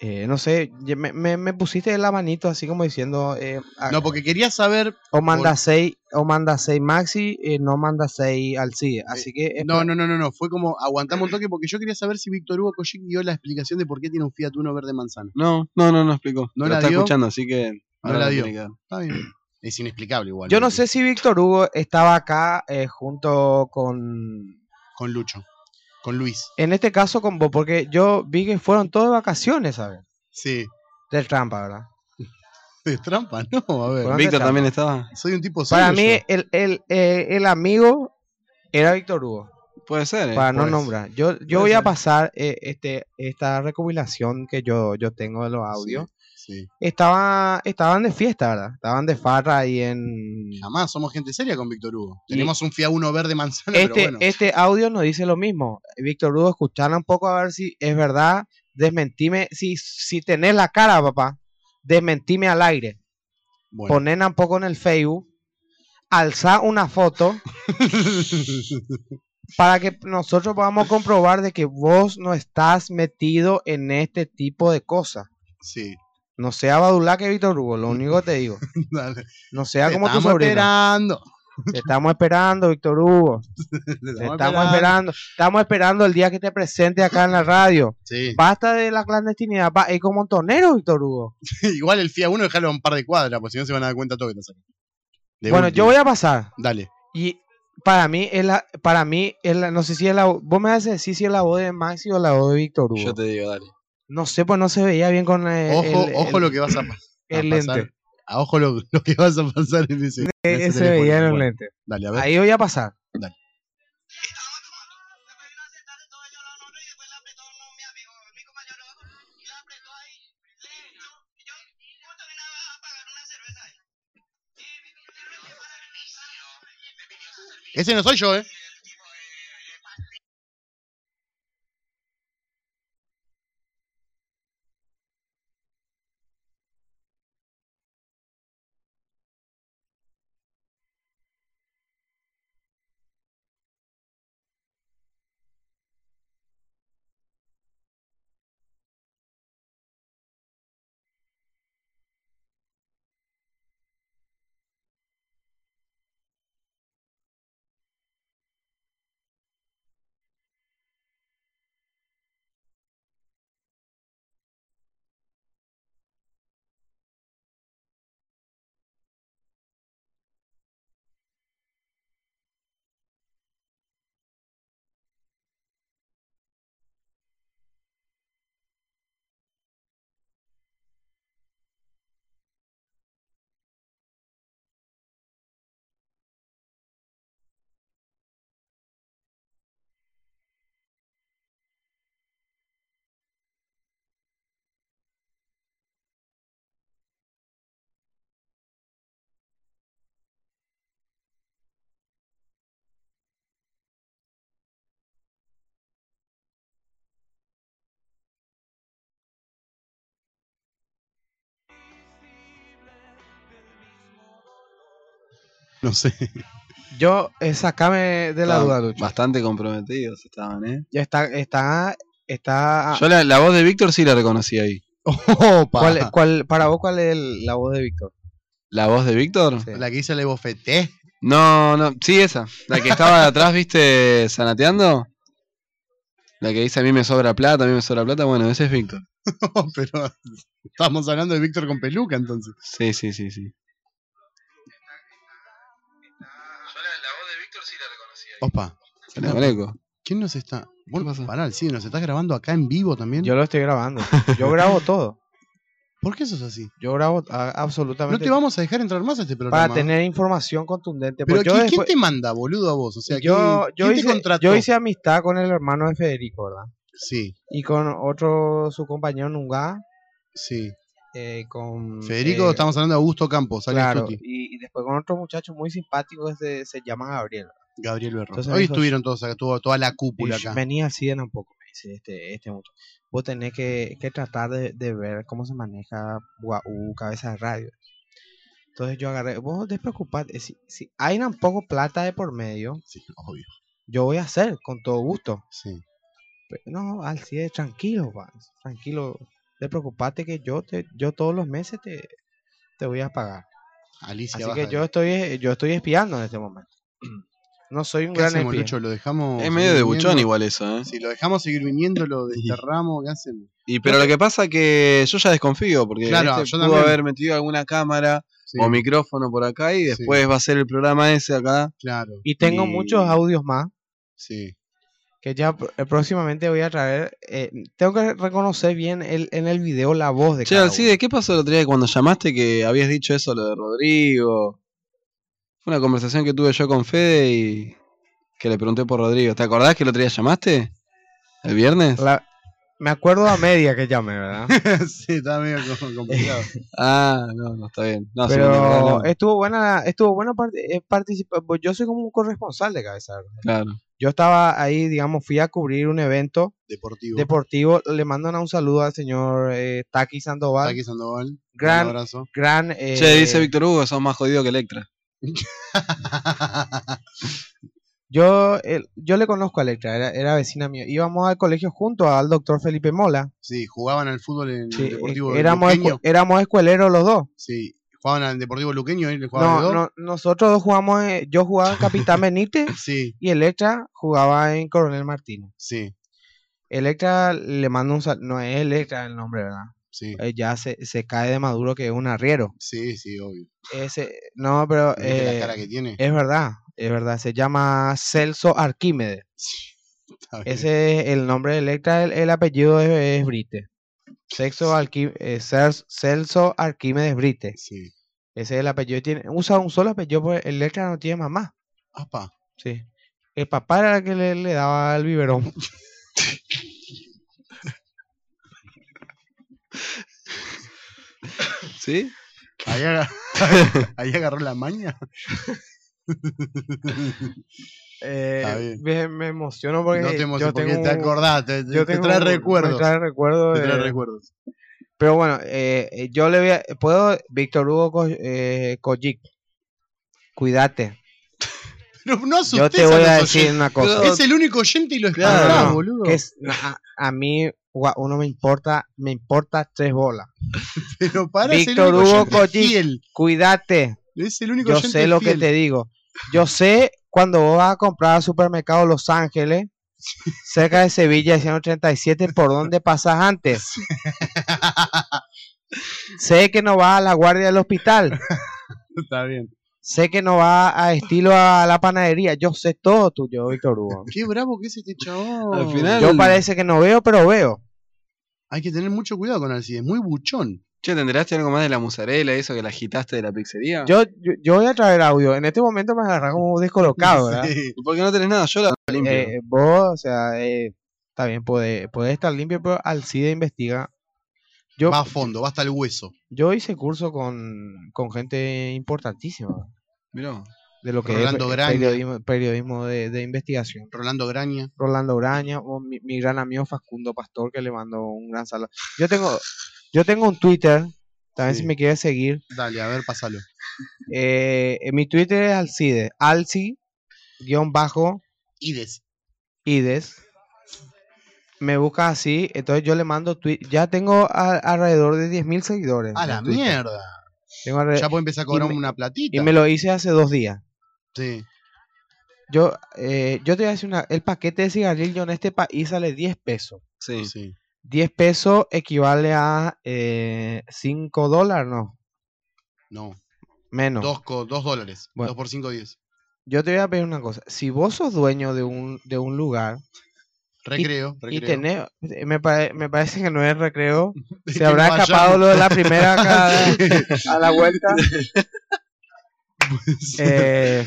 Eh, no sé, me, me, me pusiste la manito así como diciendo, eh, No, porque quería saber. o manda por- 6, o manda 6 Maxi, eh, no manda 6 al CIE. Así que No, no, no, no, no. Fue como aguantamos un toque porque yo quería saber si Víctor Hugo Kojic dio la explicación de por qué tiene un Fiat Uno verde manzana. No, no, no, no explicó. ¿No Pero la está dio? escuchando, así que. No ahora la dio. Está bien. <clears throat> Es inexplicable igual. Yo no sé si Víctor Hugo estaba acá eh, junto con, Con Lucho. Con Luis. en este caso con vos, porque yo vi que fueron todas vacaciones, ¿sabes? Sí. Del trampa, ¿verdad? <laughs> De trampa, no, a ver. De Víctor trampa. también estaba. Soy un tipo Para mí, el, el, eh, el amigo era Víctor Hugo. Puede ser, ¿eh? Para no puede ser. nombrar. Yo, yo voy a pasar eh, este, esta recopilación que yo, yo tengo de los audios. Sí. Estaba, estaban de fiesta, ¿verdad? Estaban de farra ahí en... Jamás somos gente seria con Víctor Hugo. Y- Tenemos un Fiat Uno verde manzana, Este, pero bueno. este audio nos dice lo mismo. Víctor Hugo, escuchala un poco a ver si es verdad. Desmentime. Si, si tenés la cara, papá, desmentime al aire. Bueno. Ponen un poco en el Facebook. Alza una foto <laughs> para que nosotros podamos comprobar de que vos no estás metido en este tipo de cosas. Sí. No sea Badulá que Víctor Hugo, lo único que te digo. <laughs> Dale. No sea Te como tu estamos sobrino. esperando. Te estamos esperando, Víctor Hugo. Te <laughs> Te estamos esperando. Estamos esperando el día que te presente acá en la radio. Sí. Basta de la clandestinidad. Va, es como montonero, Víctor Hugo. <laughs> Igual el Fiat Uno déjalo a un par de cuadras, porque si no se van a dar cuenta todo que. De bueno, yo voy a pasar. Dale. Y para mí, es la, para mí, es la, no sé si es la voz- Vos me vas a decir si es la voz de Maxi o la voz de Víctor Hugo. Yo te digo, dale. No sé, pues no se veía bien con el, Ojo, el- ojo el- lo que vas a, pa- a el pasar. lente. A ojo lo, lo que vas a pasar en ese. en ese Ese teléfono. veía en el Bueno, lente. Dale, a ver. Ahí voy a pasar. Dale. Ese no soy yo, ¿eh? No sé. Yo, eh, sacame de la Estaban duda, Lucho. Bastante comprometidos estaban, ¿eh? Ya está, está, está. Yo la, la voz de Víctor sí la reconocí ahí. <laughs> Opa. ¿Cuál, cuál, para vos, ¿cuál es el- la voz de Víctor? ¿La voz de Víctor? La que dice le bofeté. No, no, sí, esa. La que estaba atrás, <laughs> viste, sanateando. La que dice a mí me sobra plata, a mí me sobra plata. Bueno, ese es Víctor. <laughs> Pero estamos hablando de Víctor con peluca entonces. Sí, sí, sí, sí. Opa. ¿Quién nos está? Bueno, pará, sí, ¿nos estás grabando acá en vivo también? Yo lo estoy grabando. Yo grabo <laughs> todo. ¿Por qué eso es así? Yo grabo a- No absolutamente te vamos a dejar entrar más a este programa. para tener información contundente. Pero Pues yo ¿quién, después- quién te manda, boludo, a vos? O sea, yo, ¿quién, yo, quién te hice, contrató? yo hice amistad con el hermano de Federico, ¿verdad? Sí, Y con otro, su compañero Nunga. sí. eh, con, Federico, eh, estamos hablando de Augusto Campos, alias Claro, y después con otro muchacho muy simpático que se, se llama Gabriel. Gabriel Berro. Entonces Hoy dijo, estuvieron todos acá, estuvo toda la cúpula acá. Venía así un poco, me dice este, este muchacho. Vos tenés que, que tratar de, de ver cómo se maneja Guau, cabeza de radio. Entonces yo agarré, vos despreocupate, si, si hay un poco plata de por medio, Sí, obvio. yo voy a hacer con todo gusto. Sí. Pero no, Alcide, tranquilo, pa, tranquilo. Despreocupate que yo te, yo todos los meses te, te voy a pagar. Alicia Así que yo estoy, yo estoy espiando en este momento. <clears throat> No soy un ¿Qué gran hacemos. Lucho? ¿Lo dejamos Es medio de buchón viniendo? igual eso, ¿eh? Si lo dejamos seguir viniendo, lo <laughs> desterramos, ¿qué hacemos? Y pero lo que pasa es que yo ya desconfío, porque Claro, ¿viste? yo pudo también. haber metido alguna cámara Sí. o micrófono por acá y después va a ser el programa ese acá. Claro. Y tengo Y- muchos audios más Sí. que ya eh, próximamente voy a traer. eh, tengo que reconocer bien el, en el video la voz de Che, cada Alcide, ¿qué pasó el otro día cuando llamaste que habías dicho eso, lo de Rodrigo? Una conversación que tuve yo con Fede y que le pregunté por Rodrigo. ¿Te acordás que el otro día llamaste? ¿El viernes? La- me acuerdo a media que llamé, ¿verdad? <laughs> sí, está medio co- complicado. <laughs> Ah, no, no está bien. No, sí, Pero no. estuvo buena, estuvo bueno participar. Pues yo soy como un corresponsal de cabeza. ¿verdad? Claro. Yo estaba ahí, digamos, fui a cubrir un evento Deportivo. deportivo. Le mandan un saludo al señor eh, Taki Sandoval. Taki Sandoval. Gran, Un abrazo. gran. eh, Che, dice Víctor Hugo, sos más jodido que Electra. Yo, él- yo le conozco a Electra, era, era vecina mía. Íbamos al colegio junto al doctor Felipe Mola. Sí, jugaban al fútbol en Sí, el Deportivo eh, éramos, Luqueño. éramos escueleros los dos. Sí, jugaban al Deportivo Luqueño, No, dos. no, nosotros dos jugamos, en- yo jugaba en Capitán <laughs> Benítez Sí, y Electra jugaba en Coronel Martínez. sí, Electra le mando un sal- no es Electra el nombre, ¿verdad? Sí. Eh, ya se, se cae de Maduro que es un arriero. Sí, sí, obvio. Ese, no, pero ¿Viste la eh, cara que tiene? es verdad, es verdad. Se llama Celso Arquímedes. <laughs> Bien. Ese es el nombre de Electra, el, el apellido es, es Brite. Sexo eh, Cels- Celso Arquímedes Brite. Sí. Ese es el apellido. Tiene, usa un solo apellido porque Electra no tiene mamá. Apa. Sí. El papá era el que le, le daba el biberón. <laughs> ¿Sí? Ahí, aga- <laughs> ahí agarró la maña. Eh, me, me emociono porque No te emociones, yo porque tengo te un- acordás, te- te- yo te tengo trae recuerdos. Me trae recuerdos. Te trae recuerdos. Pero bueno, eh, yo le voy a, puedo, Víctor Hugo eh, Kojic, cuídate. Pero no asustes Yo te voy a decir oyentes. una cosa. Es el único oyente y lo Claro, espantás, no, boludo. que es- a, a mí uno me importa, me importa tres bolas. <laughs> Pero para, Víctor único Hugo fiel. cuídate. Es el único Yo sé lo que te digo. Yo sé cuando vos vas a comprar al supermercado Los Ángeles, <laughs> cerca de Sevilla, 137, por dónde pasas antes. <laughs> sé que no vas a la guardia del hospital. Está bien. Sé que no va a estilo a la panadería. Yo sé todo tuyo, Víctor Hugo. <laughs> Qué bravo que es este chabón. Al final- Yo parece que no veo, pero veo. Hay que tener mucho cuidado con Alcides, muy buchón. Che, ¿te enteraste algo más de la musarela, eso que la agitaste de la pizzería? Yo, yo, yo voy a traer audio. En este momento me agarra como descolocado, ¿verdad? <laughs> Sí. Porque no tenés nada, yo la limpio. Eh, vos, o sea, eh, está bien, puede, puede estar limpio, pero Alcide investiga. Yo, Va a fondo, va hasta el hueso. yo hice curso con, con gente importantísima Mirá. de lo que Rolando es Graña. periodismo, periodismo de, de investigación. Rolando Graña. Rolando Graña o mi, mi gran amigo Facundo Pastor que le mando un gran saludo. Yo tengo, yo tengo un Twitter, también Sí. si me quieres seguir, Dale, a ver, pásalo. Eh, en mi Twitter es Alcide, Alci, guion bajo, Ides. Ides. Me busca así, entonces yo le mando tweet. Ya tengo a- alrededor de 10.000 seguidores. A la Twitter. mierda. Tengo Ya puede empezar a y cobrar me- una platita. Y me lo hice hace dos días. Sí. Yo, eh, yo te voy a decir una. El paquete de cigarrillo en este país sale 10 pesos. Sí. sí. 10 pesos equivale a eh, 5 dólares, ¿no? No. Menos. Dos, co- dos dólares. Bueno. Dos por cinco, diez. Yo te voy a pedir una cosa. Si vos sos dueño de un, de un lugar. Y- Recreo, Y, recreo. tenés, eh, me, pare- me parece que no es recreo. <laughs> Se habrá no escapado lo de la primera acá <laughs> a la vuelta. Eh,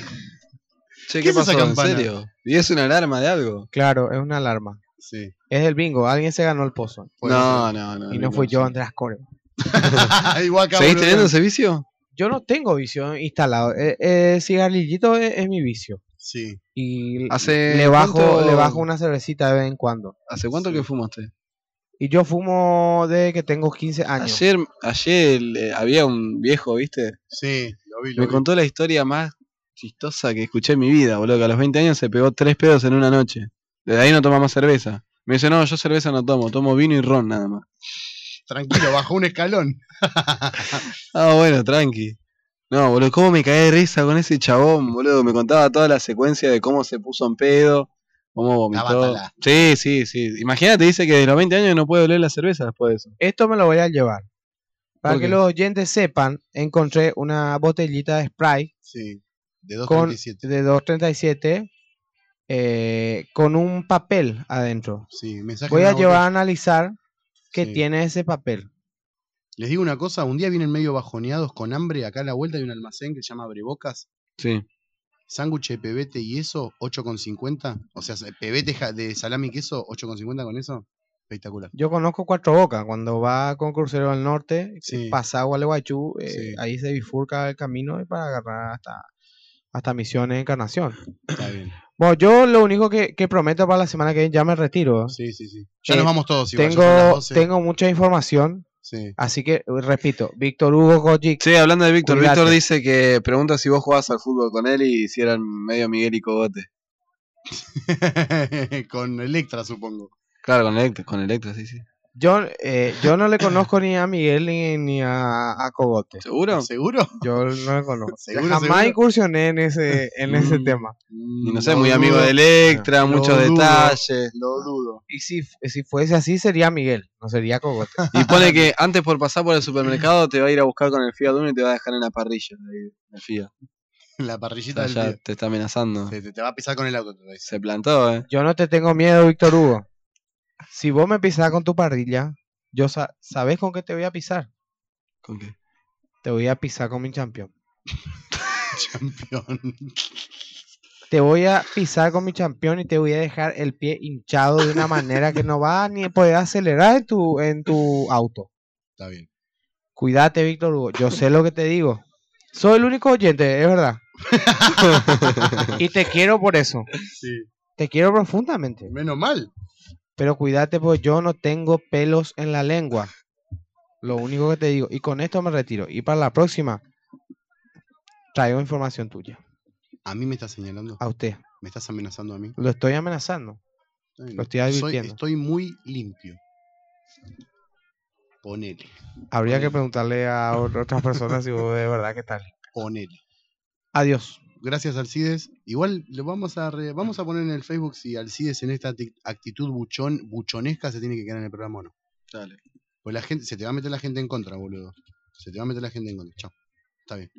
Che, ¿Qué ¿qué, es esa pasó? ¿En serio? ¿Y es una alarma de algo? claro, es una alarma. Sí. Es el bingo. Alguien se ganó el pozo. No, no, no. y no fui yo, Andrés Core. <laughs> ¿Seguís teniendo ese vicio? Yo no tengo vicio instalado. Eh, eh, cigarrillito es, es mi vicio. Sí. Y ¿Hace le bajo, cuánto- le bajo una cervecita de vez en cuando. ¿Hace cuánto que fumaste? Y yo fumo desde que tengo 15 años. Ayer, ayer eh, había un viejo, ¿viste? Sí, lo vi, lo Me vi. contó la historia más chistosa que escuché en mi vida, boludo. Que a los 20 años se pegó tres pedos en una noche. Desde ahí no toma más cerveza. Me dice, no, yo cerveza no tomo, tomo vino y ron nada más. Tranquilo, bajó un escalón. <laughs> Ah, bueno, tranqui. No, boludo, cómo me caí de risa con ese chabón, boludo. Me contaba toda la secuencia de cómo se puso en pedo, cómo vomitó. Sí, sí, sí. Imagínate, dice que de los 20 años no puede oler la cerveza después de eso. Esto me lo voy a llevar. Para ¿Por que los oyentes sepan, encontré una botellita de Sprite Sí. De con, 2.37. de 2.37 eh, con un papel adentro. Sí, mensaje Voy a llevar a analizar qué Sí. tiene ese papel. Les digo una cosa, un día vienen medio bajoneados con hambre, acá a la vuelta hay un almacén que se llama Abrebocas, Sí. sándwich de pebete y eso, 8,50, o sea, pebete de salami y queso, 8,50 con eso, espectacular. Yo conozco Cuatro Bocas. Cuando va con Crucero del Norte, Sí. pasa a Gualeguaychú, eh, Sí. ahí se bifurca el camino para agarrar hasta, hasta Misiones Encarnación. Está bien. Bueno, yo lo único que, que prometo para la semana que viene ya me retiro. Sí, sí, sí. Ya Eh, nos vamos todos, igual, tengo, son las 12. tengo mucha información. Sí. Así que, repito, Víctor Hugo Gojic. Sí, hablando de Víctor. Víctor dice que pregunta si vos jugabas al fútbol con él y si eran medio Miguel y Cogote. <laughs> con Electra, supongo. Claro, con Electra, con Electra, sí, sí. Yo, eh, yo no le conozco ni a Miguel ni, ni a, a Cogote. ¿Seguro? ¿Seguro? Yo no le conozco. <laughs> ¿Seguro, Jamás seguro? incursioné en ese, en ese Mm. tema. Y no sé, Lo muy amigo de Electra, muchos dudo. detalles. Lo dudo. Y si, si fuese así, sería Miguel, no sería Cogote. <laughs> Y pone que antes por pasar por el supermercado te va a ir a buscar con el Fiat Uno y te va a dejar en la parrilla. ahí, El Fiat. <laughs> La O parrillita sea, del ya te está amenazando. Te, te- te va a pisar con el auto. Se plantó, eh. Yo no te tengo miedo, Víctor Hugo. Si vos me pisás con tu parrilla, yo sa- ¿sabés con qué te voy a pisar? ¿Con qué? Te voy a pisar con mi campeón. <laughs> Campeón. Te voy a pisar con mi campeón y te voy a dejar el pie hinchado de una manera que no va ni a poder acelerar en tu, en tu auto. Está bien. Cuídate, Víctor Hugo. Yo sé lo que te digo. Soy el único oyente, es verdad. <laughs> y te quiero por eso. Sí. Te quiero profundamente. Menos mal. Pero cuídate, pues yo no tengo pelos en la lengua. Lo único que te digo. Y con esto me retiro. Y para la próxima, traigo información tuya. A mí me estás señalando. A usted. Me estás amenazando a mí. Lo estoy amenazando. Lo estoy Soy- advirtiendo. estoy muy limpio. Ponele. Habría que preguntarle a ot- otras personas si vos de verdad que tal. Ponele. Adiós. Gracias, Alcides. Igual lo vamos a re- vamos a poner en el Facebook si Alcides en esta acti- actitud buchón, buchonesca se tiene que quedar en el programa o no. Dale. Pues la gente, se te va a meter la gente en contra, boludo. Se te va a meter la gente en contra. Chao. Está bien.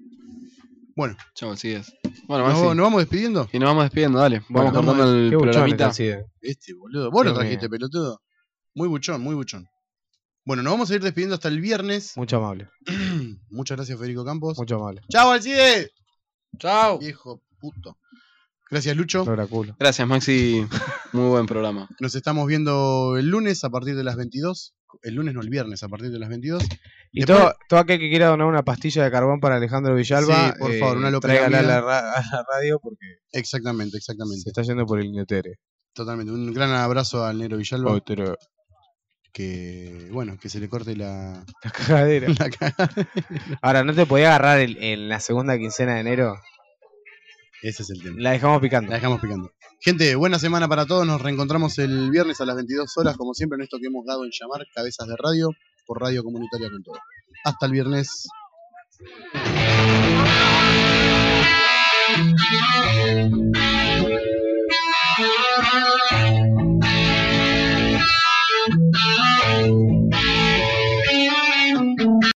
Bueno, Chao, sigues. Bueno, ¿nos, nos vamos despidiendo? Y nos vamos despidiendo, dale. Vamos Bueno, cortando el programita. este. Este, boludo. Vos lo trajiste, pelotudo. Muy buchón, muy buchón. Bueno, nos vamos a ir despidiendo hasta el viernes. Mucho amable. <clears throat> Muchas gracias, Federico Campos. Mucho amable. ¡Chao, Alcide! Chao. Viejo puto. Gracias, Lucho. Gracias, Maxi. Muy buen programa. Nos estamos viendo el lunes a partir de las 22. El lunes, no, el viernes a partir de las 22. Y Después- todo, todo aquel que quiera donar una pastilla de carbón para Alejandro Villalba, Sí, por favor, una eh, tráigala a la, ra- a la radio porque Exactamente, exactamente. se está yendo por el Ñotere. Totalmente. Un gran abrazo al Negro Villalba. Que, bueno, que se le corte la, <laughs> La cagadera. la cagadera. Ahora, ¿no te podía agarrar el- en la segunda quincena de enero? Ese es el tema. La dejamos picando. La dejamos picando. Gente, buena semana para todos. Nos reencontramos el viernes a las 22 horas, como siempre, en esto que hemos dado en llamar Cabezas de Radio, por Radio Comunitaria con todo. Hasta el viernes. Thank you.